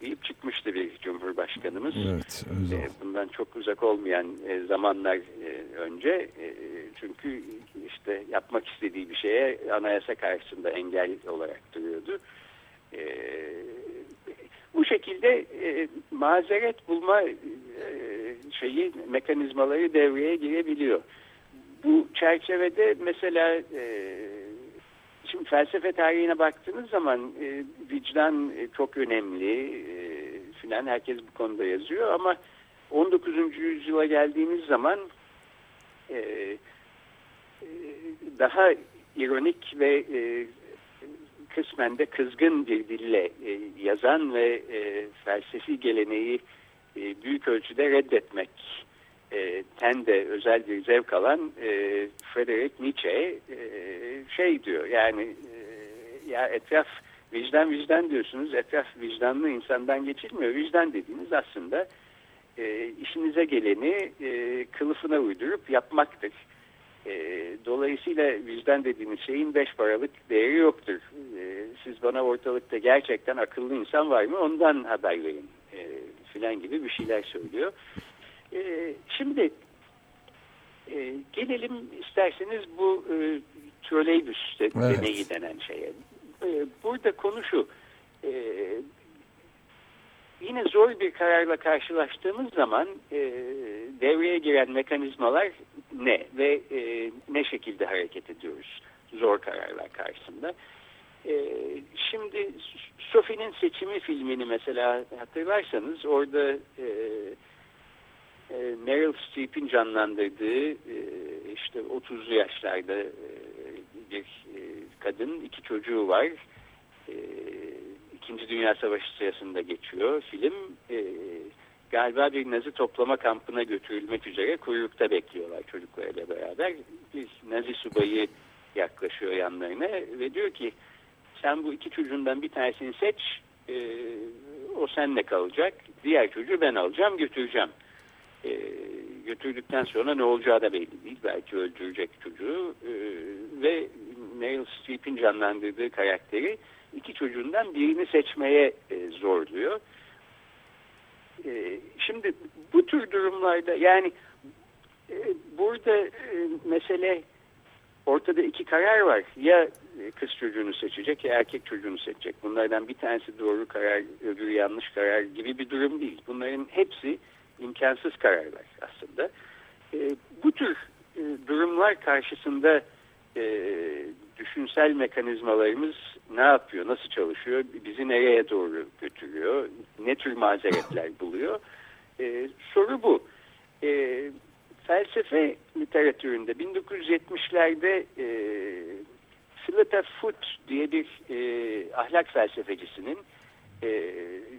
deyip çıkmıştı bir cumhurbaşkanımız. Evet. E, bundan çok uzak olmayan e, zamanlar e, önce e, çünkü işte yapmak istediği bir şeye anayasa karşısında engel olarak duruyordu. E, bu şekilde e, mazeret bulma e, şeyi mekanizmaları devreye girebiliyor. Bu çerçevede mesela e, şimdi felsefe tarihine baktığınız zaman e, vicdan e, çok önemli e, filan herkes bu konuda yazıyor ama 19. yüzyıla geldiğimiz zaman e, e, daha ironik ve e, kısmen de kızgın bir dille e, yazan ve e, felsefi geleneği e, büyük ölçüde reddetmek e, ten de özel bir zevk alan e, Friedrich Nietzsche e, şey diyor yani e, ya etraf vicdan vicdan diyorsunuz etraf vicdanlı insandan geçilmiyor vicdan dediğiniz aslında e, işinize geleni e, kılıfına uydurup yapmaktır. E, dolayısıyla vicdan dediğiniz şeyin beş paralık değeri yoktur. E, siz bana ortalıkta gerçekten akıllı insan var mı ondan haber verin e, filan gibi bir şeyler söylüyor. E, şimdi e, gelelim isterseniz bu e, troleybüs de, Evet. deneyi denen şeye. E, burada konu şu. E, yine zor bir kararla karşılaştığımız zaman e, devreye giren mekanizmalar ne ve e, ne şekilde hareket ediyoruz zor kararlar karşısında. E, şimdi Sophie'nin seçimi filmini mesela hatırlarsanız orada e, e, Meryl Streep'in canlandırdığı e, işte 30'lu yaşlarda e, bir e, kadın, iki çocuğu var. İkinci Dünya Savaşı sırasında geçiyor film. E, galiba bir Nazi toplama kampına götürülmek üzere kuyrukta bekliyorlar çocuklarıyla beraber. Bir Nazi subayı yaklaşıyor yanlarına ve diyor ki sen bu iki çocuğundan bir tanesini seç e, o seninle kalacak. Diğer çocuğu ben alacağım götüreceğim. E, götürdükten sonra ne olacağı da belli değil. Belki öldürecek çocuğu e, ve Meryl Streep'in canlandırdığı karakteri iki çocuğundan birini seçmeye e, zorluyor. E, şimdi bu tür durumlarda yani e, burada e, mesele ortada iki karar var. Ya e, kız çocuğunu seçecek ya erkek çocuğunu seçecek. Bunlardan bir tanesi doğru karar, öbürü yanlış karar gibi bir durum değil. Bunların hepsi imkansız kararlar aslında. E, bu tür e, durumlar karşısında e, düşünsel mekanizmalarımız ne yapıyor, nasıl çalışıyor, bizi nereye doğru götürüyor, ne tür mazeretler <laughs> buluyor. E, soru bu. E, felsefe literatüründe 1970'lerde e, Philippa Foot diye bir e, ahlak felsefecisinin e,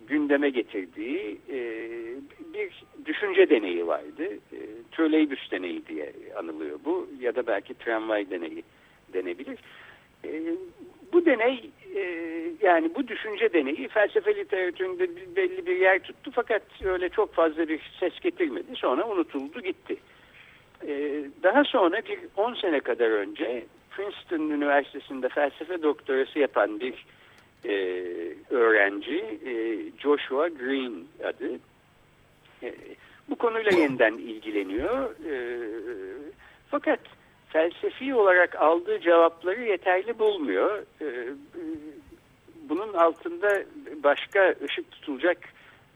gündeme getirdiği e, bir düşünce deneyi vardı. E, Trolleybüs deneyi diye anılıyor bu ya da belki tramvay deneyi denebilir. E, bu deney e, yani bu düşünce deneyi felsefe literatüründe belli bir yer tuttu fakat öyle çok fazla bir ses getirmedi. Sonra unutuldu gitti. E, daha sonra bir 10 sene kadar önce Princeton Üniversitesi'nde felsefe doktorası yapan bir e, öğrenci e, Joshua Green adı. E, bu konuyla yeniden ilgileniyor. E, fakat felsefi olarak aldığı cevapları yeterli bulmuyor. E, bunun altında başka ışık tutulacak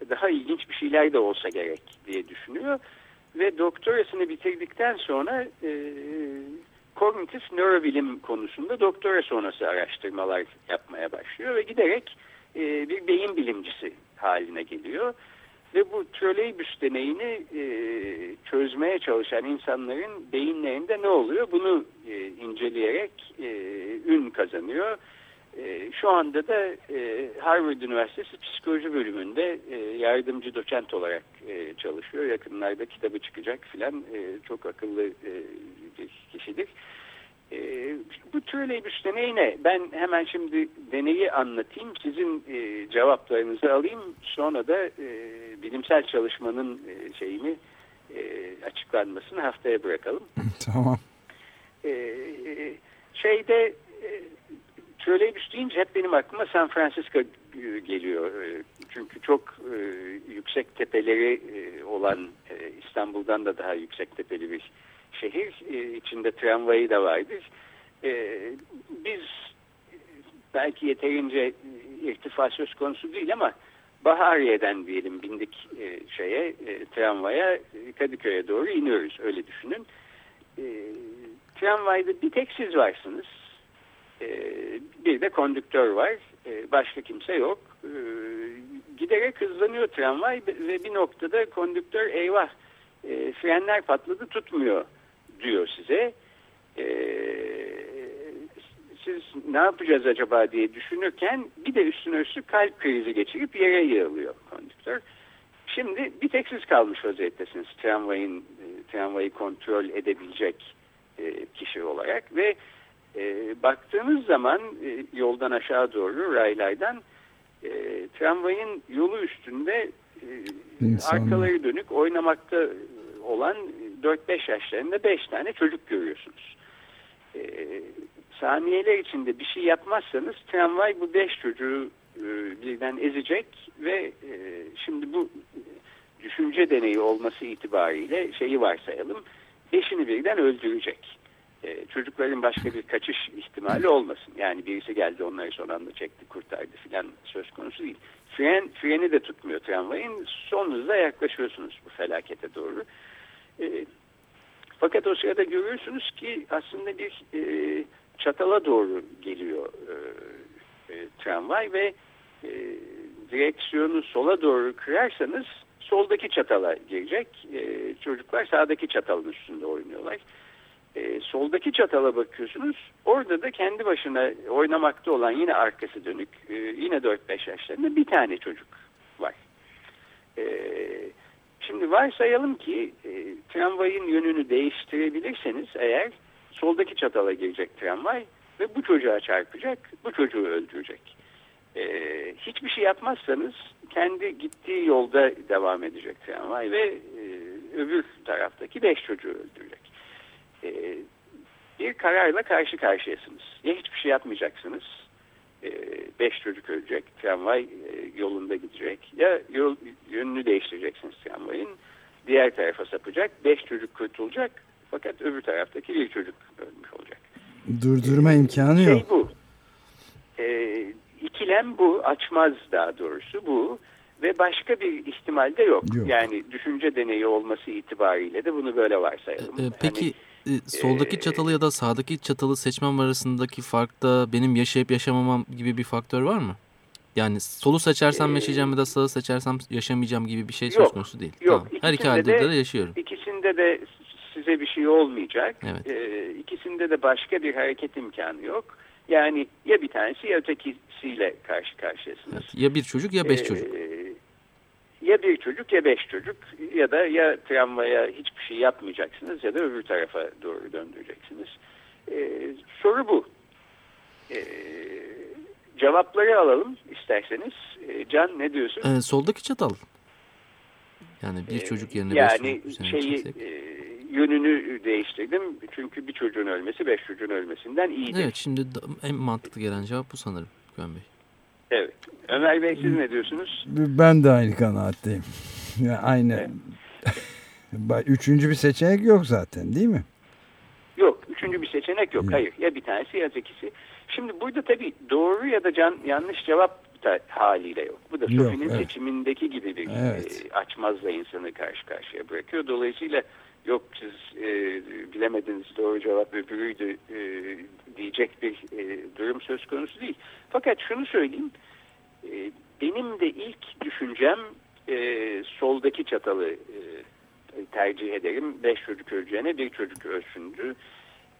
daha ilginç bir şeyler de olsa gerek diye düşünüyor. Ve doktorasını bitirdikten sonra e, kognitif nörobilim konusunda doktora sonrası araştırmalar yapmaya başlıyor ve giderek e, bir beyin bilimcisi haline geliyor. Ve bu trolleybüs deneyini e, çözmeye çalışan insanların beyinlerinde ne oluyor bunu e, inceleyerek e, ün kazanıyor. E, şu anda da e, Harvard Üniversitesi Psikoloji bölümünde e, yardımcı doçent olarak e, çalışıyor. Yakınlarda kitabı çıkacak filan e, çok akıllı e, bir kişidir. E, bu trolleybüs deneyi ne? Ben hemen şimdi deneyi anlatayım. Sizin e, cevaplarınızı alayım. Sonra da e, bilimsel çalışmanın e, şeyini e, açıklanmasını haftaya bırakalım. <laughs> Tamam. E, şeyde e, trolleybüs deyince hep benim aklıma San Francisco e, geliyor. E, Çünkü çok e, yüksek tepeleri olan İstanbul'dan da daha yüksek tepeli bir şehir. İçinde tramvayı da vardır. Biz belki yeterince irtifa söz konusu değil ama Bahariye'den diyelim bindik şeye tramvaya Kadıköy'e doğru iniyoruz öyle düşünün. Tramvayda bir tek siz varsınız. E, bir de kondüktör var. E, başka kimse yok. E, giderek hızlanıyor tramvay ve bir noktada kondüktör eyvah e, frenler patladı tutmuyor diyor size. Siz ne yapacağız acaba diye düşünürken bir de üstüne üstlük kalp krizi geçirip yere yığılıyor kondüktör. Şimdi bir tek siz kalmış vaziyettesiniz tramvayın e, tramvayı kontrol edebilecek e, kişi olarak ve e, baktığınız zaman e, yoldan aşağı doğru raylardan e, tramvayın yolu üstünde e, arkaları dönük oynamakta olan 4-5 yaşlarında 5 tane çocuk görüyorsunuz. E, saniyeler içinde bir şey yapmazsanız tramvay bu 5 çocuğu e, birden ezecek ve e, şimdi bu düşünce deneyi olması itibariyle şeyi varsayalım. Beşini birden öldürecek. E, çocukların başka bir kaçış ihtimali olmasın. Yani birisi geldi onları son anda çekti kurtardı filan söz konusu değil. Fren, freni de tutmuyor tramvayın. Son yaklaşıyorsunuz bu felakete doğru. E, fakat o sırada görüyorsunuz ki aslında bir e, çatala doğru geliyor e, e, tramvay ve e, direksiyonu sola doğru kırarsanız soldaki çatala girecek. E, çocuklar sağdaki çatalın üstünde oynuyorlar. E, soldaki çatala bakıyorsunuz. Orada da kendi başına oynamakta olan yine arkası dönük e, yine 4-5 yaşlarında bir tane çocuk var. E, şimdi varsayalım ki e, tramvayın yönünü değiştirebilirseniz eğer soldaki çatala girecek tramvay ve bu çocuğa çarpacak, bu çocuğu öldürecek. Ee, hiçbir şey yapmazsanız kendi gittiği yolda devam edecek tramvay ve e, öbür taraftaki beş çocuğu öldürecek. Ee, bir kararla karşı karşıyasınız. Ya hiçbir şey yapmayacaksınız, e, beş çocuk ölecek, tramvay e, yolunda gidecek. Ya yol, yönünü değiştireceksiniz tramvayın, diğer tarafa sapacak, beş çocuk kurtulacak fakat öbür taraftaki bir çocuk ölmüş olacak. Durdurma imkanı Şey yok. bu. Ee, ikilem bu. Açmaz daha doğrusu bu. Ve başka bir ihtimal de yok. Yok. Yani düşünce deneyi olması itibariyle de bunu böyle varsayalım. E, peki e, soldaki çatalı ya da sağdaki çatalı seçmem arasındaki farkta benim yaşayıp yaşamamam gibi bir faktör var mı? Yani solu seçersem yaşayacağım ya da sağı seçersem yaşamayacağım gibi bir şey söz Yok, konusu değil. yok. Tamam. Her iki halde de- de yaşıyorum. İkisinde de size bir şey olmayacak. Evet. Ee, ikisinde de başka bir hareket imkanı yok. Yani ya bir tanesi ya ötekisiyle karşı karşıyasınız. Evet. Ya bir çocuk ya beş Ee, çocuk. Ya bir çocuk ya beş çocuk ya da ya tramvaya hiçbir şey yapmayacaksınız ya da öbür tarafa doğru döndüreceksiniz. Ee, soru bu. Ee, cevapları alalım isterseniz. Ee, Can ne diyorsun? Ee, soldaki çatal. Yani bir Ee, çocuk yerine beş yani çocuk üzerine şeyi e, yönünü değiştirdim. Çünkü bir çocuğun ölmesi beş çocuğun ölmesinden iyidir. Evet şimdi en mantıklı gelen cevap bu sanırım Güven Bey. Evet. Ömer Bey siz ne diyorsunuz? Ben de aynı kanaatteyim. <laughs> Ya aynı. <laughs> Ba- Üçüncü bir seçenek yok zaten değil mi? Yok. Üçüncü bir seçenek yok. Hayır. Ya bir tanesi ya ötekisi. Şimdi burada tabii doğru ya da can, yanlış cevap da haliyle yok. Bu da Yok, Sophie'nin evet. seçimindeki gibi bir Evet. e, açmazla insanı karşı karşıya bırakıyor. Dolayısıyla yok siz e, bilemediniz doğru cevap öbürüydü e, diyecek bir e, durum söz konusu değil. Fakat şunu söyleyeyim. e, benim de ilk düşüncem e, soldaki çatalı e, tercih ederim. Beş çocuk öleceğine bir çocuk ölsündü.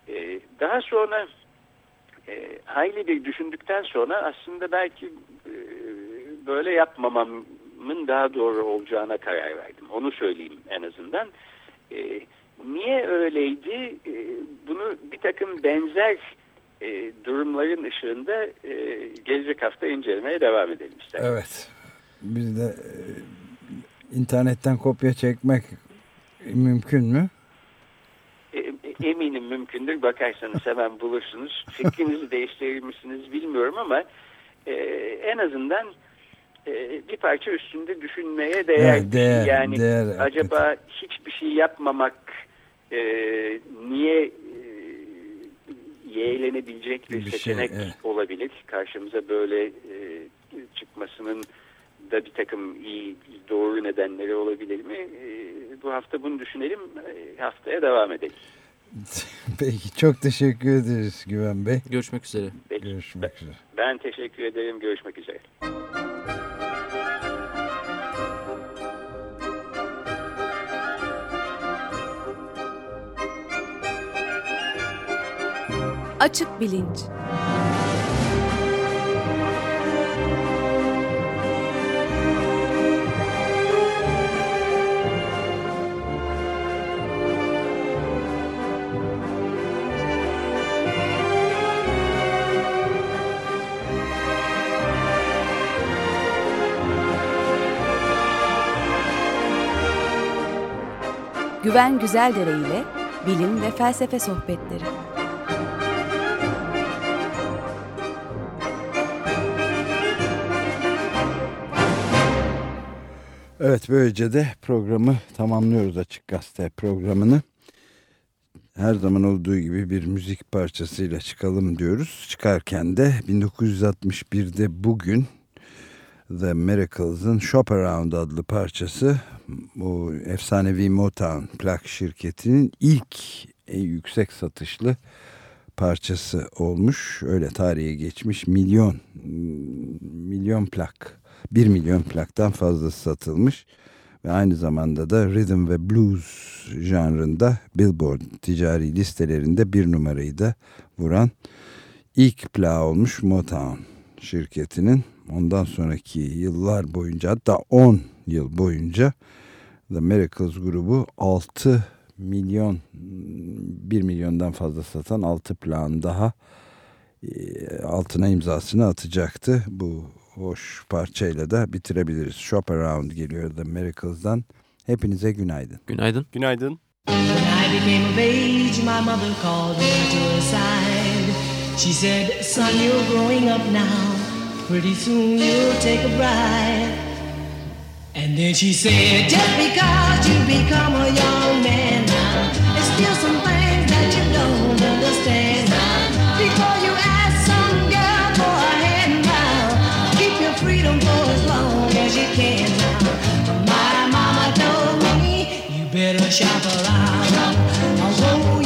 E, daha sonra e, hayli bir düşündükten sonra aslında belki e, böyle yapmamamın daha doğru olacağına karar verdim. Onu söyleyeyim en azından. E, niye öyleydi? E, bunu bir takım benzer e, durumların ışığında e, gelecek hafta incelemeye devam edelim isterim. Evet. Biz de e, internetten kopya çekmek mümkün mü? E, Eminim mümkündür. Bakarsanız hemen bulursunuz. Fikrinizi değiştirir misiniz bilmiyorum ama e, en azından e, bir parça üstünde düşünmeye değer. Evet, değer, yani değer, acaba hiçbir şey yapmamak e, niye e, yeğlenebilecek bir, Bir şey, seçenek evet. olabilir? Karşımıza böyle e, çıkmasının da bir takım iyi doğru nedenleri olabilir mi? E, bu hafta bunu düşünelim. E, haftaya devam edelim. <laughs> Peki çok teşekkür ederiz Güven Bey. Görüşmek üzere. Peki. Görüşmek üzere. Ben teşekkür ederim. Görüşmek üzere. Açık bilinç. Güven Güzeldere ile bilim ve felsefe sohbetleri. Evet böylece de programı tamamlıyoruz Açık Gazete programını. Her zaman olduğu gibi bir müzik parçasıyla çıkalım diyoruz. Çıkarken de 1961'de bugün The Miracles'ın Shop Around adlı parçası. Bu efsanevi Motown plak şirketinin ilk en yüksek satışlı parçası olmuş. Öyle tarihe geçmiş milyon milyon plak 1 milyon plaktan fazlası satılmış. Ve aynı zamanda da rhythm ve blues janrında Billboard ticari listelerinde bir numarayı da vuran ilk plağı olmuş Motown şirketinin ondan sonraki yıllar boyunca hatta 10 yıl boyunca The Miracles grubu 6 milyon 1 milyondan fazla satan 6 plağın daha e, altına imzasını atacaktı. Bu hoş parçayla da bitirebiliriz. Shop Around geliyor The Miracles'dan. Hepinize günaydın. Günaydın. Günaydın. When I became of age, my mother called me to her side. She said, son, you're growing up now. Pretty soon you'll take a bride. And then she said, just because you become a young man uh, now, there's still some things that you don't understand uh, now. Before you ask some girl for a hand now, keep your freedom for as long as you can now. My mama told me, you better shop around. You're